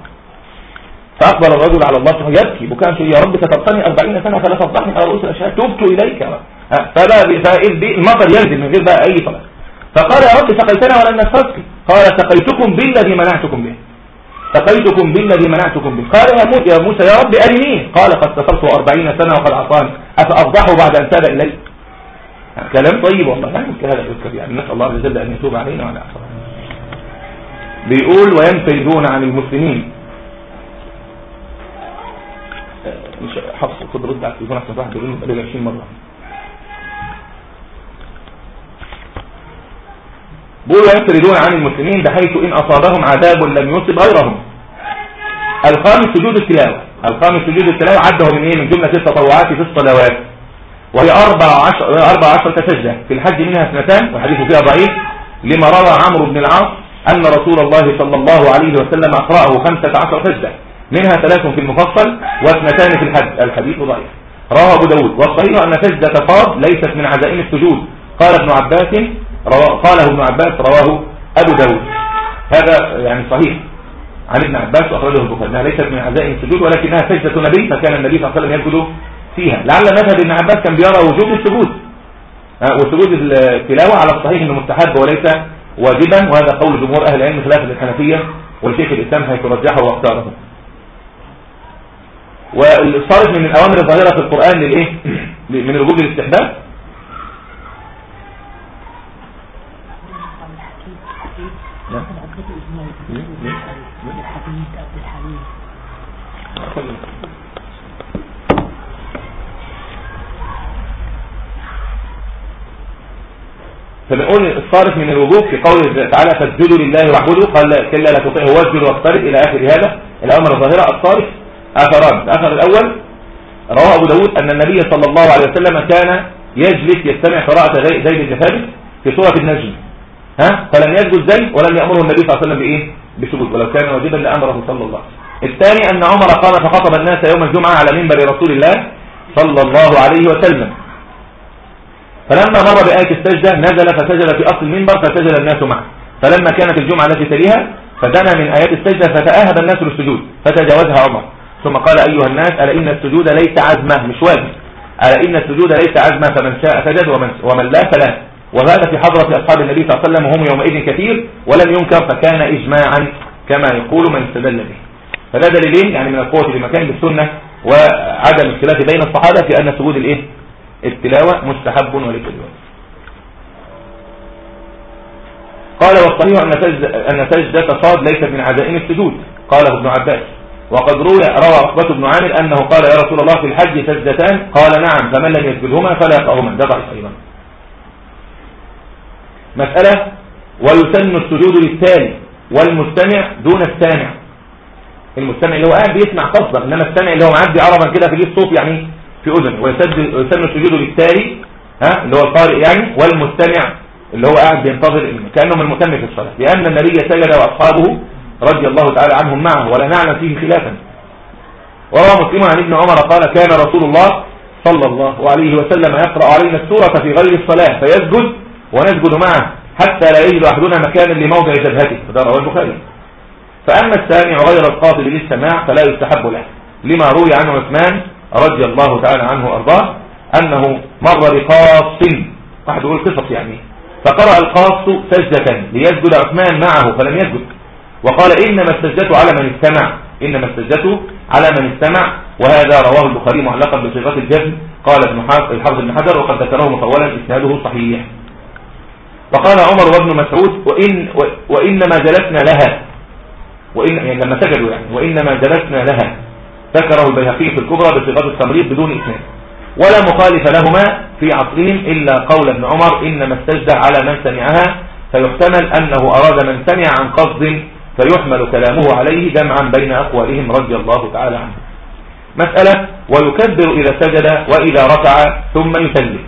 فأقبل الرجل على الله يبكي. بكاء يا رب ستبطني أربعين سنة فلا تفضحني على رؤوس الأشهاد تبت إليك. فلا المطر ينزل من غير بقى أي صلاة فقال يا رب سقيتنا ولن نستسقي. قال سقيتكم بالذي منعتكم به. سقيتكم بالذي منعتكم به. قال يا موسى يا موسى يا رب أرنيه قال قد سترت أربعين سنة وقد عصاني. أفأفضحه بعد أن تاب إلي. كلام طيب والله. يعني هذا يذكر يعني. نسأل الله عز وجل أن يتوب علينا وعلى أحسن بيقول وينفردون عن المسلمين. مش حفص خد رد على التليفون احسن واحد يرن بقالي 20 مرة. بيقول ويفردون عن المسلمين بحيث إن أصابهم عذاب لم يصب غيرهم. الخامس سجود التلاوة. الخامس سجود التلاوة عده من إيه من جملة التطوعات في الصلوات. وهي أربع 14 أربع في الحج منها اثنتان والحديث فيها ضعيف. لما روى عمرو بن العاص أن رسول الله صلى الله عليه وسلم أقرأه خمسة عشر سجدة. منها ثلاث في المفصل واثنتان في الحج الحديث ضعيف. رواه أبو داود. والصحيح أن سجدة فاض ليست من عزائم السجود. قال ابن عباس قاله ابن عباس رواه أبو داود. هذا يعني صحيح. عن ابن عباس وأخرجه البخاري. إنها ليست من عزائم السجود ولكنها سجدة نبي فكان النبي صلى الله عليه وسلم يسجد فيها. لعل مذهب ابن عباس كان بيرى وجوب السجود. وسجود التلاوة على الصحيح إنه مستحب وليس واجبا وهذا قول جمهور أهل العلم خلافا للحنفية والشيخ الإسلام حيث رجحه واختاره والصارف من الأوامر الظاهرة في القرآن للإيه؟ من الوجوب الاستحباب نعم فبنقول الصارف من الوجوب في قوله تعالى فاسجدوا لله واعبدوا قال كلا لا تطيعوا واسجدوا واقترب إلى آخر هذا الامر الظاهرة الصارف اثران الاثر الأول رواه أبو داود أن النبي صلى الله عليه وسلم كان يجلس يستمع قراءة زيد بن ثابت في سورة النجم. ها؟ فلم يسجد زيد ولم يأمره النبي صلى الله عليه وسلم بإيه؟ بسجود ولو كان واجبا لأمره صلى الله عليه وسلم. الثاني أن عمر قام فخطب الناس يوم الجمعة على منبر رسول الله صلى الله عليه وسلم. فلما مر بآية السجدة نزل فسجد في أصل المنبر فسجد الناس معه. فلما كانت الجمعة التي تليها فدنا من آيات السجدة فتأهب الناس للسجود فتجاوزها عمر. ثم قال أيها الناس ألا إن السجود ليس عزمة؟ مش واجب. ألا إن السجود ليس عزمة؟ فمن شاء سجد ومن, ومن لا فلا. وهذا في حضرة أصحاب النبي صلى الله عليه وسلم وهم يومئذ كثير ولم ينكر فكان إجماعا كما يقول من استدل به. فده دليلين يعني من القوة لمكان بالسنة وعدم الخلاف بين الصحابة في أن سجود الإيه؟ التلاوة مستحب وليس بواجب قال والصحيح أن سجدة صاد ليست من عزائم السجود. قاله ابن عباس. وقد روى روى عقبة بن عامر أنه قال يا رسول الله في الحج سجدتان؟ قال نعم فمن لم يسجدهما فلا يقعهما ده ضعيف أيضا مسألة ويسن السجود للتالي والمستمع دون السامع. المستمع اللي هو قاعد بيسمع قصدا إنما السامع اللي هو معدي عربا كده فيجيب صوت يعني في أذن ويسن السجود للتالي ها اللي هو القارئ يعني والمستمع اللي هو قاعد بينتظر كأنه من المتم في الصلاة. لأن النبي سجد وأصحابه رضي الله تعالى عنهم معه ولا نعلم فيه خلافا. وروى مسلم عن ابن عمر قال كان رسول الله صلى الله عليه وسلم يقرأ علينا السورة في غير الصلاة فيسجد ونسجد معه حتى لا يجد أحدنا مكانا لموضع جبهته. هذا رواه البخاري. فأما السامع غير القاصد للسماع فلا يستحب له. لما روي عن عثمان رضي الله تعالى عنه وأرضاه أنه مر بقاص. واحد يقول قصص يعني. فقرأ القاص سجدة ليسجد عثمان معه فلم يسجد. وقال إنما السجدة على من استمع. إنما السجدة على من استمع. وهذا رواه البخاري معلقا بصيغة الجزم. قال ابن الحافظ بن حجر وقد ذكره مطولا إسناده صحيح. وقال عمر وابن مسعود وإن وإنما جلسنا لها. وإن يعني لما سجدوا يعني. وإنما جلسنا لها. ذكره البيهقي في الكبرى بصيغة التمريض بدون إسناد. ولا مخالف لهما في عصرهم إلا قول ابن عمر إنما استجدى على من سمعها. فيحتمل أنه أراد من سمع عن قصد فيحمل كلامه عليه جمعا بين أقوالهم رضي الله تعالى عنه. مسألة ويكبر إذا سجد وإذا رفع ثم يسلم.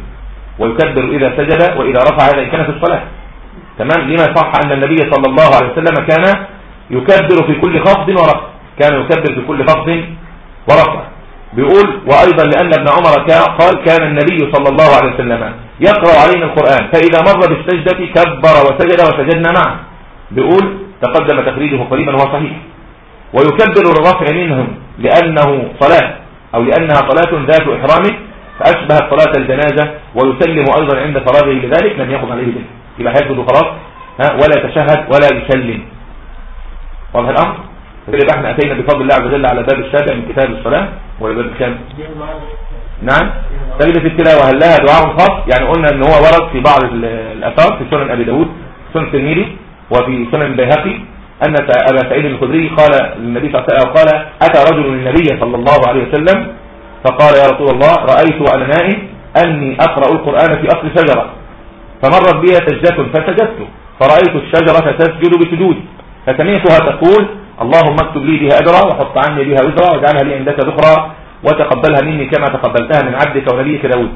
ويكبر إذا سجد وإذا رفع هذا إن كان في الصلاة. تمام؟ لما صح أن النبي صلى الله عليه وسلم كان يكبر في كل خفض ورفع. كان يكبر في كل خفض ورفع. بيقول وأيضا لأن ابن عمر قال كان النبي صلى الله عليه وسلم يقرأ علينا القرآن فإذا مر بالسجدة كبر وسجد وسجدنا معه. بيقول تقدم تخريجه قريبا وهو صحيح. ويكبر الرفع منهم لأنه صلاة أو لأنها صلاة ذات إحرام فأشبهت صلاة الجنازة ويسلم أيضا عند فراغه لذلك لم يقم عليه به يبقى هيسجد خلاص ها ولا يتشهد ولا يسلم. واضح الأمر؟ فكده إحنا أتينا بفضل الله عز وجل على باب السابع من كتاب الصلاة ولا باب الكام نعم. سجدة التلاوة هل لها دعاء خاص؟ يعني قلنا إن هو ورد في بعض الأثار في سنن أبي داود سنن الترمذي وفي سنن البيهقي أن أبا سعيد الخدري قال للنبي صلى الله عليه وسلم قال أتى رجل للنبي صلى الله عليه وسلم؟ فقال يا رسول الله رأيت وأنا نائم أني أقرأ القرآن في أصل شجرة فمرت بي سجدة فسجدت فرأيت الشجرة تسجد بسجود فسمعتها تقول اللهم اكتب لي بها أجرا وحط عني بها وزرا واجعلها لي عندك ذخرا وتقبلها مني كما تقبلتها من عبدك ونبيك داود.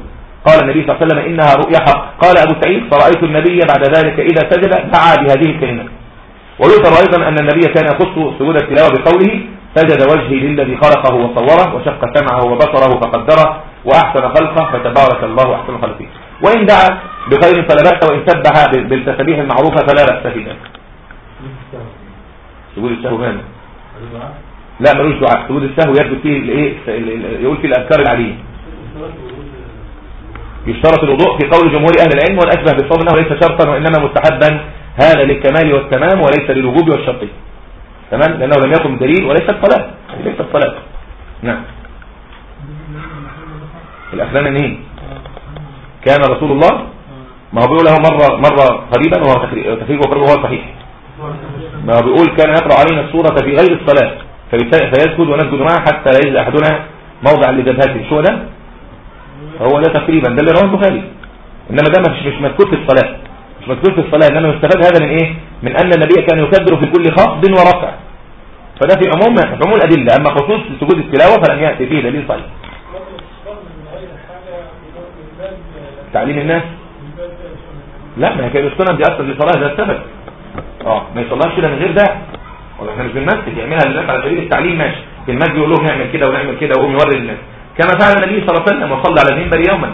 قال النبي صلى الله عليه وسلم إنها رؤيا حق. قال أبو سعيد فرأيت النبي بعد ذلك إذا سجد دعا بهذه الكلمة. ويذكر أيضا أن النبي كان يخص سجود التلاوة بقوله سجد وجهي للذي خلقه وصوره وشق سمعه وبصره فقدره وأحسن خلقه فتبارك الله أحسن خلقه. وإن دعا بخير فلا بأس وإن سبح بالتسبيح المعروفة فلا بأس في ذلك سجود السهو ماله لا ملوش دعاء. سجود السهو يثبت فيه الايه يقول فيه الأذكار العاديه يشترط الوضوء في قول جمهور أهل العلم والاشبه بالصوم أنه ليس شرطا وإنما مستحبا هذا للكمال والتمام وليس للوجوب والشرط. تمام؟ لأنه لم يكن دليل وليس الصلاة. ليس الصلاة. نعم. الاخلان مين كان رسول الله ما هو بيقول له مرة مرة قريبا وهو تخريج وهو صحيح. ما هو بيقول كان يقرأ علينا السورة في غير الصلاة فيسجد ونسجد معه حتى لا يجد أحدنا موضع لجبهته شو ده هو ده تقريبا ده اللي رواه البخاري. إنما ده مش مش مذكور في الصلاة. مش مذكور في الصلاة. إنما يستفاد هذا من إيه؟ من أن النبي كان يكبر في كل خفض ورفع فده في عموم في عموم الأدلة. أما خصوص سجود التلاوة فلم يأتي فيه دليل صحيح. تعليم الناس؟ لا ما هي كان يسكنها دي أصلا لصلاة ده السبب آه ما يصلحش كده من غير ده. ولا إحنا مش بنمسك. يعملها للناس على سبيل التعليم ماشي. في المسجد يقول لهم نعمل كده ونعمل كده وهم يوري للناس. كما فعل النبي صلى الله عليه وسلم وصلى على المنبر يوما.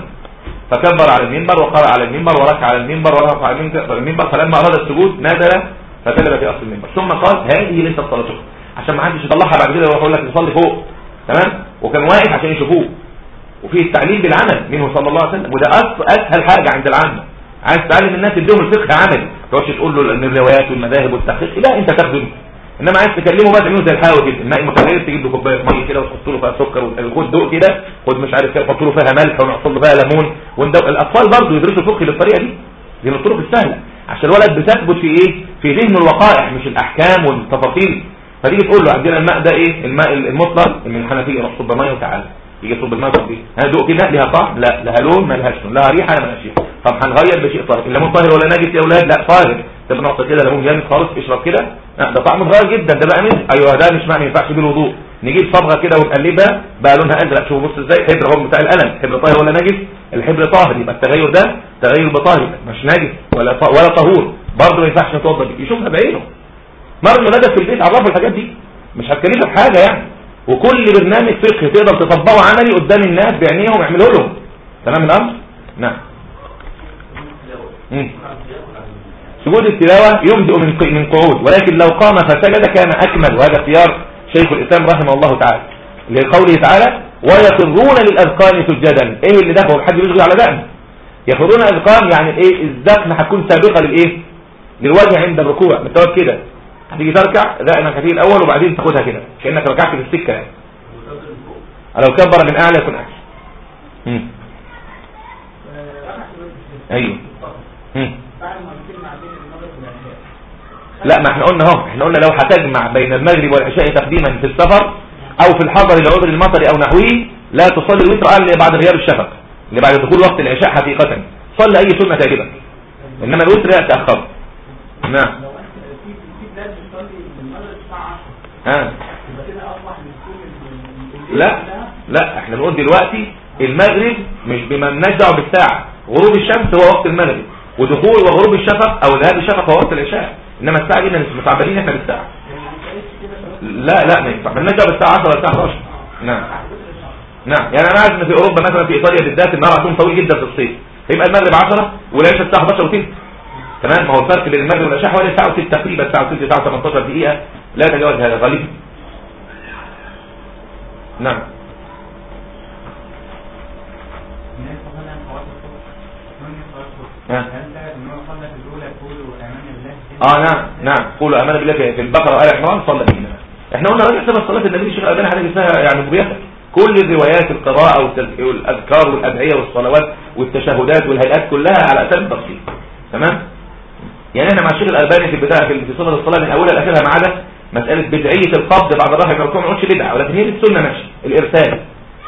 فكبر على المنبر وقرأ على المنبر وركع على المنبر ورفع على المنبر فلما أراد السجود نزل فتلب في أصل المنبر. ثم قال هذه ليست صلاتكم عشان ما حدش يطلعها بعد كده ويروح يقول لك نصلي فوق. تمام؟ وكان واقف عشان يشوفوه. وفي التعليم بالعمل منه صلى الله عليه وسلم. وده أسهل حاجة عند العامة. عايز تعلم الناس اديهم الفقه عملي. ما تقعدش تقول له الروايات والمذاهب والتحقيق. لا أنت تاخده انما عايز تكلمه بقى تعمله زي الحاوي كده. الماء المتغير تجيب له كوباية مية كده وتحط له فيها سكر وخد دوق كده خد مش عارف كده تحط له فيها ملح ونحط له فيها ليمون. وندوق الأطفال برضه يدرسوا الفقه بالطريقة دي. دي من الطرق السهلة. عشان الولد بتثبت في إيه؟ في ذهنه الوقائع مش الأحكام والتفاصيل. فتيجي تقول له عندنا الماء ده إيه؟ الماء المطلق من الحنفية. روح صب ميه وتعالى يجي يصب الماء دي هدوء كده؟ ليها طعم؟ لا. لها لون؟ ما لهاش لون. لها ريحة؟ ما لهاش ريحة. طب هنغير؟ بشيء طاهر. الليمون طاهر ولا نجس يا أولاد؟ لا طاهر. طب نقطه كده ليمون جامد خالص اشرب كده. ده طعمه اتغير جدا ده بقى من أيوه ده مش معنى ما ينفعش بالوضوء نجيب صبغة كده ونقلبها بقى لونها أزرق. شوفوا بص إزاي حبر هو بتاع القلم. حبر طاهر ولا نجس؟ الحبر طاهر. يبقى التغير ده تغير بطاهر مش نجس ولا ولا طهور. برضه ما ينفعش نتوضى بيه. يشوفها بعينه. مرة المدى في البيت عرفوا الحاجات دي. مش هتكلفك حاجة يعني. وكل برنامج فقه تقدر تطبقه عملي قدام الناس بعينيهم ويعملوا لهم. تمام الأمر؟ نعم. سجود التلاوة يبدأ من من قعود. ولكن لو قام فسجد كان أكمل. وهذا اختيار شيخ الإسلام رحمه الله تعالى. لقوله تعالى ويخرون للأذقان سجدا. إيه اللي ده؟ هو حد بيشغل على دقن يخرون أذقان يعني إيه؟ الذقن هتكون سابقة للإيه؟ للوجه عند الركوع. متوقع كده. هتيجي تركع دقنك هتيجي الأول وبعدين تاخدها كده. كأنك ركعت في السكة يعني. لو كبر من أعلى يكون أحسن أيوه. لا ما إحنا قلنا اهو إحنا قلنا لو هتجمع بين المغرب والعشاء تقديما في السفر أو في الحضر العذر المطري أو نحوه لا تصلي الوتر الا بعد غياب الشفق اللي بعد دخول وقت العشاء حقيقة. صلي أي سنة تعجبك إنما الوتر لا تأخر نعم. ها؟ لا لا إحنا بنقول دلوقتي المغرب مش بمالناش دعوه بالساعة. غروب الشمس هو وقت المغرب ودخول وغروب الشفق أو ذهاب الشفق هو وقت العشاء. إنما الساعة دي مش متعبدين إحنا بالساعة لا لا ما دعوه بالساعة 10 ولا الساعة 11 نعم. نعم. يعني أنا عارف إن في أوروبا مثلا في إيطاليا بالذات النهار هتكون طويل جدا في الصيف. فيبقى المغرب 10 والعشاء الساعة 11 وثلث تمام؟ ما هو الفرق بين المغرب والعشاء حوالي ساعه وثلث تقريبا ساعه وثلث ساعه 18 دقيقة. لا يتجاوز هذا. غالبا نعم. آه نعم نعم. قولوا امانه بالله في البقرة وآل عمران صلى بينا إحنا قلنا راجع سبب صلاة النبي الشيخ الألباني حاجة اسمها يعني مبيته كل الروايات القراءة والأذكار والأدعية والصلوات والتشهدات والهيئات كلها على أساس التفصيل. تمام؟ يعني إحنا مع الشيخ الألباني في البدايه في صفه الصلاة من أولها لآخرها ما عدا مسألة بدعية القبض بعد من الركوع ما نقولش بدعة ولكن هي السنة ماشي الإرسال.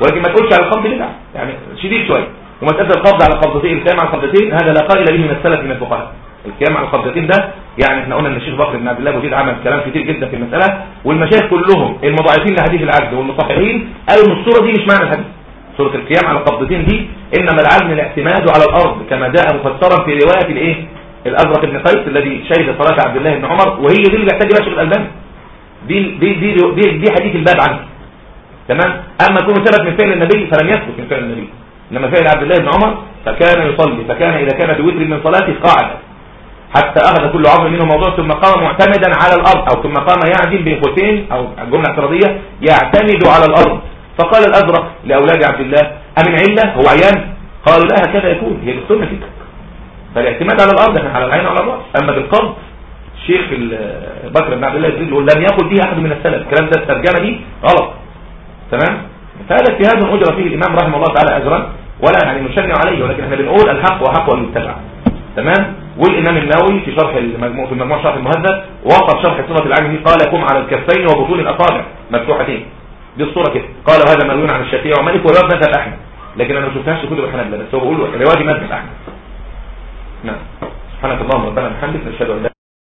ولكن ما تقولش على القبض بدعة يعني شديد شوية. ومساله القبض على قبضتين الكلام على قبضتين هذا لا قائل به من السلف من الفقهاء. القيام على القبضتين ده يعني إحنا قلنا إن الشيخ بكر بن عبد الله بوزيد عمل كلام كتير جدا في المسألة والمشايخ كلهم المضاعفين لحديث العبد والمصححين قالوا إن الصورة دي مش معنى الحديث. صوره القيام على القبضتين دي إنما العلم الاعتماد على الأرض كما جاء مفسرا في رواية الإيه؟ الأزرق بن قيس الذي شهد صلاة عبد الله بن عمر وهي دي اللي بيحتاج شيخ الألباني. دي دي دي دي, دي حديث الباب عنه. تمام؟ أما يكون ثبت من فعل النبي فلم يثبت من فعل النبي. إنما فعل عبد الله بن عمر فكان يصلي فكان إذا كان بوتر من صلاته قاعد حتى أخذ كل عظم منه موضوع ثم قام معتمدا على الأرض أو ثم قام يعدل بين قوسين أو جملة اعتراضية يعتمد على الأرض. فقال الأزرق لأولاد عبد الله أمن عله هو عيان. قالوا لا هكذا يكون. هي بالسنة كده. فالاعتماد على الأرض إحنا على العين وعلى الرأس. أما بالقبض الشيخ بكر بن عبد الله يزيد يقول لم يقل به أحد من السلف. الكلام ده الترجمه دي غلط. تمام؟ فهذا اجتهاد اجر فيه الإمام رحمه الله تعالى أجرا. ولا يعني نشنع عليه ولكن إحنا بنقول الحق وحق ان يتبع تمام؟ والإمام النووي في شرح المجموع في المجموع شرح المهذب وقف شرح صفه العين قال قم على الكفين وبطون الأصابع. مفتوحتين دي الصورة كده. قال هذا مروي عن الشافعي ومالك وروايه مذهب أحمد. لكن أنا ما شفتهاش في كتب الحنابلة بس هو بيقول رواية مذهب أحمد. نعم. سبحانك اللهم ربنا وبحمدك نشهد أن لا